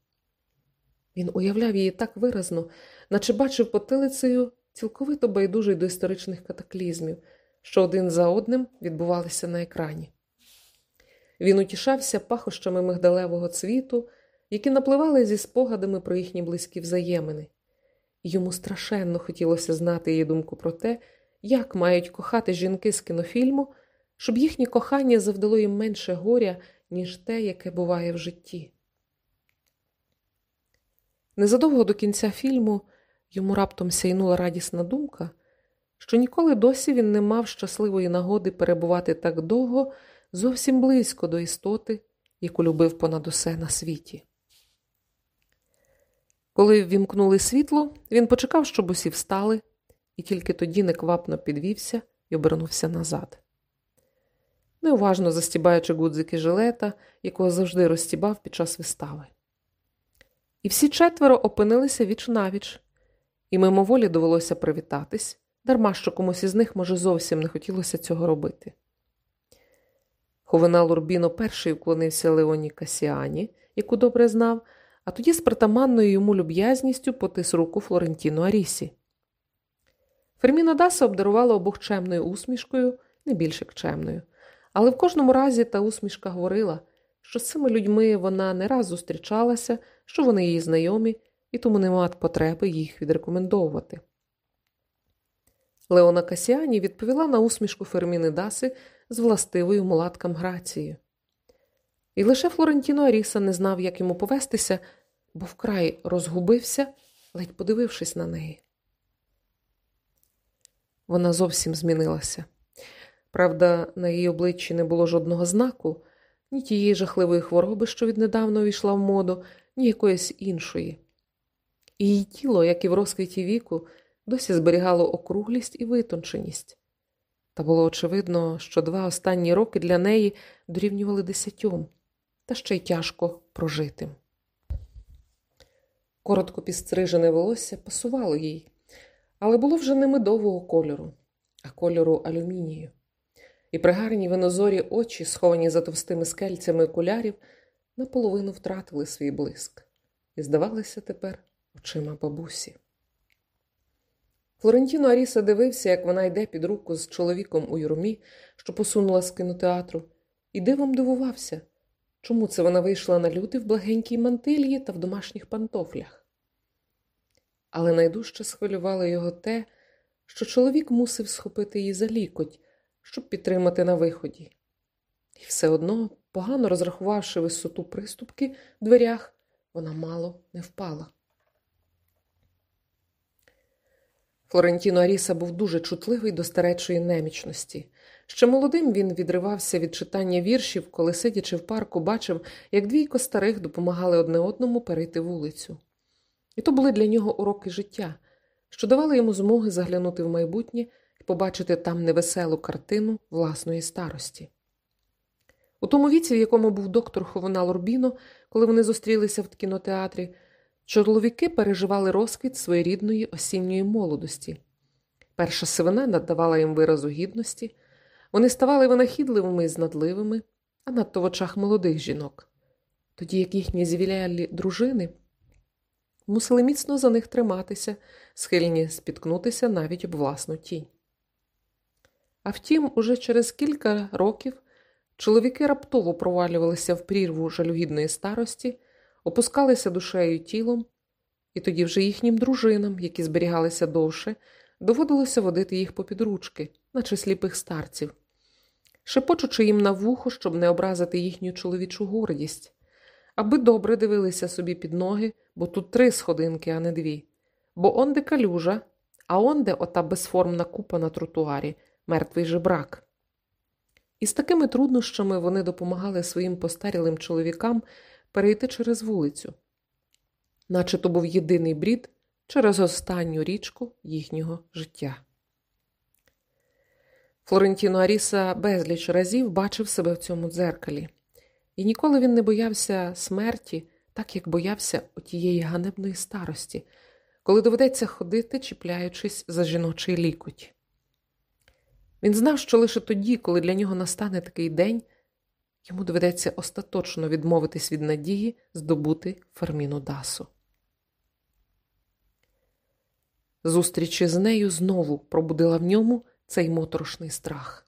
Він уявляв її так виразно, наче бачив потилицею цілковито байдужий до історичних катаклізмів, що один за одним відбувалися на екрані. Він утішався пахощами мигдалевого цвіту, які напливали зі спогадами про їхні близькі взаємини. Йому страшенно хотілося знати її думку про те, як мають кохати жінки з кінофільму, щоб їхнє кохання завдало їм менше горя, ніж те, яке буває в житті. Незадовго до кінця фільму йому раптом сяйнула радісна думка, що ніколи досі він не мав щасливої нагоди перебувати так довго зовсім близько до істоти, яку любив понад усе на світі. Коли ввімкнули світло, він почекав, щоб усі встали, і тільки тоді неквапно підвівся і обернувся назад. Неуважно застібаючи гудзики жилета, якого завжди розстібав під час вистави. І всі четверо опинилися віч навіч, і мимоволі довелося привітатись, дарма що комусь із них, може, зовсім не хотілося цього робити. Ховина Лурбіно перший вклонився Леоні Касіані, яку добре знав, а тоді з притаманною йому люб'язністю потис руку Флорентіну Арісі. Ферміна Даса обдарувала обох чемною усмішкою, не більш як чемною, але в кожному разі та усмішка говорила, що з цими людьми вона не раз зустрічалася, що вони її знайомі, і тому нема потреби їх відрекомендовувати. Леона Касіані відповіла на усмішку Ферміни Даси з властивою мулаткам грацією. І лише Флорентіно Аріса не знав, як йому повестися, бо вкрай розгубився, ледь подивившись на неї. Вона зовсім змінилася. Правда, на її обличчі не було жодного знаку, ні тієї жахливої хвороби, що віднедавна увійшла в моду, ні якоїсь іншої. Її тіло, як і в розквіті віку, досі зберігало округлість і витонченість. Та було очевидно, що два останні роки для неї дорівнювали десятьом, та ще й тяжко прожитим. Коротко підстрижене волосся пасувало їй, але було вже не медового кольору, а кольору алюмінію. І пригарні винозорі очі, сховані за товстими скельцями окулярів, наполовину втратили свій блиск і здавалися тепер очима бабусі. Флорентіно Аріса дивився, як вона йде під руку з чоловіком у юрмі, що посунула з кінотеатру, і дивом дивувався, чому це вона вийшла на люди в благенькій мантилії та в домашніх пантофлях. Але найдужче схвилювало його те, що чоловік мусив схопити її за лікоть, щоб підтримати на виході. І все одно, погано розрахувавши висоту приступки в дверях, вона мало не впала. Флорентіно Аріса був дуже чутливий до старечої немічності. Ще молодим він відривався від читання віршів, коли, сидячи в парку, бачив, як двійко старих допомагали одне одному перейти вулицю. І то були для нього уроки життя, що давали йому змоги заглянути в майбутнє побачити там невеселу картину власної старості. У тому віці, в якому був доктор Ховона Лорбіно, коли вони зустрілися в кінотеатрі, чоловіки переживали розквіт своєрідної осінньої молодості. Перша сивина надавала їм виразу гідності, вони ставали винахідливими і знадливими, а надто в очах молодих жінок, тоді як їхні звілялі дружини мусили міцно за них триматися, схильні спіткнутися навіть об власну тінь. А втім, уже через кілька років чоловіки раптово провалювалися в прірву жалюгідної старості, опускалися душею і тілом, і тоді вже їхнім дружинам, які зберігалися довше, доводилося водити їх попід ручки, наче сліпих старців, шепочучи їм на вухо, щоб не образити їхню чоловічу гордість, аби добре дивилися собі під ноги, бо тут три сходинки, а не дві, бо онде калюжа, а онде ота безформна купа на тротуарі, мертвий жебрак. І з такими труднощами вони допомагали своїм постарілим чоловікам перейти через вулицю, наче то був єдиний брід через останню річку їхнього життя. Флорентіно Аріса безліч разів бачив себе в цьому дзеркалі, і ніколи він не боявся смерті, так як боявся отієї ганебної старості, коли доведеться ходити, чіпляючись за жіночий лікоть. Він знав, що лише тоді, коли для нього настане такий день, йому доведеться остаточно відмовитись від надії здобути Ферміну Дасу. Зустріч із нею знову пробудила в ньому цей моторошний страх.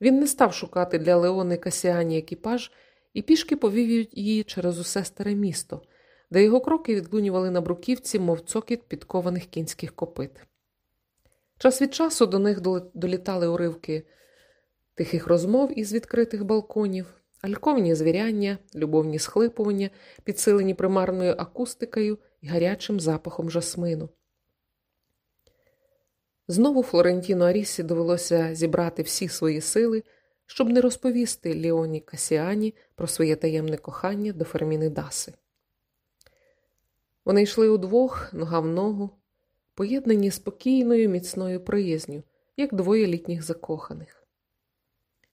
Він не став шукати для Леони Касіані екіпаж і пішки повів її через усе старе місто, де його кроки відлунювали на бруківці, мов цокіт підкованих кінських копит. Час від часу до них долітали уривки тихих розмов із відкритих балконів, альковні звіряння, любовні схлипування, підсилені примарною акустикою і гарячим запахом жасмину. Знову Флорентіно Арісі довелося зібрати всі свої сили, щоб не розповісти Ліоні Касіані про своє таємне кохання до Ферміни Даси. Вони йшли удвох, нога в ногу, поєднані спокійною, міцною приязню, як двоє літніх закоханих.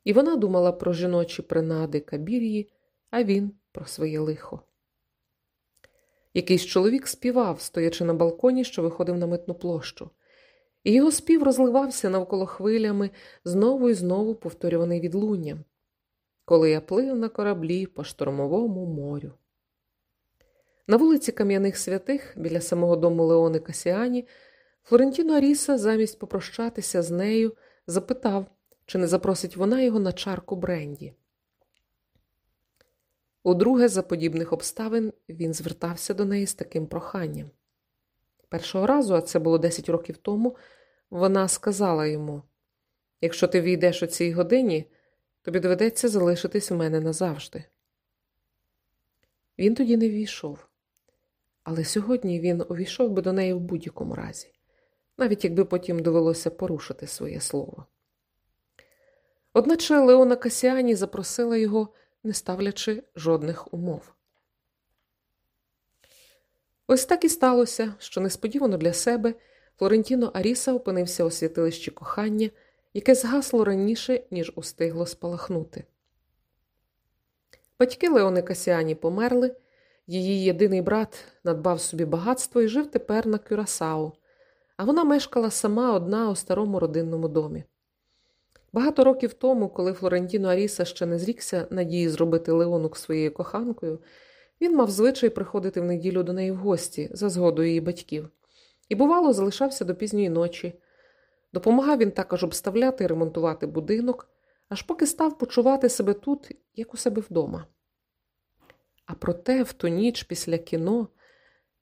І вона думала про жіночі принади Кабір'ї, а він про своє лихо. Якийсь чоловік співав, стоячи на балконі, що виходив на митну площу, і його спів розливався навколо хвилями, знову і знову повторюваний відлунням, коли я плив на кораблі по штормовому морю. На вулиці Кам'яних Святих, біля самого дому Леони Касіані, Флорентіно Аріса, замість попрощатися з нею, запитав, чи не запросить вона його на чарку Бренді. Удруге, за подібних обставин, він звертався до неї з таким проханням. Першого разу, а це було 10 років тому, вона сказала йому: якщо ти війдеш о цій годині, тобі доведеться залишитись у мене назавжди. Він тоді не війшов, але сьогодні він увійшов би до неї в будь-якому разі, навіть якби потім довелося порушити своє слово. Одначе Леона Касіані запросила його, не ставлячи жодних умов. Ось так і сталося, що несподівано для себе Флорентіно Аріса опинився у святилищі кохання, яке згасло раніше, ніж устигло спалахнути. Батьки Леони Касіані померли, її єдиний брат надбав собі багатство і жив тепер на Кюрасау, а вона мешкала сама одна у старому родинному домі. Багато років тому, коли Флорентіно Аріса ще не зрікся надії зробити Леонук своєю коханкою, він мав звичай приходити в неділю до неї в гості за згодою її батьків, і, бувало, залишався до пізньої ночі. Допомагав він також обставляти і ремонтувати будинок, аж поки став почувати себе тут, як у себе вдома. А проте, в ту ніч після кіно,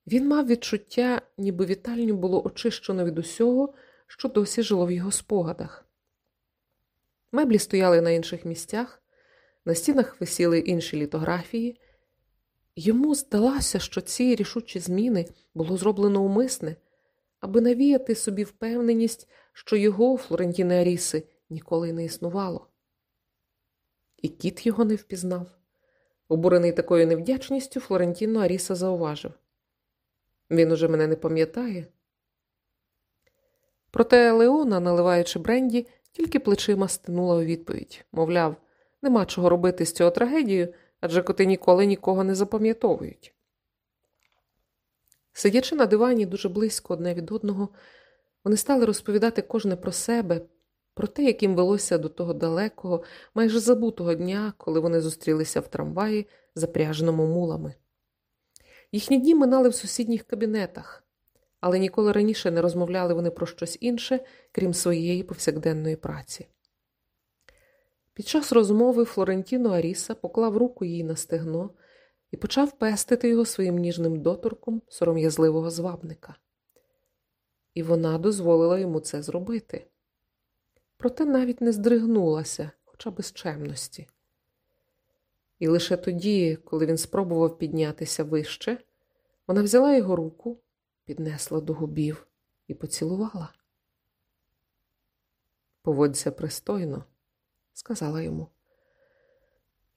він мав відчуття, ніби вітальню було очищено від усього, що досі жило в його спогадах. Меблі стояли на інших місцях, на стінах висіли інші літографії. Йому здалося, що ці рішучі зміни було зроблено умисне, аби навіяти собі впевненість, що його Флорентіни Аріси ніколи не існувало. І кіт його не впізнав. Обурений такою невдячністю, Флорентіно Аріса зауважив він уже мене не пам'ятає. Проте Леона, наливаючи бренді, тільки плечима стинула у відповідь мовляв, нема чого робити з цього трагедією, адже коти ніколи нікого не запам'ятовують. Сидячи на дивані дуже близько одне від одного, вони стали розповідати кожне про себе, про те, як їм велося до того далекого, майже забутого дня, коли вони зустрілися в трамваї, запряженому мулами. Їхні дні минали в сусідніх кабінетах, але ніколи раніше не розмовляли вони про щось інше, крім своєї повсякденної праці. Під час розмови Флорентіно Аріса поклав руку їй на стегно і почав пестити його своїм ніжним доторком сором'язливого звабника. І вона дозволила йому це зробити. Проте навіть не здригнулася, хоча без чемності. І лише тоді, коли він спробував піднятися вище, вона взяла його руку, піднесла до губів і поцілувала. Поводься пристойно, сказала йому.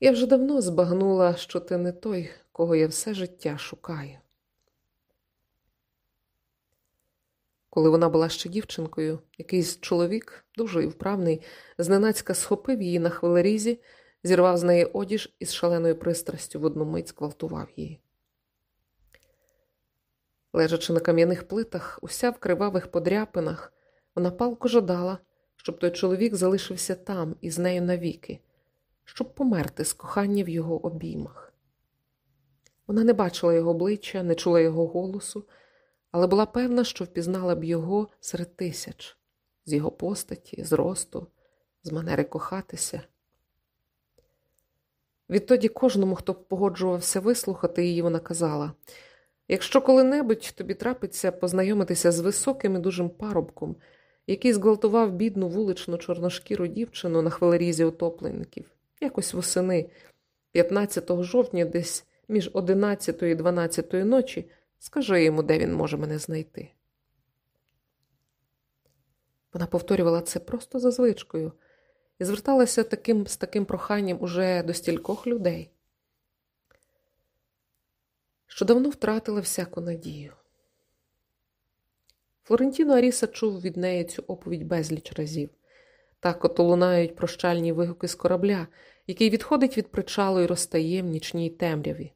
Я вже давно збагнула, що ти не той, кого я все життя шукаю. Коли вона була ще дівчинкою, якийсь чоловік, дуже вправний, зненацька схопив її на хвилерізі, зірвав з неї одіж і з шаленою пристрастю в одну мить зґвалтував її. Лежачи на кам'яних плитах, уся в кривавих подряпинах, вона палко жадала, щоб той чоловік залишився там із нею навіки, щоб померти з кохання в його обіймах. Вона не бачила його обличчя, не чула його голосу, але була певна, що впізнала б його серед тисяч, з його постаті, з росту, з манери кохатися. Відтоді кожному, хто погоджувався вислухати її, вона казала якщо коли-небудь тобі трапиться познайомитися з високим і дужим парубком, який зґвалтував бідну вуличну чорношкіру дівчину на хвилерізі утопленників, якось восени, 15 жовтня, десь між 11 і 12 ночі, скажи йому, де він може мене знайти. Вона повторювала це просто за звичкою і зверталася таким, з таким проханням уже до стількох людей, що давно втратила всяку надію. Флорентіно Аріса чув від неї цю оповідь безліч разів. Так ото лунають прощальні вигуки з корабля, який відходить від причалу і розтає в нічній темряві.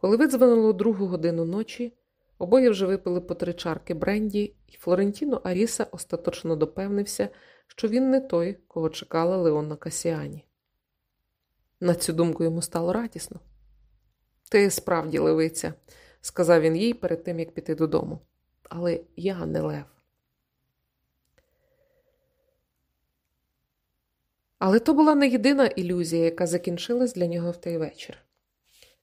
Коли видзвонило другу годину ночі, обоє вже випили по три чарки Бренді, і Флорентіно Аріса остаточно допевнився, що він не той, кого чекала Леонна Касіані. На цю думку йому стало радісно. Ти справді левиця, сказав він їй перед тим, як піти додому. Але я не лев. Але то була не єдина ілюзія, яка закінчилась для нього в той вечір.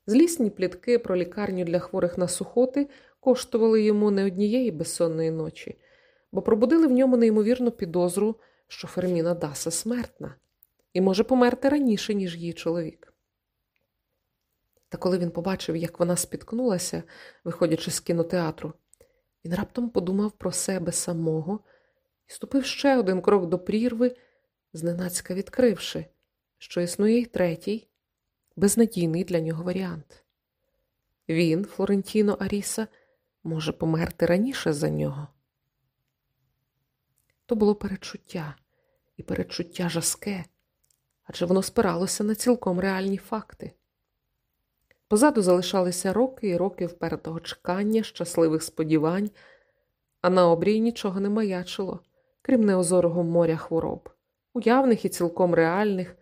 Злісні плітки про лікарню для хворих на сухоти коштували йому не однієї безсонної ночі, бо пробудили в ньому неймовірну підозру, що Ферміна Даса смертна і може померти раніше, ніж її чоловік. Та коли він побачив, як вона спіткнулася, виходячи з кінотеатру, він раптом подумав про себе самого і ступив ще один крок до прірви, зненацька відкривши, що існує й третій, безнадійний для нього варіант. Він, Флорентіно Аріса, може померти раніше за нього. То було перечуття, і перечуття жаске, адже воно спиралося на цілком реальні факти. Позаду залишалися роки і роки впертого чекання, щасливих сподівань, а на обрії нічого не маячило, крім неозорого моря хвороб, уявних і цілком реальних,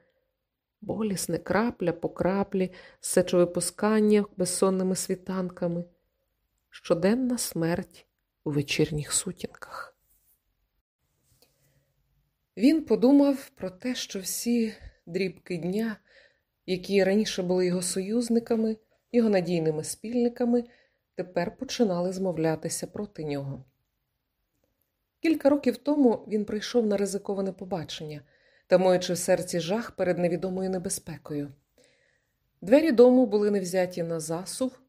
болісне крапля по краплі, сечовипускання безсонними світанками, щоденна смерть у вечірніх сутінках. Він подумав про те, що всі дрібки дня які раніше були його союзниками, його надійними спільниками, тепер починали змовлятися проти нього. Кілька років тому він прийшов на ризиковане побачення, тамуючи в серці жах перед невідомою небезпекою. Двері дому були не взяті на засув,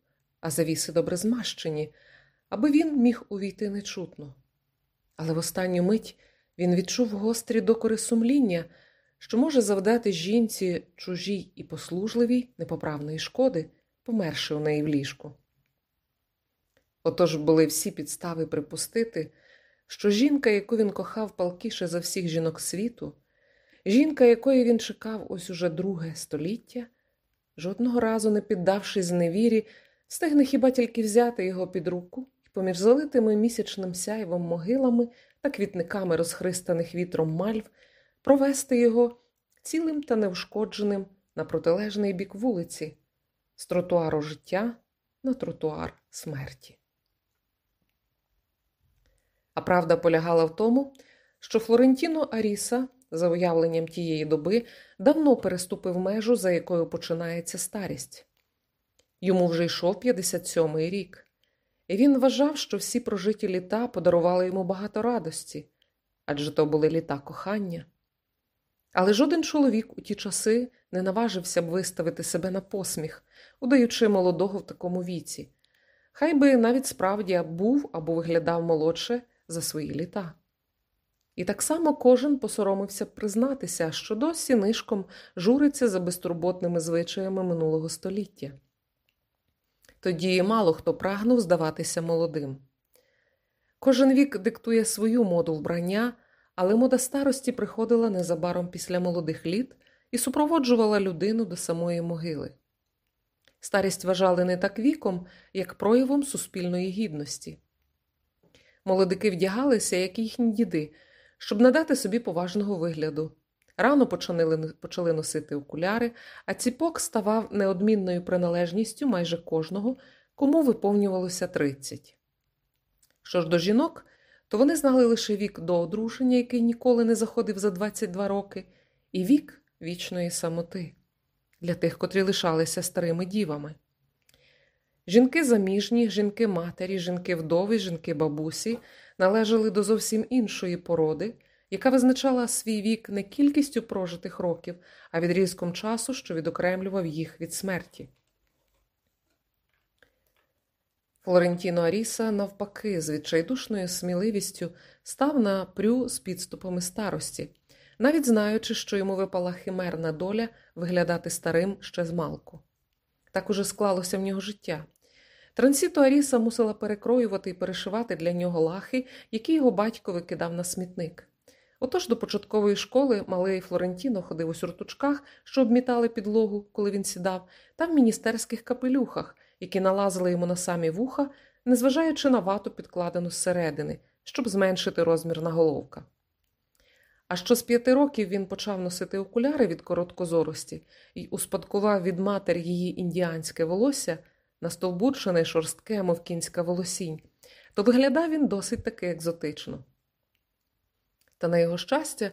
а завіси добре змащені, аби він міг увійти нечутно. Але в останню мить він відчув гострі докори сумління що може завдати жінці чужій і послужливій непоправної шкоди, померши у неї в ліжку. Отож були всі підстави припустити, що жінка, яку він кохав палкіше за всіх жінок світу, Жінка, якої він чекав ось уже друге століття, жодного разу не піддавшись зневірі, встигне хіба тільки взяти його під руку і поміж залитими місячним сяйвом могилами та квітниками розхристаних вітром мальв провести його цілим та неушкодженим на протилежний бік вулиці, з тротуару життя на тротуар смерті. А правда полягала в тому, що Флорентіно Аріса, за уявленням тієї доби, давно переступив межу, за якою починається старість. Йому вже йшов 57-й рік, і він вважав, що всі прожиті літа подарували йому багато радості адже то були літа кохання. Але жоден чоловік у ті часи не наважився б виставити себе на посміх, удаючи молодого в такому віці. Хай би навіть справді був або виглядав молодше за свої літа. І так само кожен посоромився признатися, що досі нишком журиться за безтурботними звичаями минулого століття. Тоді мало хто прагнув здаватися молодим. Кожен вік диктує свою моду вбрання, але мода старості приходила незабаром після молодих літ і супроводжувала людину до самої могили. Старість вважали не так віком, як проявом суспільної гідності. Молодики вдягалися, як їхні діди, щоб надати собі поважного вигляду. Рано почали, почали носити окуляри, а ціпок ставав неодмінною приналежністю майже кожного, кому виповнювалося 30. Що ж до жінок, то вони знали лише вік до одруження, який ніколи не заходив за 22 роки, і вік вічної самоти для тих, котрі лишалися старими дівами. Жінки заміжні, жінки матері, жінки вдови, жінки бабусі належали до зовсім іншої породи, яка визначала свій вік не кількістю прожитих років, а відрізком часу, що відокремлював їх від смерті. Флорентіно Аріса, навпаки, з відчайдушною сміливістю став на прю з підступами старості, навіть знаючи, що йому випала химерна доля виглядати старим ще з малку. Так уже склалося в нього життя. Трансіто Аріса мусила перекроювати і перешивати для нього лахи, які його батько викидав на смітник. Отож до початкової школи малий Флорентіно ходив у сюртучках, що обмітали підлогу, коли він сідав, та в міністерських капелюхах, які налазили йому на самі вуха, незважаючи на вату, підкладену зсередини, щоб зменшити розмір наголовка. А що з п'яти років він почав носити окуляри від короткозорості і успадкував від матері її індіанське волосся, настовбурчене шорстке, мов кінська волосінь, то виглядав він досить таки екзотично. Та на його щастя,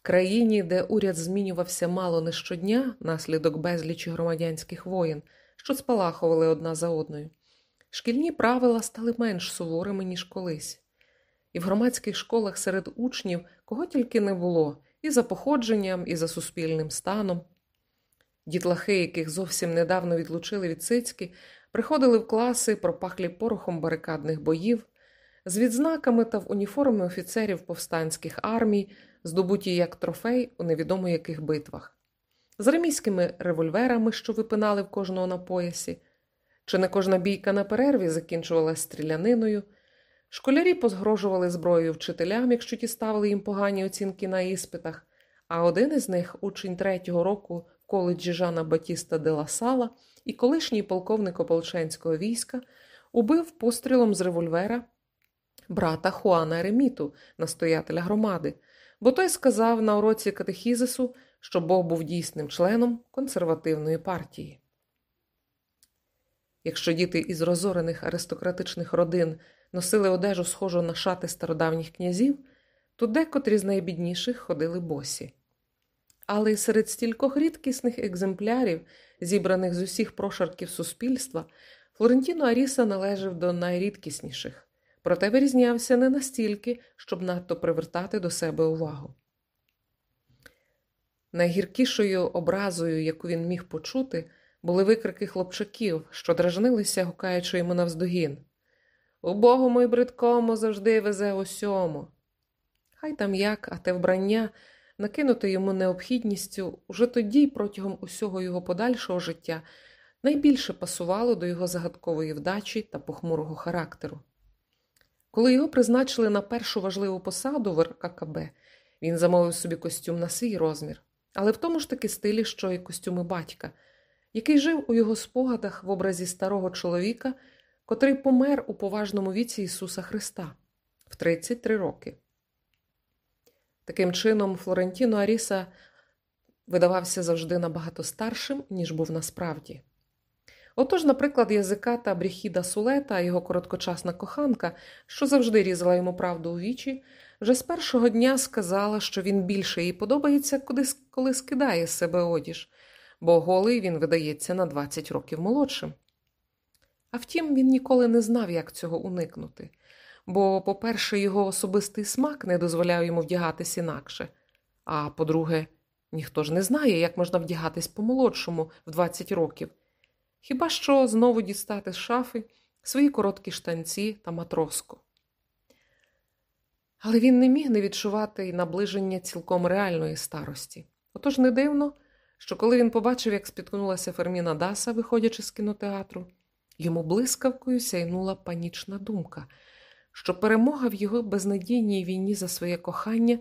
в країні, де уряд змінювався мало не щодня, наслідок безлічі громадянських воєн, що спалахували одна за одною, шкільні правила стали менш суворими, ніж колись. І в громадських школах серед учнів кого тільки не було, і за походженням, і за суспільним станом. Дітлахи, яких зовсім недавно відлучили від цицьки, приходили в класи, пропахлі порохом барикадних боїв, з відзнаками та в уніформи офіцерів повстанських армій, здобуті як трофей у невідомо яких битвах, з ремійськими револьверами, що випинали в кожного на поясі, чи не кожна бійка на перерві закінчувалась стріляниною. Школярі позгрожували зброєю вчителям, якщо ті ставили їм погані оцінки на іспитах, а один із них, учень третього року коледжі Жана Батіста де Ла Сала і колишній полковник ополченського війська, убив пострілом з револьвера брата Хуана Реміту, настоятеля громади, бо той сказав на уроці катехізису, що Бог був дійсним членом консервативної партії. Якщо діти із розорених аристократичних родин носили одежу, схожу на шати стародавніх князів, то декотрі з найбідніших ходили босі. Але й серед стількох рідкісних екземплярів, зібраних з усіх прошарків суспільства, Флорентіно Аріса належав до найрідкісніших, проте вирізнявся не настільки, щоб надто привертати до себе увагу. Найгіркішою образою, яку він міг почути, були викрики хлопчаків, що дражнилися, гукаючи йому навздогін. Убогому й бридкому завжди везе усьому. Хай там як, а те вбрання, накинуте йому необхідністю, уже тоді, протягом усього його подальшого життя, найбільше пасувало до його загадкової вдачі та похмурого характеру. Коли його призначили на першу важливу посаду в РККБ, Він замовив собі костюм на свій розмір, але в тому ж таки стилі, що й костюми батька, який жив у його спогадах в образі старого чоловіка, котрий помер у поважному віці Ісуса Христа в 33 роки. Таким чином, Флорентіно Аріса видавався завжди набагато старшим, ніж був насправді. Отож, наприклад, язика та Бріхіда Сулета, його короткочасна коханка, що завжди різала йому правду у вічі, вже з першого дня сказала, що він більше їй подобається, коли скидає з себе одіж, бо голий він видається на 20 років молодшим. А втім, він ніколи не знав, як цього уникнути, бо, по-перше, його особистий смак не дозволяв йому вдягатись інакше, а по-друге, ніхто ж не знає, як можна вдягатись по-молодшому в 20 років. Хіба що знову дістати з шафи свої короткі штанці та матроску. Але він не міг не відчувати наближення цілком реальної старості. Отож не дивно, що коли він побачив, як спіткнулася Ферміна Даса, виходячи з кінотеатру, йому блискавкою сяйнула панічна думка, що перемога в його безнадійній війні за своє кохання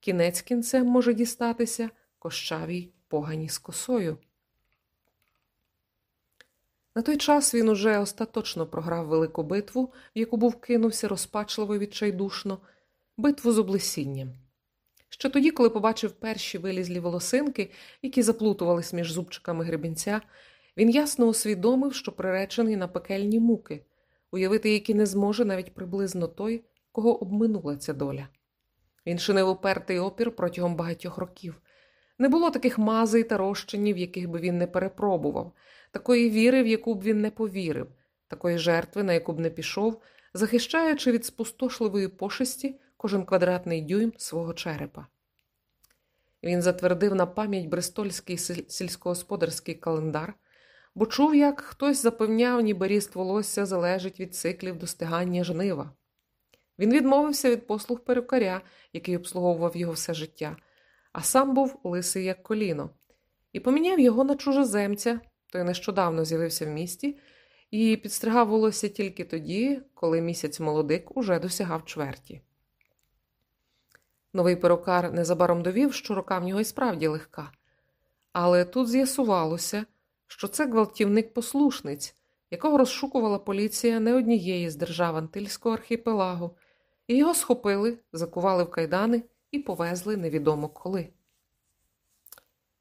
кінець кінцем може дістатися кощавій погані з косою. На той час він уже остаточно програв велику битву, в яку був кинувся розпачливо відчайдушно, битву з облесінням. Ще тоді, коли побачив перші вилізлі волосинки, які заплутувались між зубчиками гребінця, він ясно усвідомив, що приречений на пекельні муки, уявити які не зможе навіть приблизно той, кого обминула ця доля. Він шинив упертий опір протягом багатьох років. Не було таких мазей та розчинів, яких би він не перепробував такої віри, в яку б він не повірив, такої жертви, на яку б не пішов, захищаючи від спустошливої пошесті кожен квадратний дюйм свого черепа. Він затвердив на пам'ять Бристольський сільськогосподарський календар, бо чув, як хтось запевняв, ніби ріст волосся залежить від циклів достигання жнива. Він відмовився від послуг перукаря, який обслуговував його все життя, а сам був лисий як коліно, і поміняв його на чужоземця, той нещодавно з'явився в місті і підстригав волосся тільки тоді, коли місяць молодик уже досягав чверті. Новий перукар незабаром довів, що рука в нього і справді легка. Але тут з'ясувалося, що це гвалтівник послушниць, якого розшукувала поліція не однієї з держав Антильського архіпелагу, і його схопили, закували в кайдани і повезли невідомо коли.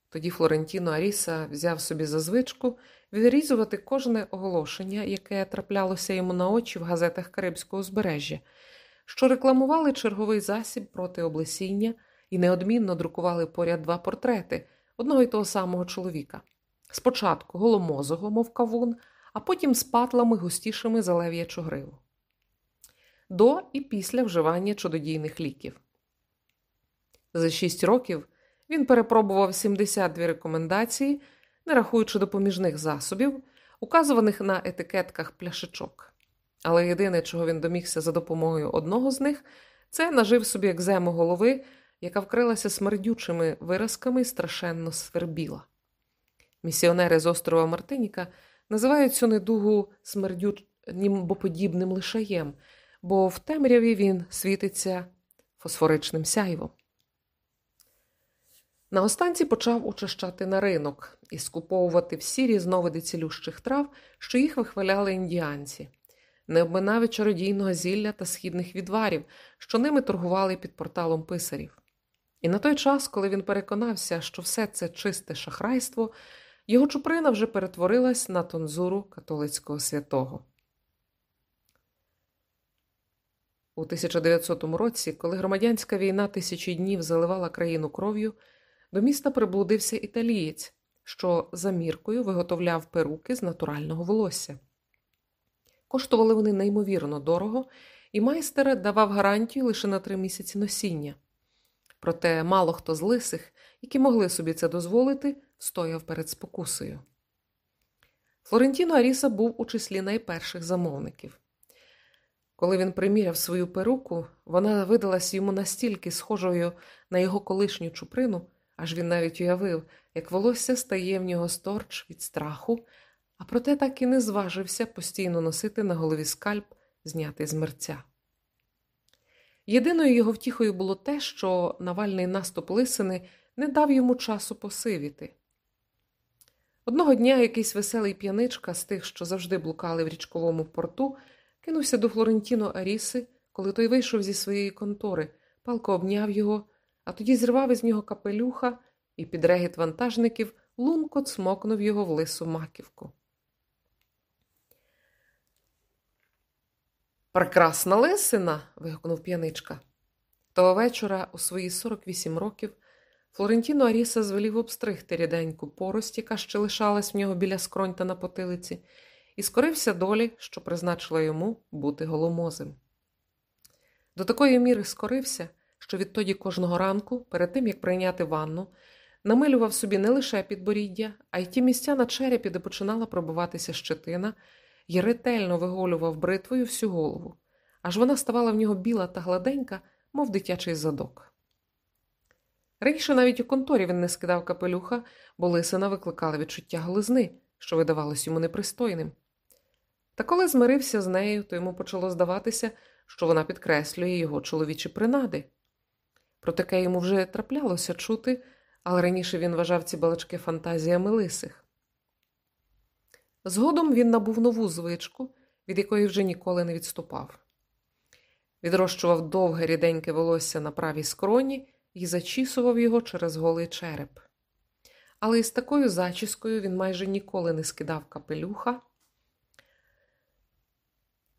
Тоді Флорентіно Аріса взяв собі за звичку відрізувати кожне оголошення, яке траплялося йому на очі в газетах Карибського узбережжя, що рекламували черговий засіб проти облесіння і неодмінно друкували поряд два портрети одного й того самого чоловіка. Спочатку голомозого, мов кавун, а потім з патлами густішими за лев'ячу гриву. До і після вживання чудодійних ліків. За шість років. Він перепробував 72 рекомендації, не рахуючи допоміжних засобів, указуваних на етикетках пляшечок. Але єдине, чого він домігся за допомогою одного з них, це нажив собі екзему голови, яка вкрилася смердючими виразками і страшенно свербіла. Місіонери з острова Мартиніка називають цю недугу смердючнім лишаєм, бо в темряві він світиться фосфоричним сяйвом. На останці почав учащати на ринок і скуповувати всі різновиди цілющих трав, що їх вихваляли індіанці, не обминав чародійного зілля та східних відварів, що ними торгували під порталом писарів. І на той час, коли він переконався, що все це чисте шахрайство, його чуприна вже перетворилась на тонзуру католицького святого. У 1900 році, коли громадянська війна тисячі днів заливала країну кров'ю, до міста приблудився італієць, що за міркою виготовляв перуки з натурального волосся. Коштували вони неймовірно дорого, і майстер давав гарантію лише на три місяці носіння. Проте мало хто з лисих, які могли собі це дозволити, стояв перед спокусою. Флорентіно Аріса був у числі найперших замовників. Коли він приміряв свою перуку, вона видалась йому настільки схожою на його колишню чуприну, аж він навіть уявив, як волосся стає в нього сторч від страху, а проте так і не зважився постійно носити на голові скальп, знятий з мерця. Єдиною його втіхою було те, що навальний наступ лисини не дав йому часу посивіти. Одного дня якийсь веселий п'яничка з тих, що завжди блукали в річковому порту, кинувся до Флорентіно Аріси, коли той вийшов зі своєї контори, палко обняв його, а тоді зірвав із нього капелюха і під регіт вантажників лунко цмокнув його в лису маківку. Прекрасна лисина. вигукнув п'яничка. Того вечора, у свої 48 років, Флорентіно Аріса звелів обстригти ріденьку порость, яка ще лишалась в нього біля скронь та на потилиці, і скорився долі, що призначила йому бути голомозим. До такої міри скорився, що відтоді кожного ранку, перед тим як прийняти ванну, намилював собі не лише підборіддя, а й ті місця на черепі, де починала пробиватися щетина, і ретельно виголював бритвою всю голову, аж вона ставала в нього біла та гладенька, мов дитячий задок. Раніше навіть у конторі він не скидав капелюха, бо лисина викликала відчуття глизни, що видавалось йому непристойним. Та коли змирився з нею, то йому почало здаватися, що вона підкреслює його чоловічі принади. Про таке йому вже траплялося чути, але раніше він вважав ці балачки фантазіями лисих. Згодом він набув нову звичку, від якої вже ніколи не відступав. Відрощував довге ріденьке волосся на правій скроні і зачісував його через голий череп. Але із такою зачіскою він майже ніколи не скидав капелюха,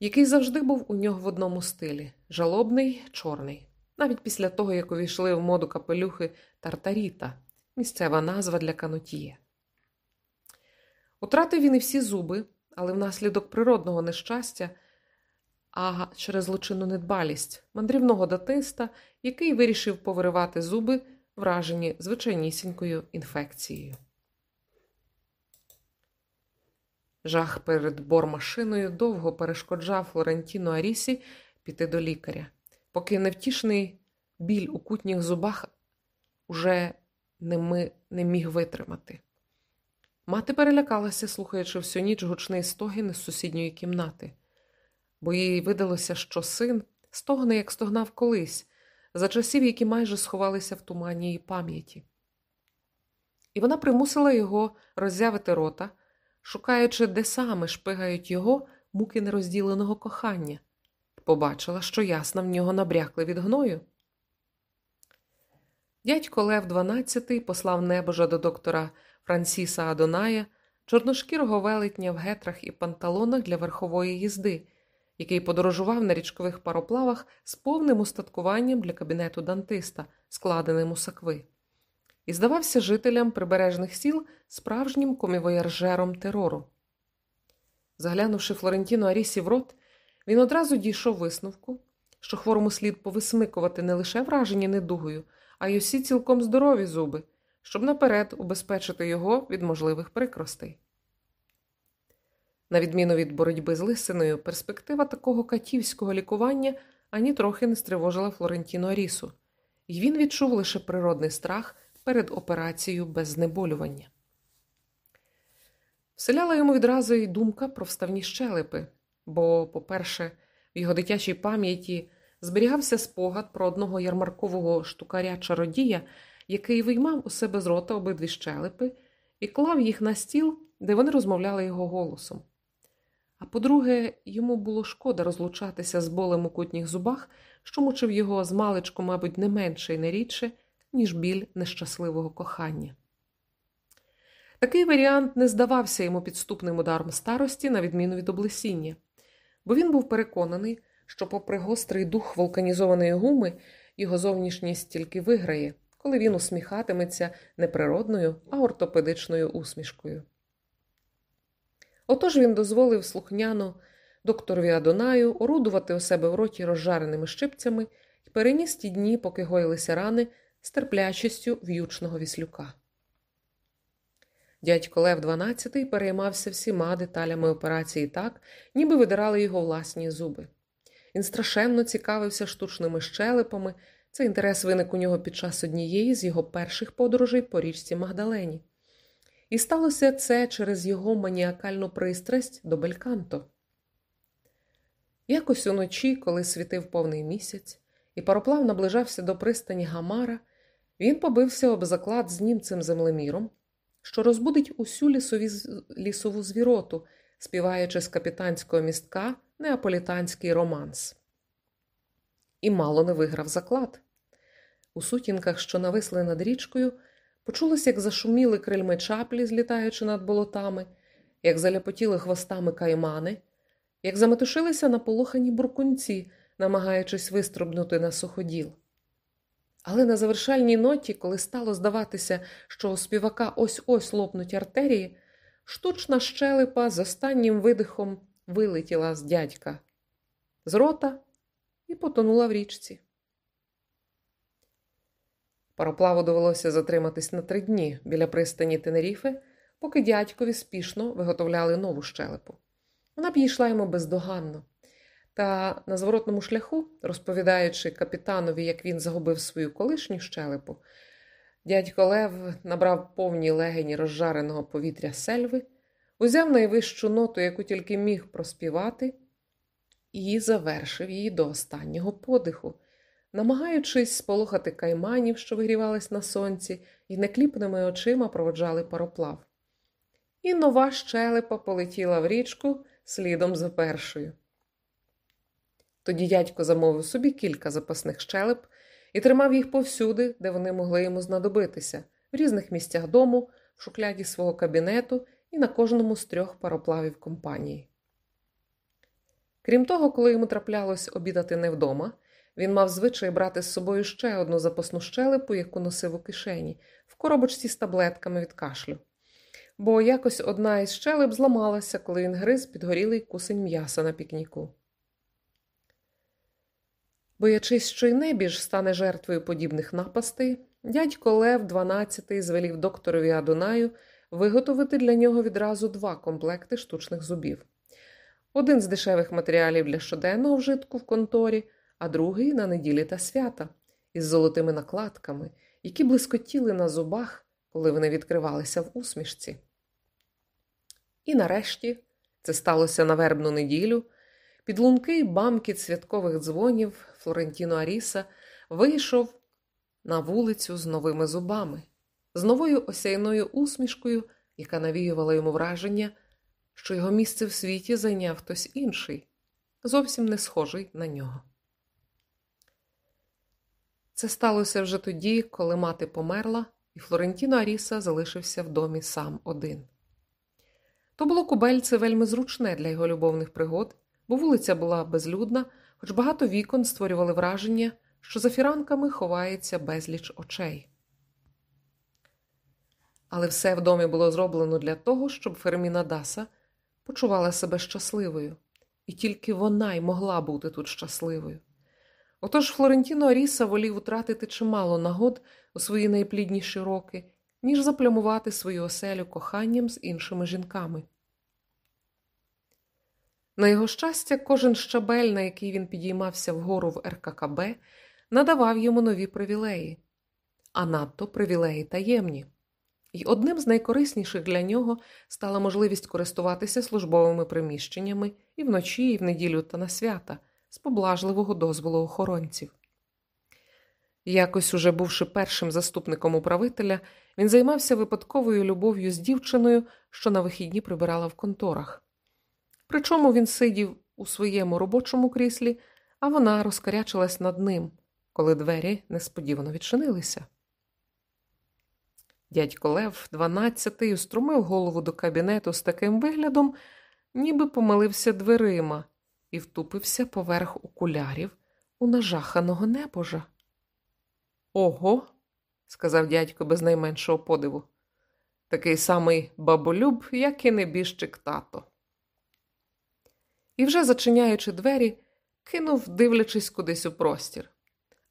який завжди був у нього в одному стилі жалобний, чорний, навіть після того, як увійшли в моду капелюхи Тартаріта, місцева назва для канотіє. Утратив він і всі зуби, але внаслідок природного нещастя, а через злочинну недбалість мандрівного датиста, який вирішив повиривати зуби, вражені звичайнісінькою інфекцією. Жах перед бормашиною довго перешкоджав Флорентіно Арісі піти до лікаря, поки невтішний біль у кутніх зубах уже не, не міг витримати. Мати перелякалася, слухаючи всю ніч гучний стогін із сусідньої кімнати, бо їй видалося, що син стогне, як стогнав колись, за часів, які майже сховалися в тумані її пам'яті. І вона примусила його роззявити рота, шукаючи, де саме шпигають його муки нерозділеного кохання, побачила, що ясна в нього набрякли від гною. Дядько Лев XII послав небожа до доктора Франсіса Адоная, чорношкірого велетня в гетрах і панталонах для верхової їзди, який подорожував на річкових пароплавах з повним устаткуванням для кабінету Дантиста, складеним у сакви, і здавався жителям прибережних сіл справжнім комівояржером терору. Заглянувши Флорентіно Арісі в рот, він одразу дійшов висновку, що хворому слід повисмикувати не лише вражені недугою, а й усі цілком здорові зуби щоб наперед убезпечити його від можливих прикростей. На відміну від боротьби з лисиною, перспектива такого катівського лікування ані трохи не стривожила Флорентіно Арісу, і він відчув лише природний страх перед операцією без знеболювання. Вселяла йому відразу й думка про вставні щелепи, бо, по-перше, в його дитячій пам'яті зберігався спогад про одного ярмаркового штукаря чародія, який виймав у себе з рота обидві щелепи і клав їх на стіл, де вони розмовляли його голосом. А по-друге, йому було шкода розлучатися з болем у кутніх зубах, що мучив його з маличку, мабуть, не менше і не рідше, ніж біль нещасливого кохання. Такий варіант не здавався йому підступним ударом старості, на відміну від облесіння, бо він був переконаний, що, попри гострий дух вулканізованої гуми, його зовнішність тільки виграє, коли він усміхатиметься не природною, а ортопедичною усмішкою. Отож він дозволив слухняно докторові Адонаю орудувати у себе в роті розжареними щипцями і переніс ті дні, поки гоїлися рани, з терплячістю в'ючного віслюка. Дядько Лев XII переймався всіма деталями операції так, ніби видирали його власні зуби. Він страшенно цікавився штучними щелепами цей інтерес виник у нього під час однієї з його перших подорожей по річці Магдалені. І сталося це через його маніакальну пристрасть до Бельканто. Якось уночі, коли світив повний місяць, і пароплав наближався до пристані Гамара, він побився об заклад з німцем землеміром, що розбудить усю лісові, лісову звіроту, співаючи з капітанського містка неаполітанський романс. І мало не виграв заклад. У сутінках, що нависли над річкою, почулося, як зашуміли крильми чаплі, злітаючи над болотами, як заляпотіли хвостами каймани, як заметушилися наполохані буркунці, намагаючись вистрибнути на суходіл. Але на завершальній ноті, коли стало здаватися, що у співака ось ось лопнуть артерії, штучна щелепа з останнім видихом вилетіла з дядька з рота і потонула в річці. Пароплаву довелося затриматись на три дні біля пристані Тенеріфи, поки дядькові спішно виготовляли нову щелепу. Вона б йшла йому бездоганно. Та на зворотному шляху, розповідаючи капітанові, як він загубив свою колишню щелепу, дядько Лев набрав повні легені розжареного повітря сельви, узяв найвищу ноту, яку тільки міг проспівати, і завершив її до останнього подиху, намагаючись сполохати кайманів, що вигрівались на сонці, і некліпними очима проводжали пароплав. І нова щелепа полетіла в річку слідом за першою. Тоді дядько замовив собі кілька запасних щелеп і тримав їх повсюди, де вони могли йому знадобитися, в різних місцях дому, в шукляді свого кабінету і на кожному з трьох пароплавів компанії. Крім того, коли йому траплялось обідати не вдома, він мав звичай брати з собою ще одну запасну щелепу, яку носив у кишені, в коробочці з таблетками від кашлю. Бо якось одна із щелеп зламалася, коли він гриз підгорілий кусень м'яса на пікніку. Боячись, що й небіж стане жертвою подібних напастей, дядько Лев XII звелів докторові Адонаю виготовити для нього відразу два комплекти штучних зубів: один з дешевих матеріалів для щоденного вжитку в конторі, а другий на неділі та свята, із золотими накладками, які блискотіли на зубах, коли вони відкривалися в усмішці. І нарешті це сталося на вербну неділю. Під лункий бамкіт святкових дзвонів Флорентіно Аріса вийшов на вулицю з новими зубами, з новою осяйною усмішкою, яка навіювала йому враження, що його місце в світі зайняв хтось інший, зовсім не схожий на нього. Це сталося вже тоді, коли мати померла, і Флорентіно Аріса залишився в домі сам один. То було кубельце вельми зручне для його любовних пригод бо вулиця була безлюдна, хоч багато вікон створювали враження, що за фіранками ховається безліч очей. Але все в домі було зроблено для того, щоб Ферміна Даса почувала себе щасливою, і тільки вона й могла бути тут щасливою. Отож Флорентіно Аріса волів утратити чимало нагод у свої найплідніші роки, ніж заплямувати свою оселю коханням з іншими жінками. На його щастя, кожен щабель, на який він підіймався вгору в РККБ, надавав йому нові привілеї, а надто привілеї таємні. І одним з найкорисніших для нього стала можливість користуватися службовими приміщеннями і вночі, і в неділю та на свята з поблажливого дозволу охоронців. Якось, уже бувши першим заступником управителя, він займався випадковою любов'ю з дівчиною, що на вихідні прибирала в конторах. Причому він сидів у своєму робочому кріслі, а вона розкарячилась над ним, коли двері несподівано відчинилися. Дядько Лев, дванадцятий, устромив голову до кабінету з таким виглядом, ніби помилився дверима і втупився поверх окулярів у нажаханого небожа. Ого, сказав дядько без найменшого подиву. Такий самий баболюб, як і небіжчик тато і, вже зачиняючи двері, кинув, дивлячись кудись у простір.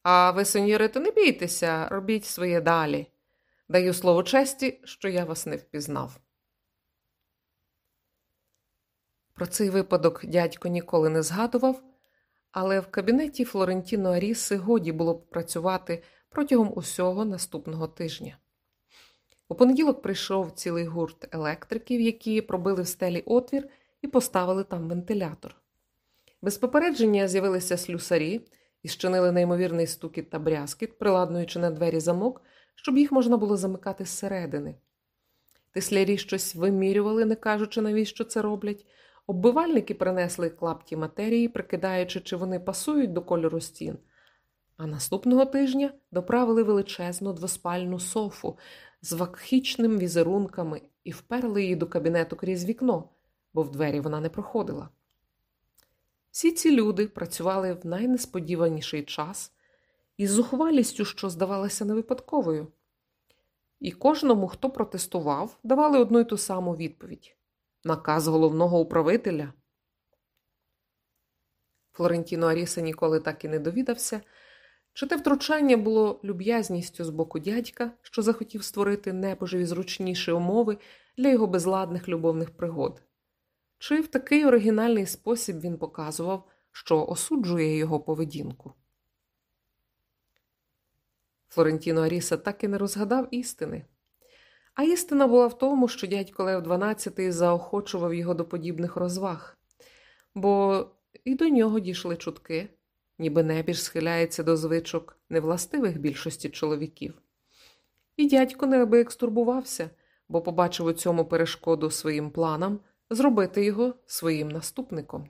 А ви, сеньорито, не бійтеся, робіть своє далі. Даю слово честі, що я вас не впізнав. Про цей випадок дядько ніколи не згадував, але в кабінеті Флорентіно Аріси годі було б працювати протягом усього наступного тижня. У понеділок прийшов цілий гурт електриків, які пробили в стелі отвір і поставили там вентилятор. Без попередження з'явилися слюсарі і щинили неймовірний стукіт та брязкіт, приладнуючи на двері замок, щоб їх можна було замикати зсередини. Тислярі щось вимірювали, не кажучи, навіщо це роблять. Оббивальники принесли клапті матерії, прикидаючи, чи вони пасують до кольору стін. А наступного тижня доправили величезну двоспальну софу з вакхічним візерунками і вперли її до кабінету крізь вікно, бо в двері вона не проходила. Всі ці люди працювали в найнесподіваніший час із зухвалістю, що здавалося невипадковою. І кожному, хто протестував, давали одну й ту саму відповідь наказ головного управителя. Флорентіно Аріса ніколи так і не довідався, чи те втручання було люб'язністю з боку дядька, що захотів створити небожеві зручніші умови для його безладних любовних пригод, чи в такий оригінальний спосіб він показував, що осуджує його поведінку. Флорентіно Аріса так і не розгадав істини. А істина була в тому, що дядько Лев XII заохочував його до подібних розваг, бо і до нього дійшли чутки, ніби небіж схиляється до звичок невластивих більшості чоловіків. І дядько неабияк стурбувався, бо побачив у цьому перешкоду своїм планам зробити його своїм наступником.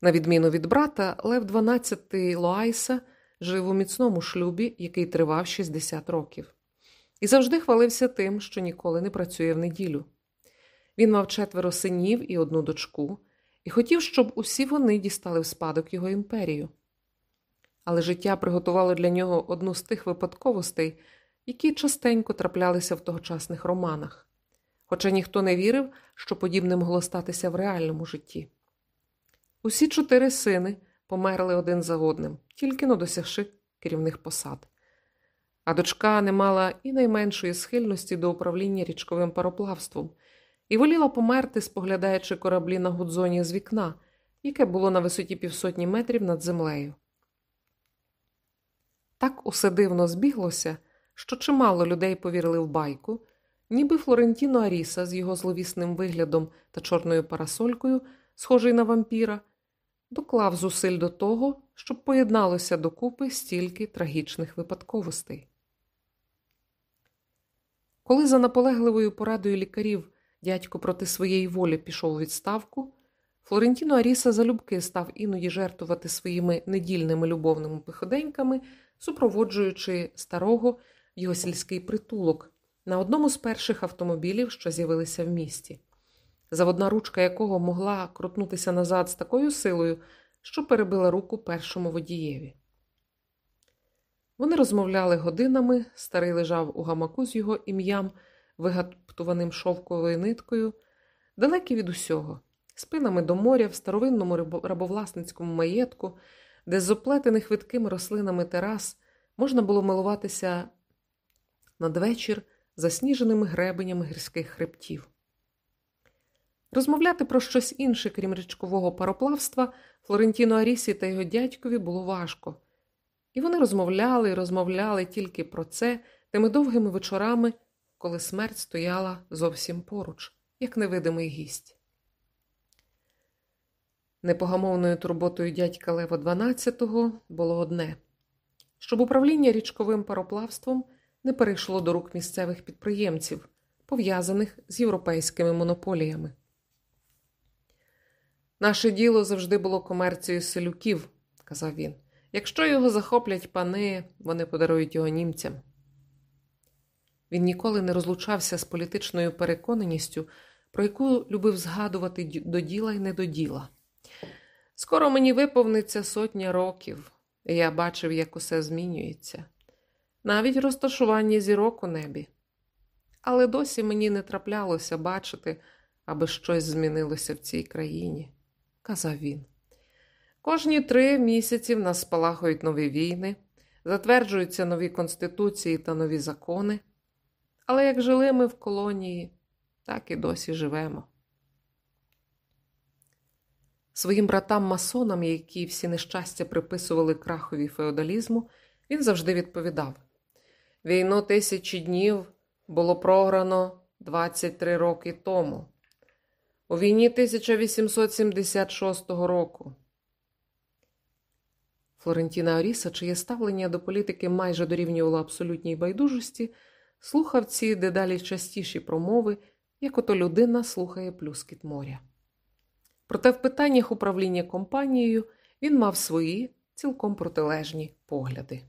На відміну від брата, Лев XII Лоайса жив у міцному шлюбі, який тривав 60 років, і завжди хвалився тим, що ніколи не працює в неділю. Він мав четверо синів і одну дочку, і хотів, щоб усі вони дістали в спадок його імперію. Але життя приготувало для нього одну з тих випадковостей, які частенько траплялися в тогочасних романах, хоча ніхто не вірив, що подібне могло статися в реальному житті. Усі чотири сини померли один за одним, тільки но досягши керівних посад. А дочка не мала і найменшої схильності до управління річковим пароплавством і воліла померти, споглядаючи кораблі на гудзоні з вікна, яке було на висоті півсотні метрів над землею. Так усе дивно збіглося, що чимало людей повірили в байку, ніби Флорентіно Аріса з його зловісним виглядом та чорною парасолькою, схожий на вампіра, доклав зусиль до того, щоб поєдналося докупи стільки трагічних випадковостей. Коли за наполегливою порадою лікарів дядько проти своєї волі пішов у відставку, Флорентіно Аріса залюбки став іноді жертвувати своїми недільними любовними пиходеньками, супроводжуючи старого його сільський притулок на одному з перших автомобілів, що з'явилися в місті заводна ручка якого могла крутнутися назад з такою силою, що перебила руку першому водієві. Вони розмовляли годинами, старий лежав у гамаку з його ім'ям, вигаптуваним шовковою ниткою, далекий від усього, спинами до моря в старовинному рабовласницькому маєтку, де з оплетених видкими рослинами терас можна було милуватися надвечір засніженими гребенями гірських хребтів. Розмовляти про щось інше, крім річкового пароплавства, Флорентіно Арісі та його дядькові було важко. І вони розмовляли і розмовляли тільки про це тими довгими вечорами, коли смерть стояла зовсім поруч, як невидимий гість. Непогамовною турботою дядька Лева XII було одне щоб управління річковим пароплавством не перейшло до рук місцевих підприємців, пов'язаних з європейськими монополіями. Наше діло завжди було комерцією селюків, казав він. Якщо його захоплять пани, вони подарують його німцям. Він ніколи не розлучався з політичною переконаністю, про яку любив згадувати до діла і не до діла. Скоро мені виповниться сотня років, і я бачив, як усе змінюється, навіть розташування зірок у небі. Але досі мені не траплялося бачити, аби щось змінилося в цій країні казав він. Кожні три місяці в нас спалахують нові війни, затверджуються нові конституції та нові закони. Але як жили ми в колонії, так і досі живемо. Своїм братам-масонам, які всі нещастя приписували крахові феодалізму, він завжди відповідав: Війну тисячі днів було програно 23 роки тому у війні 1876 року. Флорентіна Оріса, чиє ставлення до політики майже дорівнювало абсолютній байдужості, слухав ці дедалі частіші промови, як ото людина слухає плюскіт моря. Проте в питаннях управління компанією він мав свої цілком протилежні погляди.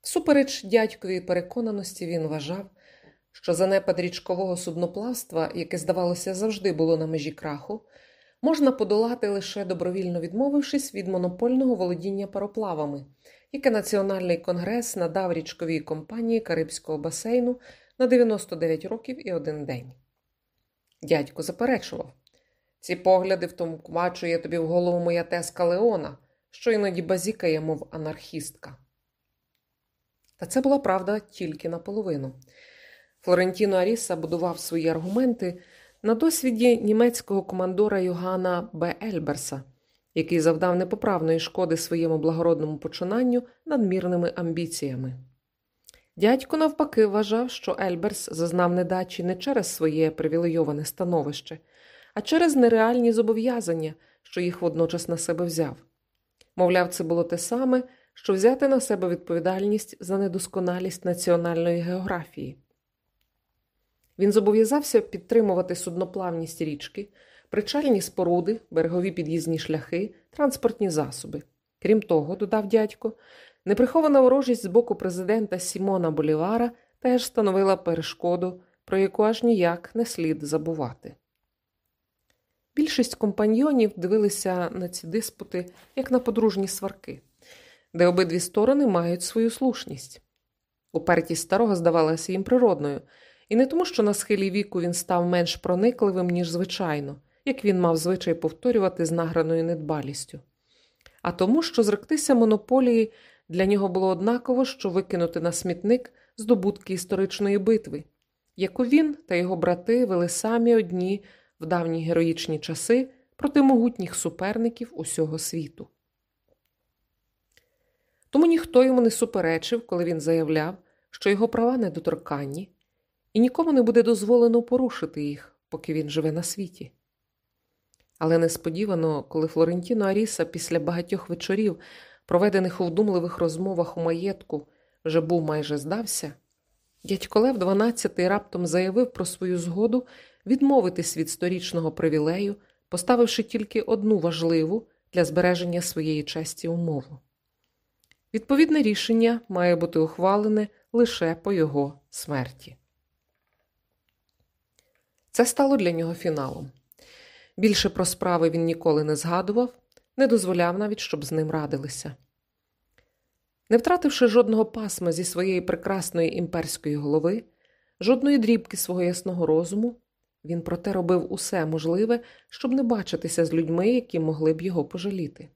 Всупереч дядьковій переконаності він вважав, що занепад річкового судноплавства, яке, здавалося, завжди було на межі краху, можна подолати лише добровільно відмовившись від монопольного володіння пароплавами, яке Національний конгрес надав річковій компанії Карибського басейну на 99 років і один день. Дядько заперечував ці погляди втовкмачує тобі в голову моя тезка Леона, що іноді базікає, мов анархістка. Та це була правда тільки наполовину. Флорентіно Аріса будував свої аргументи на досвіді німецького командора Йогана Б. Ельберса, який завдав непоправної шкоди своєму благородному починанню надмірними амбіціями. Дядько, навпаки, вважав, що Ельберс зазнав недачі не через своє привілейоване становище, а через нереальні зобов'язання, що їх водночас на себе взяв. Мовляв, це було те саме, що взяти на себе відповідальність за недосконалість національної географії. Він зобов'язався підтримувати судноплавність річки, причальні споруди, берегові під'їзні шляхи, транспортні засоби. Крім того, додав дядько, неприхована ворожість з боку президента Сімона Болівара теж становила перешкоду, про яку аж ніяк не слід забувати. Більшість компаньйонів дивилися на ці диспути як на подружні сварки, де обидві сторони мають свою слушність. Упертість старого здавалася їм природною, і не тому, що на схилі віку він став менш проникливим, ніж звичайно, як він мав звичай повторювати з награною недбалістю, а тому, що зректися монополії для нього було однаково, що викинути на смітник здобутки історичної битви, яку він та його брати вели самі одні в давні героїчні часи проти могутніх суперників усього світу. Тому ніхто йому не суперечив, коли він заявляв, що його права недоторканні, і нікому не буде дозволено порушити їх, поки він живе на світі. Але несподівано, коли Флорентіно Аріса після багатьох вечорів, проведених у вдумливих розмовах у маєтку, вже був майже здався, дядько Лев XII раптом заявив про свою згоду відмовитись від сторічного привілею, поставивши тільки одну важливу для збереження своєї честі умову. Відповідне рішення має бути ухвалене лише по його смерті. Це стало для нього фіналом. Більше про справи він ніколи не згадував, не дозволяв навіть, щоб з ним радилися. Не втративши жодного пасма зі своєї прекрасної імперської голови, жодної дрібки свого ясного розуму, він проте робив усе можливе, щоб не бачитися з людьми, які могли б його пожаліти.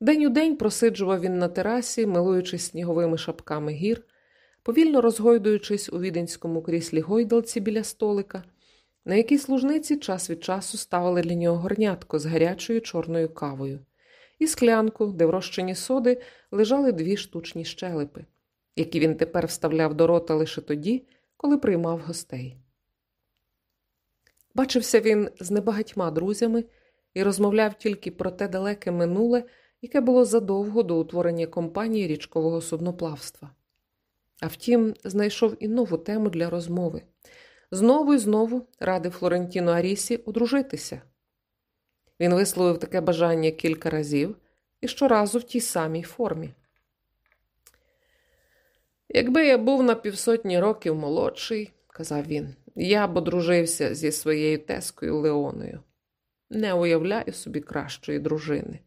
День у день просиджував він на терасі, милуючись сніговими шапками гір, повільно розгойдуючись у віденському кріслі гойдалці біля столика, на якій служниці час від часу ставили для нього горнятко з гарячою чорною кавою, і склянку, де в розчині соди лежали дві штучні щелепи, які він тепер вставляв до рота лише тоді, коли приймав гостей. Бачився він з небагатьма друзями і розмовляв тільки про те далеке минуле, яке було задовго до утворення компанії річкового судноплавства. А втім, знайшов і нову тему для розмови. Знову і знову радив Флорентіно Арісі одружитися. Він висловив таке бажання кілька разів і щоразу в тій самій формі. Якби я був на півсотні років молодший, казав він, я б одружився зі своєю тескою Леоною. Не уявляю собі кращої дружини.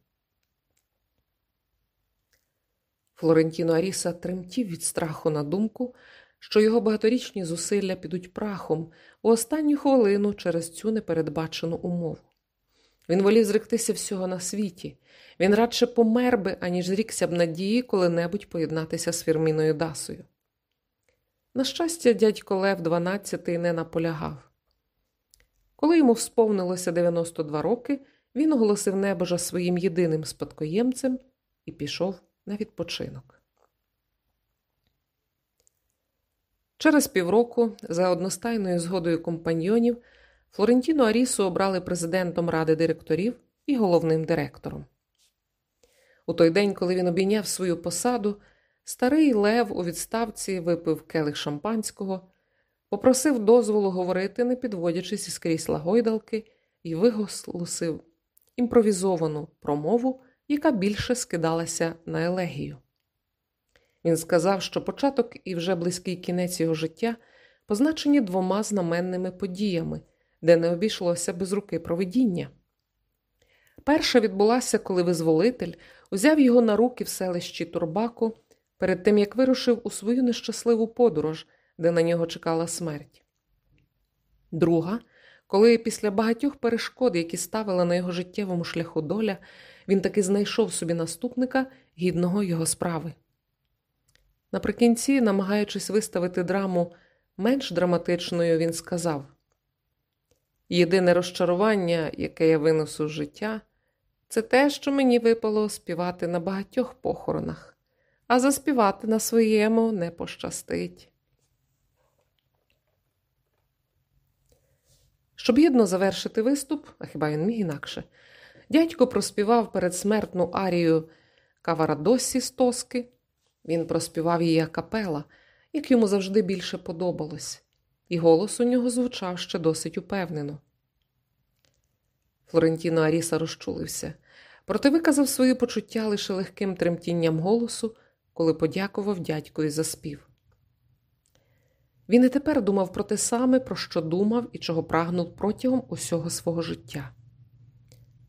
Флорентіно Аріса тремтів від страху на думку, що його багаторічні зусилля підуть прахом у останню хвилину через цю непередбачену умову. Він волів зректися всього на світі, він радше помер би, аніж зрікся б надії коли-небудь поєднатися з Фірміною Дасою. На щастя, дядько Лев XII не наполягав. Коли йому всповнилося 92 роки, він оголосив небожа своїм єдиним спадкоємцем і пішов на відпочинок. Через півроку, за одностайною згодою компаньйонів, Флорентіно Арісу обрали президентом ради директорів і головним директором. У той день, коли він обійняв свою посаду, старий Лев у відставці випив келих шампанського, попросив дозволу говорити, не підводячись із крісла гойдалки, і виголосив імпровізовану промову, яка більше скидалася на елегію. Він сказав, що початок і вже близький кінець його життя позначені двома знаменними подіями, де не обійшлося без руки провидіння. Перша відбулася, коли визволитель узяв його на руки в селищі Турбаку перед тим як вирушив у свою нещасливу подорож, де на нього чекала смерть. Друга, коли після багатьох перешкод, які ставила на його життєвому шляху доля, він таки знайшов собі наступника гідного його справи. Наприкінці, намагаючись виставити драму менш драматичною, він сказав Єдине розчарування, яке я винесу з життя, це те, що мені випало співати на багатьох похоронах, а заспівати на своєму не пощастить. Щоб гідно завершити виступ, а хіба він міг інакше, дядько проспівав передсмертну арію Каварадосі з тоски. Він проспівав її капела, як йому завжди більше подобалось, і голос у нього звучав ще досить упевнено. Флорентіно Аріса розчулився, проте виказав свої почуття лише легким тремтінням голосу, коли подякував дядькові за спів. Він і тепер думав про те саме, про що думав і чого прагнув протягом усього свого життя.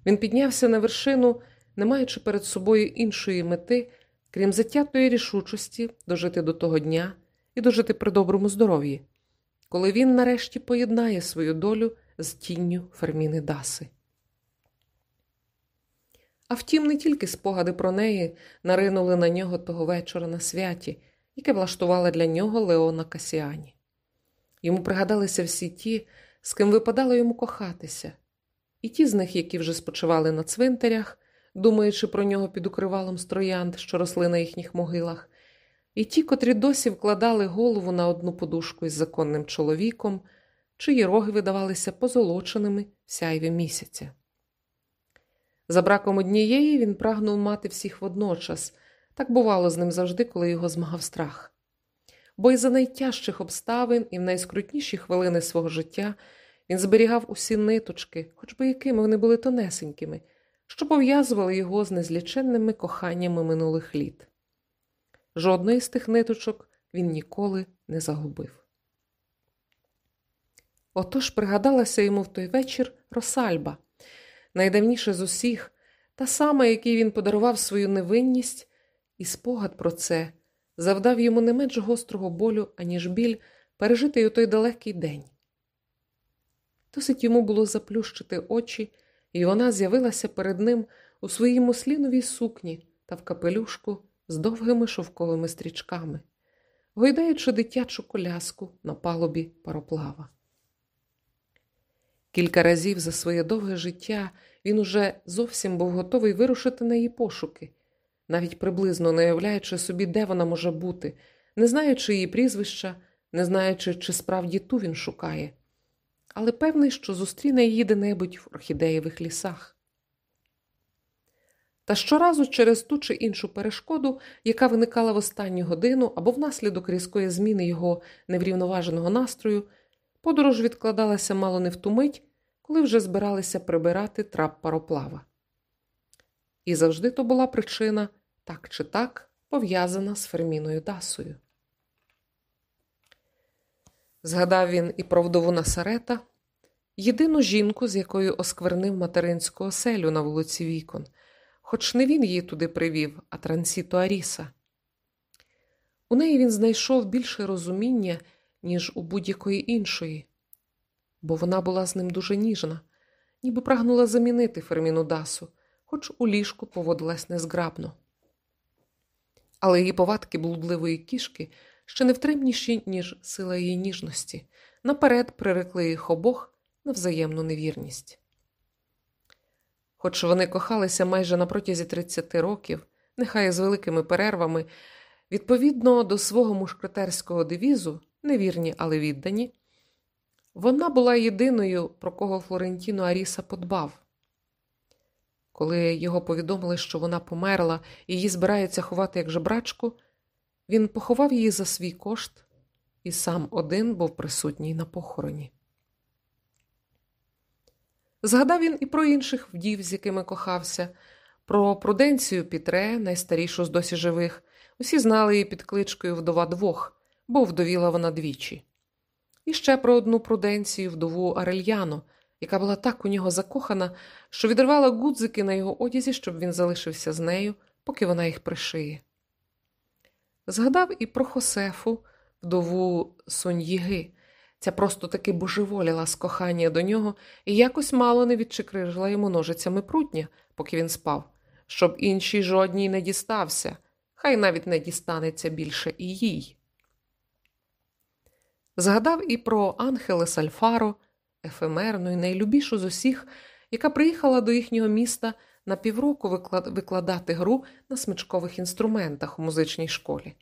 Він піднявся на вершину, не маючи перед собою іншої мети, крім затятої рішучості дожити до того дня і дожити при доброму здоров'ї, коли він нарешті поєднає свою долю з тінню Ферміни Даси. А втім, не тільки спогади про неї наринули на нього того вечора на святі, яке влаштувала для нього Леона Касіані. Йому пригадалися всі ті, з ким випадало йому кохатися, і ті з них, які вже спочивали на цвинтарях, думаючи про нього під укривалом строянд, що росли на їхніх могилах, і ті, котрі досі вкладали голову на одну подушку із законним чоловіком, чиї роги видавалися позолоченими в сяйві місяця. За браком однієї він прагнув мати всіх водночас, так бувало з ним завжди, коли його змагав страх. Бо й за найтяжчих обставин і в найскрутніші хвилини свого життя він зберігав усі ниточки, хоч би якими вони були тонесенькими, що пов'язували його з незліченними коханнями минулих літ. Жодної з тих ниточок він ніколи не загубив. Отож пригадалася йому в той вечір Росальба, найдавніше з усіх, та сама, якій він подарував свою невинність, і спогад про це завдав йому не менш гострого болю, аніж біль пережити у той далекий день. Досить йому було заплющити очі, і вона з'явилася перед ним у своїй мусліновій сукні та в капелюшку з довгими шовковими стрічками, гойдаючи дитячу коляску на палубі пароплава. Кілька разів за своє довге життя він уже зовсім був готовий вирушити на її пошуки, навіть приблизно не уявляючи собі, де вона може бути, не знаючи її прізвища, не знаючи, чи справді ту він шукає, але певний, що зустріне її де-небудь в орхідеєвих лісах. Та щоразу через ту чи іншу перешкоду, яка виникала в останню годину або внаслідок різкої зміни його неврівноваженого настрою, подорож відкладалася мало не в ту мить, коли вже збиралися прибирати трап пароплава. І завжди то була причина, так чи так, пов'язана з Ферміною Дасою. Згадав він і про вдову Насарета, єдину жінку, з якою осквернив материнську оселю на вулиці Вікон, хоч не він її туди привів, а Трансіто Аріса. У неї він знайшов більше розуміння, ніж у будь-якої іншої, бо вона була з ним дуже ніжна, ніби прагнула замінити Ферміну Дасу, хоч у ліжку поводилась незграбно. Але її повадки блудливої кішки ще невтримніші, ніж сила її ніжності, наперед прирекли їх обох на взаємну невірність. Хоч вони кохалися майже на протязі 30 років, нехай з великими перервами, відповідно до свого мушкетерського девізу, невірні, але віддані, вона була єдиною, про кого Флорентіно Аріса подбав. Коли його повідомили, що вона померла і її збираються ховати як жебрачку, він поховав її за свій кошт і сам один був присутній на похороні. Згадав він і про інших вдів, з якими кохався, про пруденцію Пітре, найстарішу з досі живих. Усі знали її під кличкою вдова двох, бо вдовіла вона двічі. І ще про одну пруденцію вдову Арельяну, яка була так у нього закохана, що відривала гудзики на його одязі, щоб він залишився з нею, поки вона їх пришиє. Згадав і про Хосефу, вдову Соньїги. Ця просто таки божеволіла з кохання до нього і якось мало не відчикрижила йому ножицями прутня, поки він спав, щоб іншій жодній не дістався, хай навіть не дістанеться більше і їй. Згадав і про Ангеле Сальфаро, ефемерну і найлюбішу з усіх, яка приїхала до їхнього міста на півроку викладати гру на смичкових інструментах у музичній школі,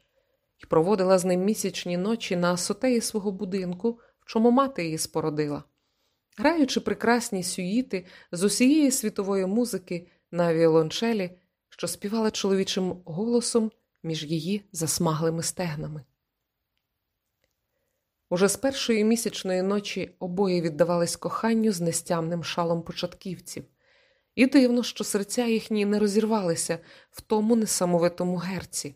і проводила з ним місячні ночі на асотеї свого будинку, в чому мати її спородила. Граючи прекрасні сюїти з усієї світової музики на віолончелі, що співала чоловічим голосом між її засмаглими стегнами. Уже з першої місячної ночі обоє віддавались коханню з нестямним шалом початківців, і дивно, що серця їхні не розірвалися в тому несамовитому герці.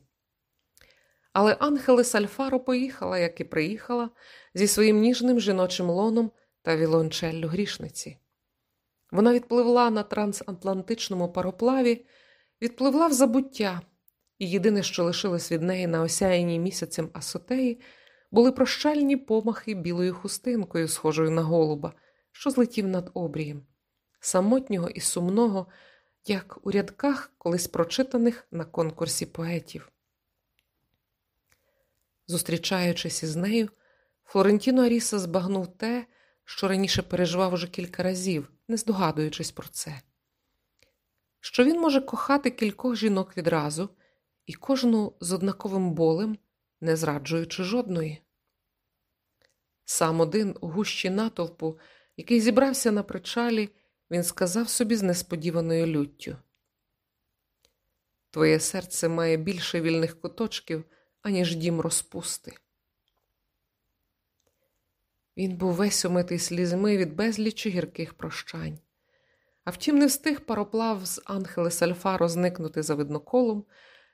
Але Ангеле Сальфаро поїхала, як і приїхала, зі своїм ніжним жіночим лоном та вілончеллю грішниці. Вона відпливла на трансатлантичному пароплаві, відпливла в забуття, і єдине, що лишилось від неї на осяяній місяцем асотеї – були прощальні помахи білою хустинкою, схожою на голуба, що злетів над обрієм, самотнього і сумного, як у рядках колись прочитаних на конкурсі поетів. Зустрічаючись із нею, Флорентіно Аріса збагнув те, що раніше переживав уже кілька разів, не здогадуючись про це, що він може кохати кількох жінок відразу і кожну з однаковим болем, не зраджуючи жодної. Сам один у гущі натовпу, який зібрався на причалі, він сказав собі з несподіваною люттю. Твоє серце має більше вільних куточків, аніж дім розпусти. Він був весь умитий слізьми від безлічі гірких прощань. А втім, не встиг пароплав з Ангеле Сальфаро зникнути за видноколом,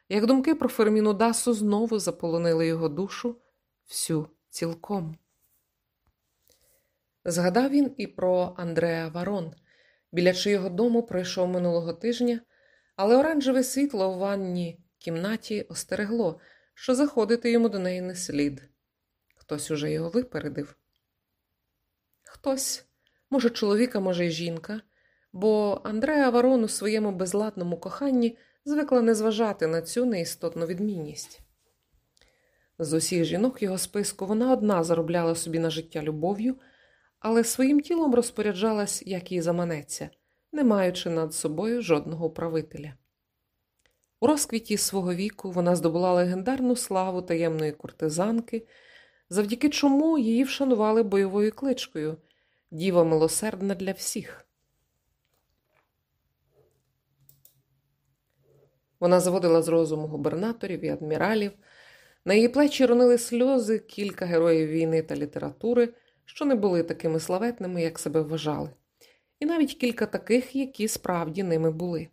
як думки про Ферміну Дасу знову заполонили його душу всю цілком. Згадав він і про Андреа Варон, біля чийого дому пройшов минулого тижня, але оранжеве світло в ванній кімнаті остерегло, що заходити йому до неї не слід. Хтось уже його випередив. Хтось, може, чоловіка, може, й жінка, бо Андреа Варон у своєму безладному коханні звикла не зважати на цю неістотну відмінність. З усіх жінок його списку вона одна заробляла собі на життя любов'ю але своїм тілом розпоряджалась, як їй заманеться, не маючи над собою жодного управителя. У розквіті свого віку вона здобула легендарну славу таємної куртизанки, завдяки чому її вшанували бойовою кличкою Діва милосердна для всіх. Вона заводила з розуму губернаторів і адміралів, на її плечі ронили сльози кілька героїв війни та літератури що не були такими славетними, як себе вважали, і навіть кілька таких, які справді ними були.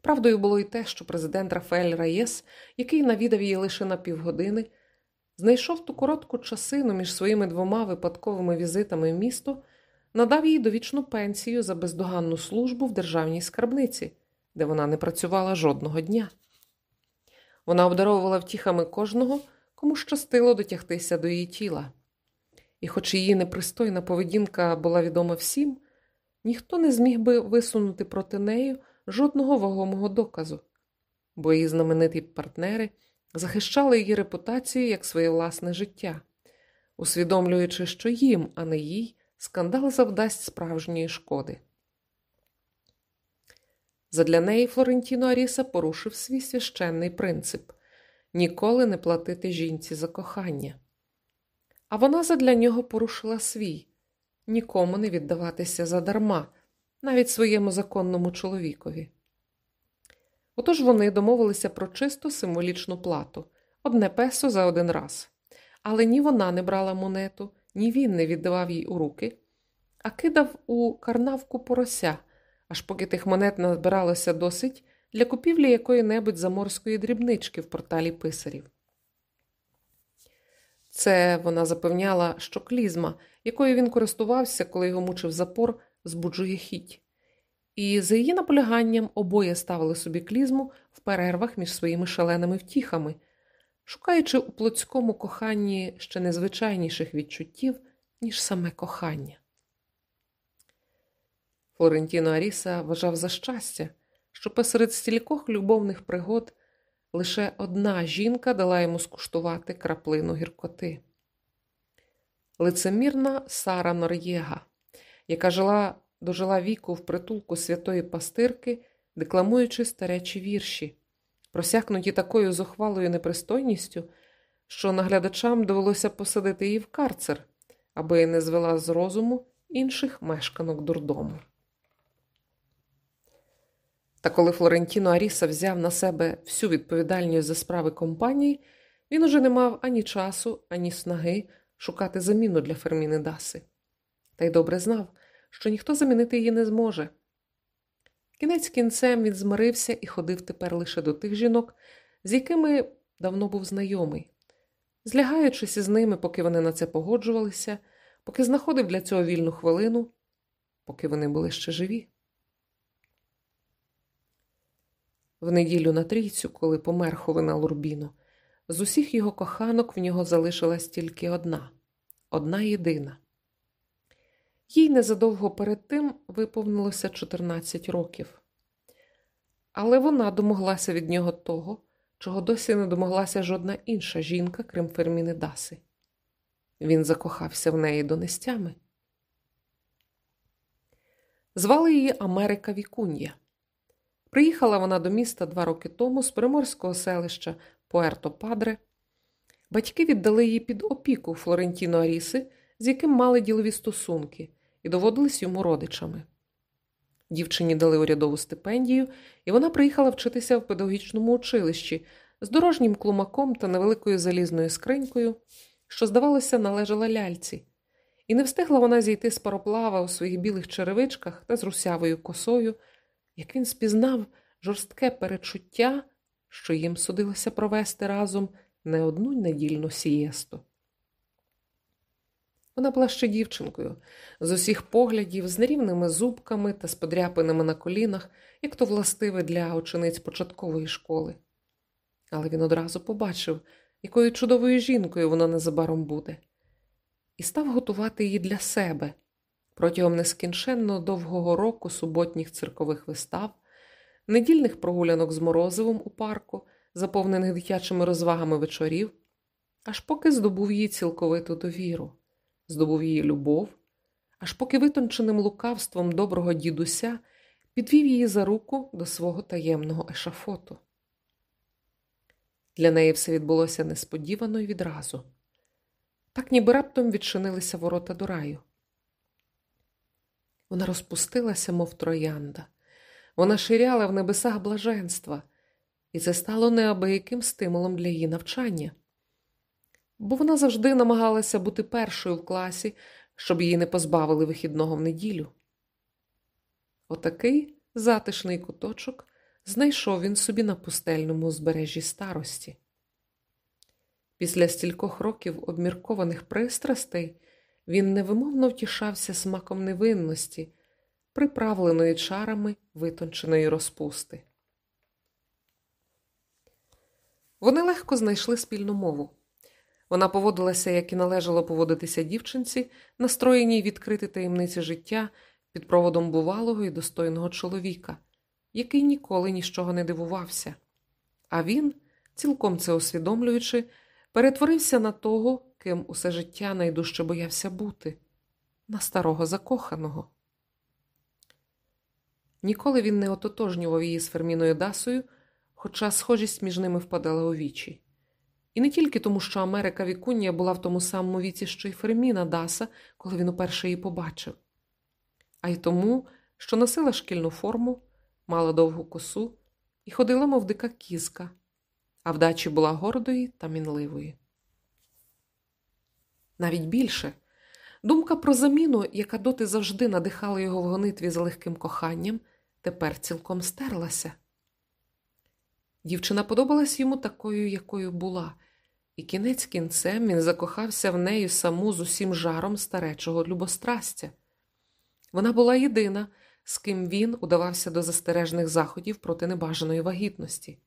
Правдою було й те, що президент Рафаель Раєс, який навідав її лише на півгодини, знайшов ту коротку часину між своїми двома випадковими візитами в місто, надав їй довічну пенсію за бездоганну службу в державній скарбниці, де вона не працювала жодного дня. Вона обдаровувала втіхами кожного, кому щастило дотягтися до її тіла. І, хоч її непристойна поведінка була відома всім, ніхто не зміг би висунути проти неї жодного вагомого доказу, бо її знамениті партнери захищали її репутацію як своє власне життя, усвідомлюючи, що їм, а не їй, скандал завдасть справжньої шкоди. Задля неї Флорентіно Аріса порушив свій священний принцип ніколи не платити жінці за кохання а вона задля нього порушила свій нікому не віддаватися задарма, навіть своєму законному чоловікові. Отож вони домовилися про чисто символічну плату одне песо за один раз. Але ні вона не брала монету, ні він не віддавав їй у руки, а кидав у карнавку порося, аж поки тих монет назбиралося досить для купівлі якої-небудь заморської дрібнички в порталі писарів. Це вона запевняла, що клізма, якою він користувався, коли його мучив запор, збуджує хіть. І за її наполяганням обоє ставили собі клізму в перервах між своїми шаленими втіхами, шукаючи у плотському коханні ще незвичайніших відчуттів, ніж саме кохання. Флорентіно Аріса вважав за щастя, що посеред стількох любовних пригод лише одна жінка дала йому скуштувати краплину гіркоти. Лицемірна Сара Нор'єга, яка жила, дожила віку в притулку святої пастирки, декламуючи старечі вірші, просякнуті такою зухвалою непристойністю, що наглядачам довелося посадити її в карцер, аби не звела з розуму інших мешканок дурдому. Та коли Флорентіно Аріса взяв на себе всю відповідальність за справи компанії, він уже не мав ані часу, ані снаги шукати заміну для Ферміни Даси. Та й добре знав, що ніхто замінити її не зможе. Кінець кінцем він змирився і ходив тепер лише до тих жінок, з якими давно був знайомий, злягаючись із ними, поки вони на це погоджувалися, поки знаходив для цього вільну хвилину, поки вони були ще живі. В неділю на трійцю, коли помер Ховина Лурбіно, з усіх його коханок в нього залишилась тільки одна, одна єдина. Їй незадовго перед тим виповнилося 14 років. Але вона домоглася від нього того, чого досі не домоглася жодна інша жінка, крім Ферміни Даси. Він закохався в неї донестями. Звали її Америка Вікунья. Приїхала вона до міста два роки тому з приморського селища Пуерто Падре. Батьки віддали її під опіку Флорентіно Аріси, з яким мали ділові стосунки, і доводились йому родичами. Дівчині дали урядову стипендію, і вона приїхала вчитися в педагогічному училищі з дорожнім клумаком та невеликою залізною скринькою, що, здавалося, належала ляльці. І не встигла вона зійти з пароплава у своїх білих черевичках та з русявою косою як він спізнав жорстке перечуття, що їм судилося провести разом не одну недільну сієсту. Вона була ще дівчинкою, з усіх поглядів, з нерівними зубками та з подряпинами на колінах, як то властиве для учениць початкової школи. Але він одразу побачив, якою чудовою жінкою вона незабаром буде, і став готувати її для себе, Протягом нескінченно довгого року суботніх циркових вистав, недільних прогулянок з морозивом у парку, заповнених дитячими розвагами вечорів, аж поки здобув її цілковиту довіру, здобув її любов, аж поки витонченим лукавством доброго дідуся підвів її за руку до свого таємного ешафоту. Для неї все відбулося несподівано й відразу, так ніби раптом відчинилися ворота до раю. Вона розпустилася, мов троянда, вона ширяла в небесах блаженства, і це стало неабияким стимулом для її навчання. Бо вона завжди намагалася бути першою в класі, щоб її не позбавили вихідного в неділю. Отакий затишний куточок знайшов він собі на пустельному узбережжі старості. Після стількох років обміркованих пристрастей. Він невимовно втішався смаком невинності, приправленої чарами витонченої розпусти. Вони легко знайшли спільну мову. Вона поводилася, як і належало поводитися дівчинці, настроєній відкрити таємниці життя під проводом бувалого і достойного чоловіка, який ніколи нічого не дивувався. А він, цілком це усвідомлюючи, перетворився на того, ким усе життя найдужче боявся бути, на старого закоханого. Ніколи він не ототожнював її з Ферміною Дасою, хоча схожість між ними впадала у вічі. І не тільки тому, що Америка Вікунія була в тому самому віці, що й Ферміна Даса, коли він уперше її побачив, а й тому, що носила шкільну форму, мала довгу косу і ходила, мов дика кізка, а вдачі була гордої та мінливої. Навіть більше думка про заміну, яка доти завжди надихала його в гонитві за легким коханням, тепер цілком стерлася. Дівчина подобалась йому такою, якою була, і кінець кінцем він закохався в неї саму з усім жаром старечого любострастя. Вона була єдина, з ким він удавався до застережних заходів проти небажаної вагітності.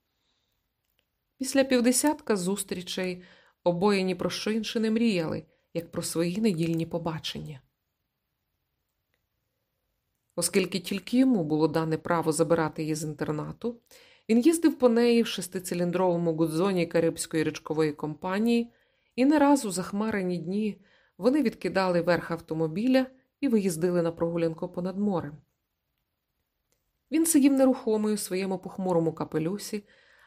Після півдесятка зустрічей обоє ні про що інше не мріяли, як про свої недільні побачення. Оскільки тільки йому було дане право забирати її з інтернату, він їздив по неї в шестициліндровому гудзоні Карибської річкової компанії, і не раз у захмарені дні вони відкидали верх автомобіля і виїздили на прогулянку понад морем. Він сидів нерухомий у своєму похмурому капелюсі,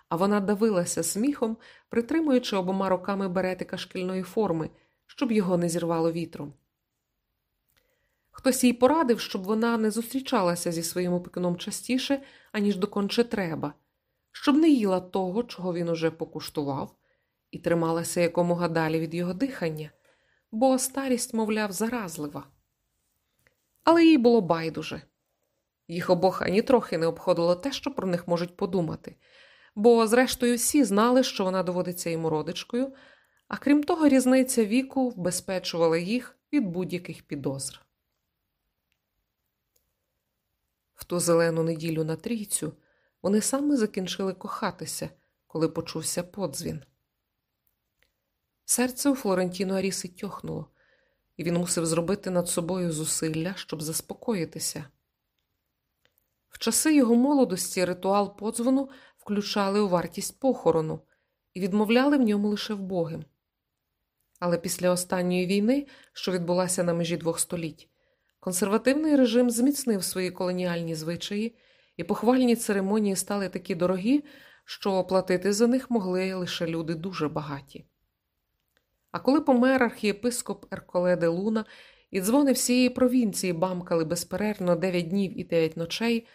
а вона давилася сміхом, притримуючи обома руками беретика шкільної форми, щоб його не зірвало вітром. Хтось їй порадив, щоб вона не зустрічалася зі своїм опікуном частіше, аніж доконче треба, щоб не їла того, чого він уже покуштував, і трималася якомога далі від його дихання, бо старість, мовляв, заразлива. Але їй було байдуже. Їх обох ані трохи не обходило те, що про них можуть подумати, бо, зрештою, всі знали, що вона доводиться йому родичкою, а крім того, різниця віку вбезпечувала їх від будь-яких підозр. В ту зелену неділю на трійцю вони саме закінчили кохатися, коли почувся подзвін. Серце у Флорентіно Аріси тьохнуло, і він мусив зробити над собою зусилля, щоб заспокоїтися. В часи його молодості ритуал подзвону включали у вартість похорону і відмовляли в ньому лише вбогим. Але після останньої війни, що відбулася на межі двох століть, консервативний режим зміцнив свої колоніальні звичаї, і похвальні церемонії стали такі дорогі, що оплатити за них могли лише люди дуже багаті. А коли помер архієпископ Ерколе де Луна і дзвони всієї провінції бамкали безперервно дев'ять днів і дев'ять ночей,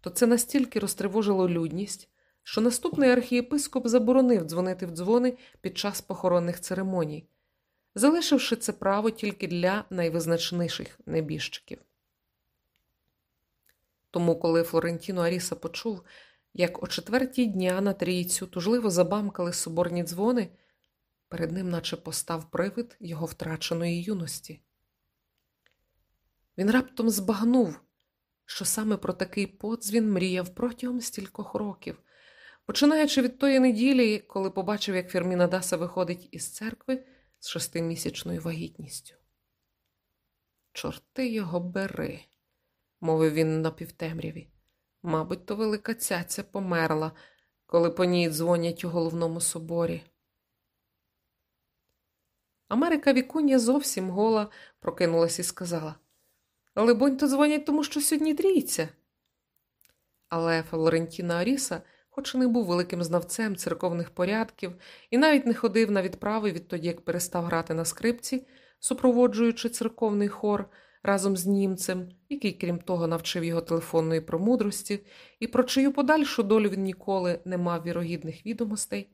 то це настільки розтривожило людність, що наступний архієпископ заборонив дзвонити в дзвони під час похоронних церемоній, залишивши це право тільки для найвизначніших небіжчиків. Тому, коли Флорентіно Аріса почув, як о четвертій дня на трійцю тужливо забамкали соборні дзвони, перед ним наче постав привид його втраченої юності. Він раптом збагнув, що саме про такий подзвін мріяв протягом стількох років, починаючи від тої неділі, коли побачив, як Ферміна Даса виходить із церкви з шестимісячною вагітністю. Чорти його бери, мовив він на півтемряві. Мабуть, то велика цяця померла, коли по ній дзвонять у головному соборі. Америка Вікунія зовсім гола прокинулась і сказала Либонь, то дзвонять тому, що сьогодні трійця. Але Флорентіна Аріса, хоч і не був великим знавцем церковних порядків і навіть не ходив на відправи відтоді, як перестав грати на скрипці, супроводжуючи церковний хор разом з німцем, який, крім того, навчив його телефонної промудрості, і про чию подальшу долю він ніколи не мав вірогідних відомостей.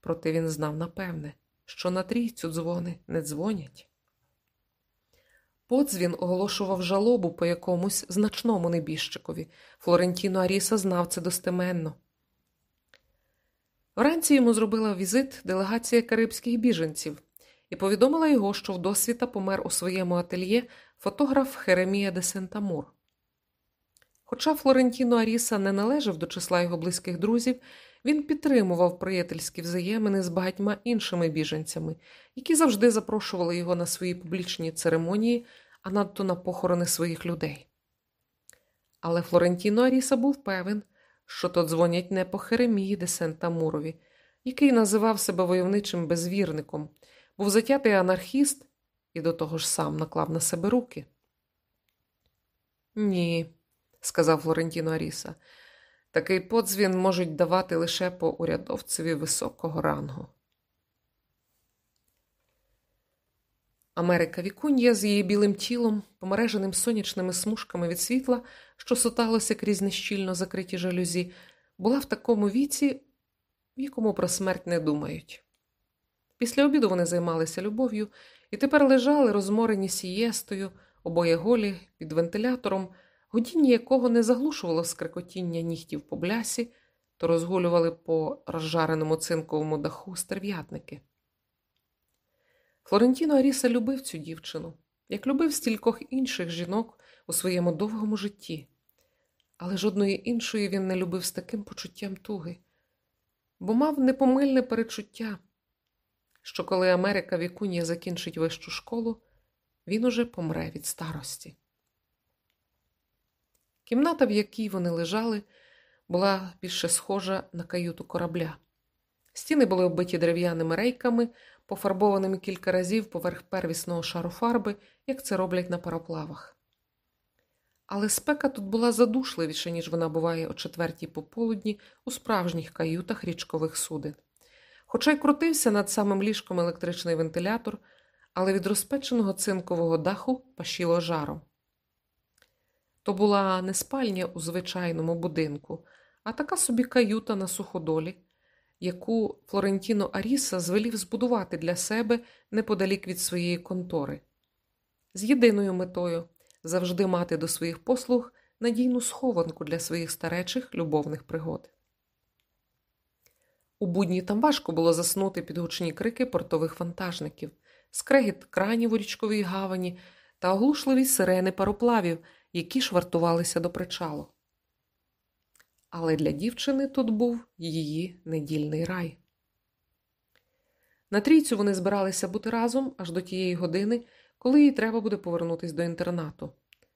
Проте він знав напевне, що на трійцю дзвони не дзвонять. Подзвін оголошував жалобу по якомусь значному небіжчикові. Флорентіно Аріса знав це достеменно. Вранці йому зробила візит делегація карибських біженців і повідомила його, що вдосвіта помер у своєму ательє фотограф Херемія де Сентамур. Хоча Флорентіно Аріса не належав до числа його близьких друзів, він підтримував приятельські взаємини з багатьма іншими біженцями, які завжди запрошували його на свої публічні церемонії, а надто на похорони своїх людей. Але Флорентіно Аріса був певен, що то дзвонять не по Херемії де Сентамурові, який називав себе войовничим безвірником, був затятий анархіст і до того ж сам наклав на себе руки. Ні, сказав Флорентіно Аріса, такий подзвін можуть давати лише по урядовцеві високого рангу. Америка Вікунья з її білим тілом, помереженим сонячними смужками від світла, що соталося крізь нещільно закриті жалюзі, була в такому віці, в якому про смерть не думають. Після обіду вони займалися любов'ю і тепер лежали, розморені сієстою, обоє голі під вентилятором, годіння якого не заглушувало скрикотіння нігтів по блясі, то розгулювали по розжареному цинковому даху стерв'ятники. Флорентіно Аріса любив цю дівчину, як любив стількох інших жінок у своєму довгому житті, але жодної іншої він не любив з таким почуттям туги, бо мав непомильне перечуття, що коли Америка Вікунія закінчить вищу школу, він уже помре від старості. Кімната, в якій вони лежали, була більше схожа на каюту корабля. Стіни були оббиті дерев'яними рейками, пофарбованими кілька разів поверх первісного шару фарби, як це роблять на пароплавах. Але спека тут була задушливіша, ніж вона буває о четвертій пополудні у справжніх каютах річкових суден. Хоча й крутився над самим ліжком електричний вентилятор, але від розпеченого цинкового даху пашіло жаром. То була не спальня у звичайному будинку, а така собі каюта на суходолі, яку Флорентіно Аріса звелів збудувати для себе неподалік від своєї контори, з єдиною метою завжди мати до своїх послуг надійну схованку для своїх старечих любовних пригод. У будні там важко було заснути під гучні крики портових вантажників, скрегіт кранів у річковій гавані та оглушливі сирени пароплавів, які швартувалися до причалу. Але для дівчини тут був її недільний рай. На трійцю вони збиралися бути разом аж до тієї години, коли їй треба буде повернутися до інтернату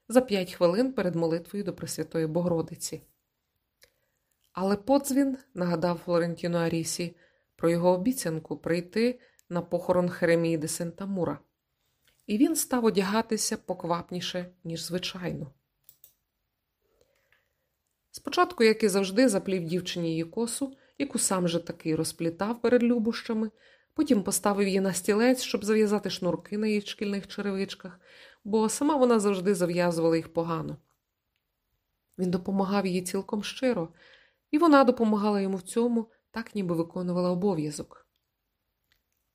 за п'ять хвилин перед молитвою до Пресвятої Богородиці. Але подзвін нагадав Флорентіно Арісі про його обіцянку прийти на похорон Херемії де Сентамура, і він став одягатися поквапніше, ніж звичайно. Спочатку, як і завжди, заплів дівчині її косу, яку сам же таки розплітав перед любощами, потім поставив її на стілець, щоб зав'язати шнурки на її шкільних черевичках, бо сама вона завжди зав'язувала їх погано. Він допомагав їй цілком щиро, і вона допомагала йому в цьому, так ніби виконувала обов'язок.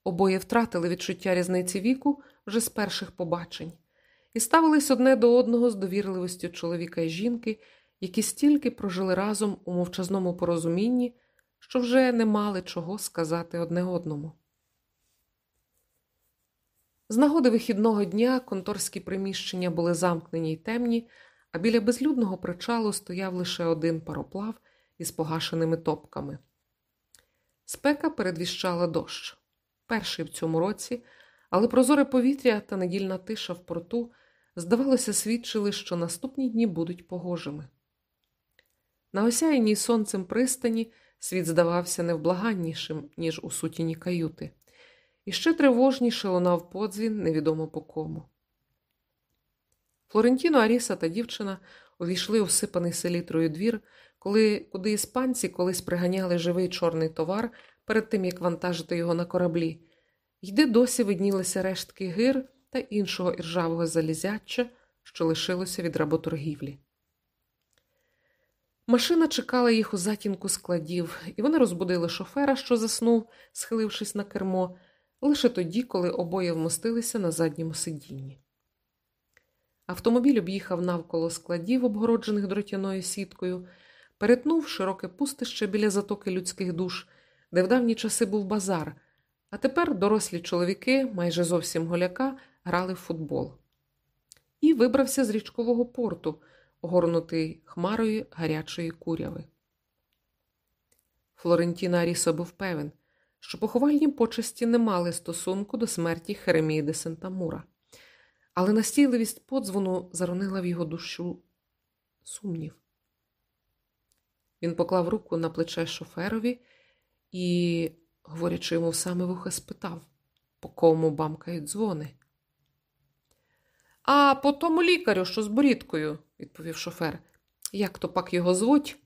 Обоє втратили відчуття різниці віку вже з перших побачень і ставились одне до одного з довірливістю чоловіка і жінки, які стільки прожили разом у мовчазному порозумінні, що вже не мали чого сказати одне одному. З нагоди вихідного дня конторські приміщення були замкнені й темні, а біля безлюдного причалу стояв лише один пароплав із погашеними топками. Спека передвіщала дощ, перший в цьому році, але прозоре повітря та недільна тиша в порту, здавалося, свідчили, що наступні дні будуть погожими. На осяяній сонцем пристані світ здавався невблаганнішим, ніж у сутіні каюти, і ще тривожніше лунав подзвін невідомо по кому. Флорентіно Аріса та дівчина увійшли у всипаний селітрою двір, коли куди іспанці колись приганяли живий чорний товар перед тим, як вантажити його на кораблі, йде досі виднілися рештки гир та іншого іржавого залізяча, що лишилося від работоргівлі. Машина чекала їх у затінку складів, і вони розбудили шофера, що заснув, схилившись на кермо, лише тоді, коли обоє вмостилися на задньому сидінні. Автомобіль об'їхав навколо складів, обгороджених дротяною сіткою, перетнув широке пустище біля затоки людських душ, де в давні часи був базар, а тепер дорослі чоловіки, майже зовсім голяка, грали в футбол. І вибрався з річкового порту, огорнутий хмарою гарячої куряви. Флорентіна Арісо був певен, що поховальні почесті не мали стосунку до смерті Херемії де Сентамура, але настійливість подзвону заронила в його душу сумнів. Він поклав руку на плече шоферові і, говорячи йому саме вухо, спитав, по кому бамкають дзвони. А по тому лікарю, що з борідкою, відповів шофер. Як то пак його звуть?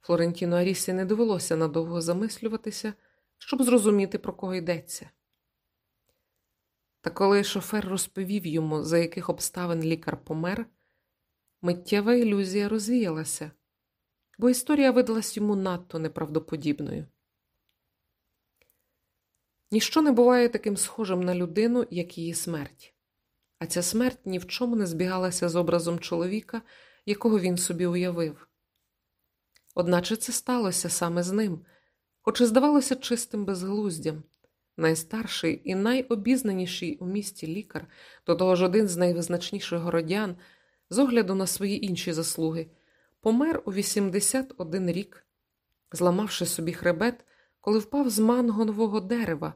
Флорентіно Арісі не довелося надовго замислюватися, щоб зрозуміти, про кого йдеться. Та коли шофер розповів йому, за яких обставин лікар помер, миттєва ілюзія розвіялася, бо історія видалась йому надто неправдоподібною. Ніщо не буває таким схожим на людину, як її смерть, а ця смерть ні в чому не збігалася з образом чоловіка, якого він собі уявив. Одначе це сталося саме з ним, хоч і здавалося чистим безглуздям. Найстарший і найобізнаніший у місті лікар, до того ж один з найвизначніших городян, з огляду на свої інші заслуги, помер у 81 рік, зламавши собі хребет, коли впав з мангонового дерева,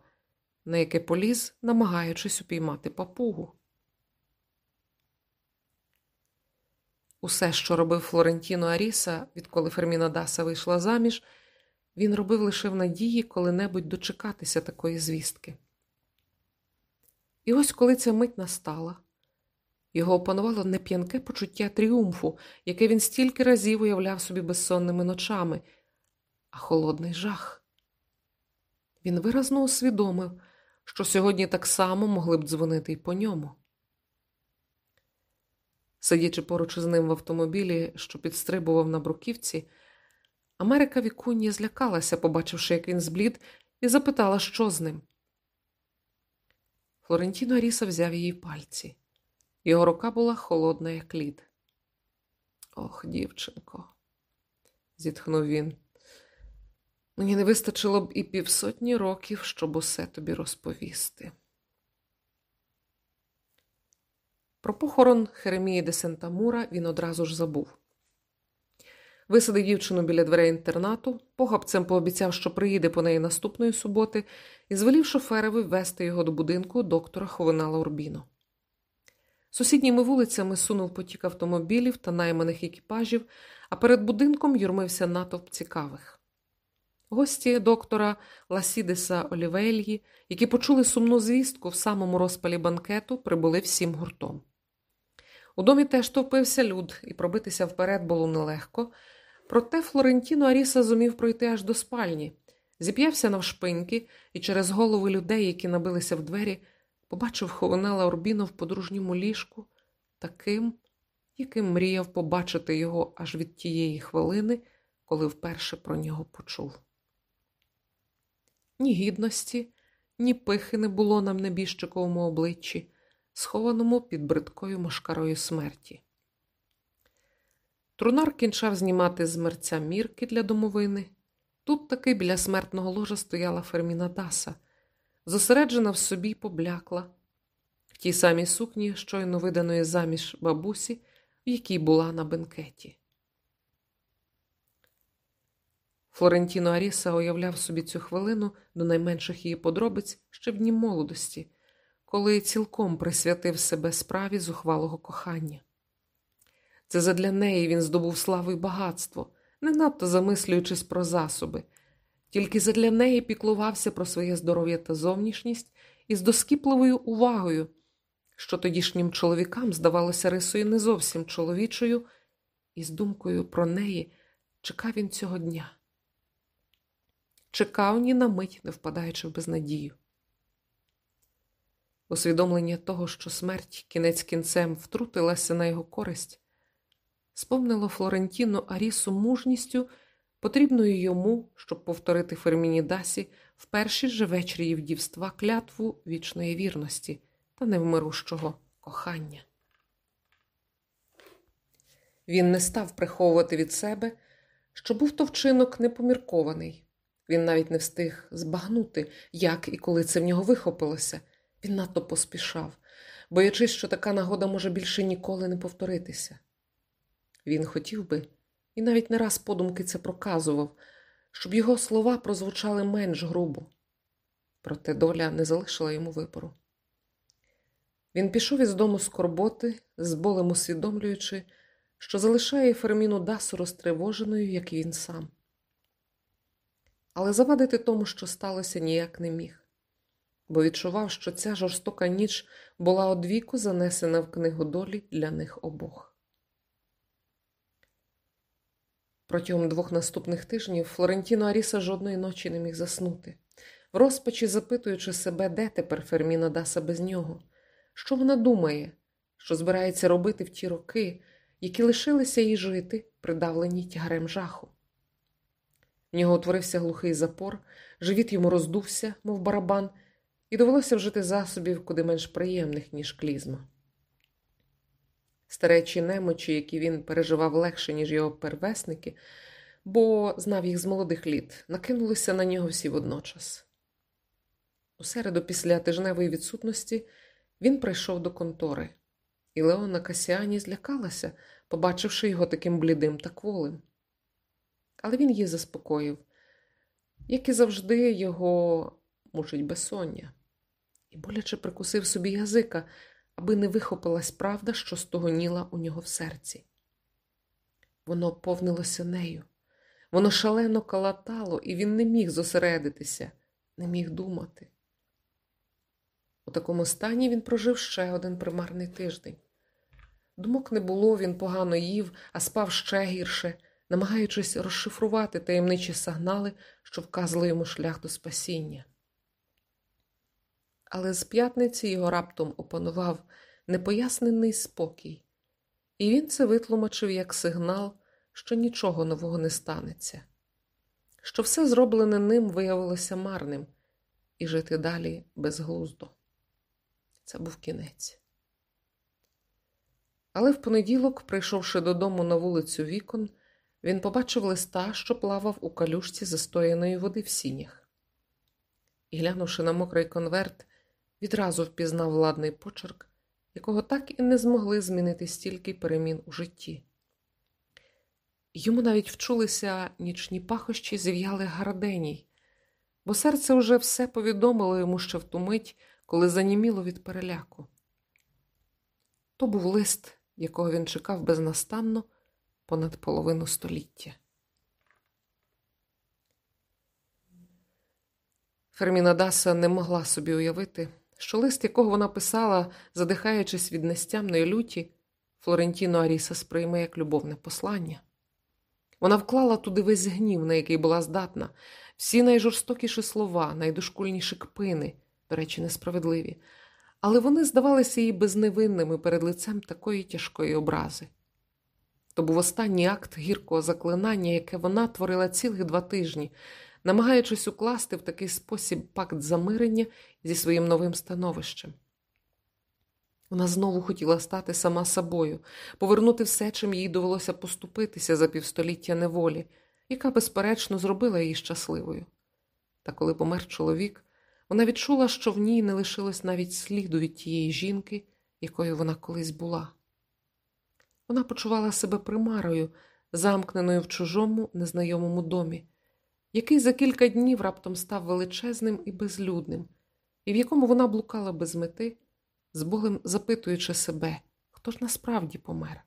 на яке поліз, намагаючись упіймати папугу. Усе, що робив Флорентіно Аріса, відколи Ферміна Даса вийшла заміж, він робив лише в надії коли-небудь дочекатися такої звістки. І ось коли ця мить настала, його опанувало неп'янке почуття тріумфу, яке він стільки разів уявляв собі безсонними ночами, а холодний жах. Він виразно усвідомив, що сьогодні так само могли б дзвонити й по ньому. Сидячи поруч із ним в автомобілі, що підстрибував на бруківці, Америка Вікунні злякалася, побачивши, як він зблід, і запитала, що з ним. Флорентіно Аріса взяв її пальці. Його рука була холодна, як лід. Ох, дівчинко, зітхнув він. Мені не вистачило б і півсотні років, щоб усе тобі розповісти. Про похорон Херемії де Сентамура він одразу ж забув. Висадив дівчину біля дверей інтернату, похапцем пообіцяв, що приїде по неї наступної суботи, і звелів шоферові ввести його до будинку доктора Ховинала Урбіно. Сусідніми вулицями сунув потік автомобілів та найманих екіпажів, а перед будинком юрмився натовп цікавих. Гості доктора Ласідеса Олівельї, які почули сумну звістку в самому розпалі банкету, прибули всім гуртом. У домі теж товпився люд, і пробитися вперед було нелегко, проте Флорентіно Аріса зумів пройти аж до спальні, зіп'явся навшпиньки і через голови людей, які набилися в двері, побачив Ховенела Орбіно в подружньому ліжку, таким, яким мріяв побачити його аж від тієї хвилини, коли вперше про нього почув. Ні гідності, ні пихи не було на небіжчиковому обличчі, схованому під бридкою машкарою смерті. Трунар кінчав знімати з мерця мірки для домовини. Тут таки біля смертного ложа стояла Ферміна Даса, зосереджена в собі поблякла, в тій самій сукні, щойно виданої заміж бабусі, в якій була на бенкеті. Флорентіно Аріса уявляв собі цю хвилину до найменших її подробиць ще в дні молодості, коли цілком присвятив себе справі зухвалого кохання. Це задля неї він здобув славу й багатство, не надто замислюючись про засоби, тільки задля неї піклувався про своє здоров'я та зовнішність із доскіпливою увагою, що тодішнім чоловікам здавалося рисою не зовсім чоловічою, і з думкою про неї чекав він цього дня. Чекав ні на мить, не впадаючи в безнадію. Усвідомлення того, що смерть кінець кінцем втрутилася на його користь, сповнило Флорентіно Арісу мужністю, потрібною йому, щоб повторити Ферміні Дасі в перші же вечір її вдівства клятву вічної вірності та невмирущого кохання. Він не став приховувати від себе, що був то вчинок непоміркований. Він навіть не встиг збагнути, як і коли це в нього вихопилося. Він надто поспішав, боячись, що така нагода може більше ніколи не повторитися. Він хотів би, і навіть не раз подумки це проказував, щоб його слова прозвучали менш грубо. Проте доля не залишила йому вибору. Він пішов із дому скорботи, з болем усвідомлюючи, що залишає Ферміну Дасу розтривоженою, як і він сам. Але завадити тому, що сталося, ніяк не міг, бо відчував, що ця жорстока ніч була одвіку занесена в книгу долі для них обох. Протягом двох наступних тижнів Флорентіно Аріса жодної ночі не міг заснути. в розпачі запитуючи себе, де тепер Ферміна Даса без нього, що вона думає, що збирається робити в ті роки, які лишилися їй жити, придавлені тягарем жаху. В нього утворився глухий запор, живіт йому роздувся, мов барабан, і довелося вжити засобів куди менш приємних, ніж клізма. Старечі немочі, які він переживав легше, ніж його первесники, бо знав їх з молодих літ, накинулися на нього всі водночас. У середу, після тижневої відсутності, він прийшов до контори, і Леона Касіані злякалася, побачивши його таким блідим та кволим. Але він її заспокоїв, як і завжди, його мучить безсоння, і боляче прикусив собі язика, аби не вихопилась правда, що стогоніла у нього в серці. Воно повнилося нею, воно шалено калатало, і він не міг зосередитися, не міг думати. У такому стані він прожив ще один примарний тиждень. Думок не було, він погано їв, а спав ще гірше, намагаючись розшифрувати таємничі сигнали, що вказували йому шлях до спасіння. Але з п'ятниці його раптом опанував непояснений спокій, і він це витлумачив як сигнал, що нічого нового не станеться, що все зроблене ним виявилося марним, і жити далі безглуздо. Це був кінець. Але в понеділок, прийшовши додому на вулицю вікон, він побачив листа, що плавав у калюшці застояної води в сінях. І, глянувши на мокрий конверт, відразу впізнав владний почерк, якого так і не змогли змінити стільки перемін у житті. Йому навіть вчулися нічні пахощі зів'ялих гарденій, бо серце вже все повідомило йому ще в ту мить, коли заніміло від переляку. То був лист, якого він чекав безнастанно понад половину століття. Ферміна Даса не могла собі уявити, що лист, якого вона писала, задихаючись від нестямної люті, Флорентіно Аріса сприйме як любовне послання. Вона вклала туди весь гнів, на який була здатна, всі найжорстокіші слова, найдошкульніші кпини, до речі, несправедливі, але вони здавалися їй безневинними перед лицем такої тяжкої образи. То був останній акт гіркого заклинання, яке вона творила цілих два тижні, намагаючись укласти в такий спосіб пакт замирення зі своїм новим становищем. Вона знову хотіла стати сама собою, повернути все, чим їй довелося поступитися за півстоліття неволі, яка, безперечно, зробила її щасливою. Та коли помер чоловік, вона відчула, що в ній не лишилось навіть сліду від тієї жінки, якою вона колись була. Вона почувала себе примарою, замкненою в чужому незнайомому домі, який за кілька днів раптом став величезним і безлюдним, і в якому вона блукала без мети, з болем запитуючи себе, хто ж насправді помер?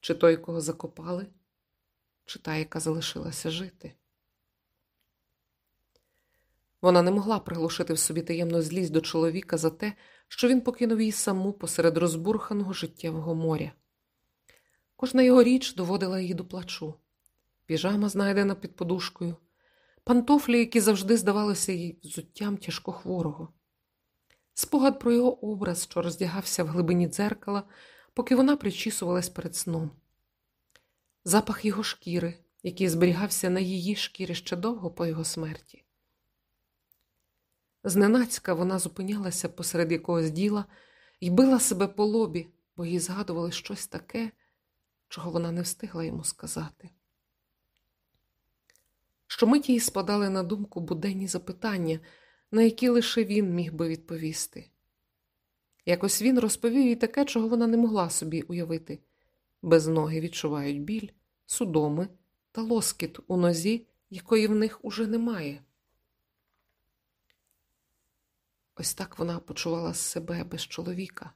Чи той, кого закопали, чи та, яка залишилася жити? Вона не могла приглушити в собі таємну злість до чоловіка за те, що він покинув її саму посеред розбурханого життєвого моря. Кожна його річ доводила її до плачу. Піжама, знайдена під подушкою, пантофлі, які завжди здавалися їй взуттям тяжкохворого, спогад про його образ, що роздягався в глибині дзеркала, поки вона причісувалась перед сном, запах його шкіри, який зберігався на її шкірі ще довго по його смерті. Зненацька вона зупинялася посеред якогось діла і била себе по лобі, бо їй згадували щось таке, чого вона не встигла йому сказати. Щомиті їй спадали на думку буденні запитання, на які лише він міг би відповісти. Якось він розповів їй таке, чого вона не могла собі уявити без ноги відчувають біль, судоми та лоскіт у нозі, якої в них уже немає. Ось так вона почувала себе без чоловіка,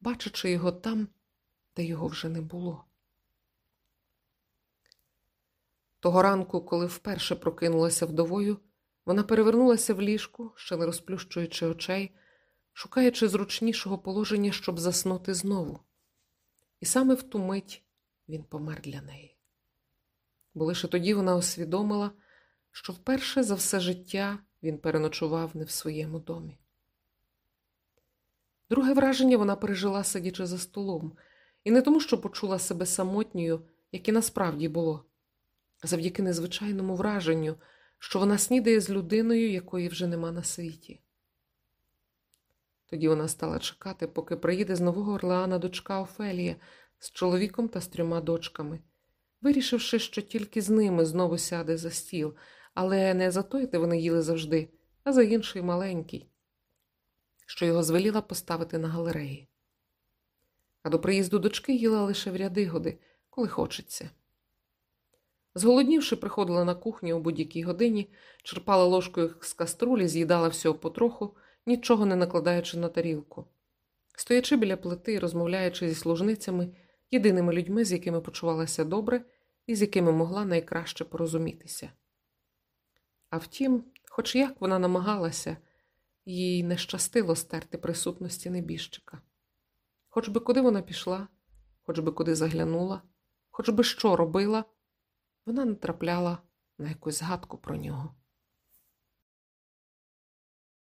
бачачи його там, де його вже не було. Того ранку, коли вперше прокинулася вдовою, вона перевернулася в ліжку, ще не розплющуючи очей, шукаючи зручнішого положення, щоб заснути знову. І саме в ту мить він помер для неї. Бо лише тоді вона усвідомила, що вперше за все життя він переночував не в своєму домі. Друге враження вона пережила, сидячи за столом, і не тому, що почула себе самотньою, як і насправді було, завдяки незвичайному враженню, що вона снідає з людиною, якої вже нема на світі. Тоді вона стала чекати, поки приїде з Нового Орлеана дочка Офелія з чоловіком та з трьома дочками, вирішивши, що тільки з ними знову сяде за стіл, але не за той, де вони їли завжди, а за інший маленький, що його звеліла поставити на галереї. А до приїзду дочки їла лише в рядигоди, коли хочеться. Зголоднівши, приходила на кухню у будь-якій годині, черпала ложкою з каструлі, з'їдала всього потроху, нічого не накладаючи на тарілку. Стоячи біля плити розмовляючи зі служницями, єдиними людьми, з якими почувалася добре і з якими могла найкраще порозумітися. А втім, хоч як вона намагалася, їй не щастило стерти присутності небіжчика. Хоч би куди вона пішла, хоч би куди заглянула, хоч би що робила, вона не трапляла на якусь згадку про нього.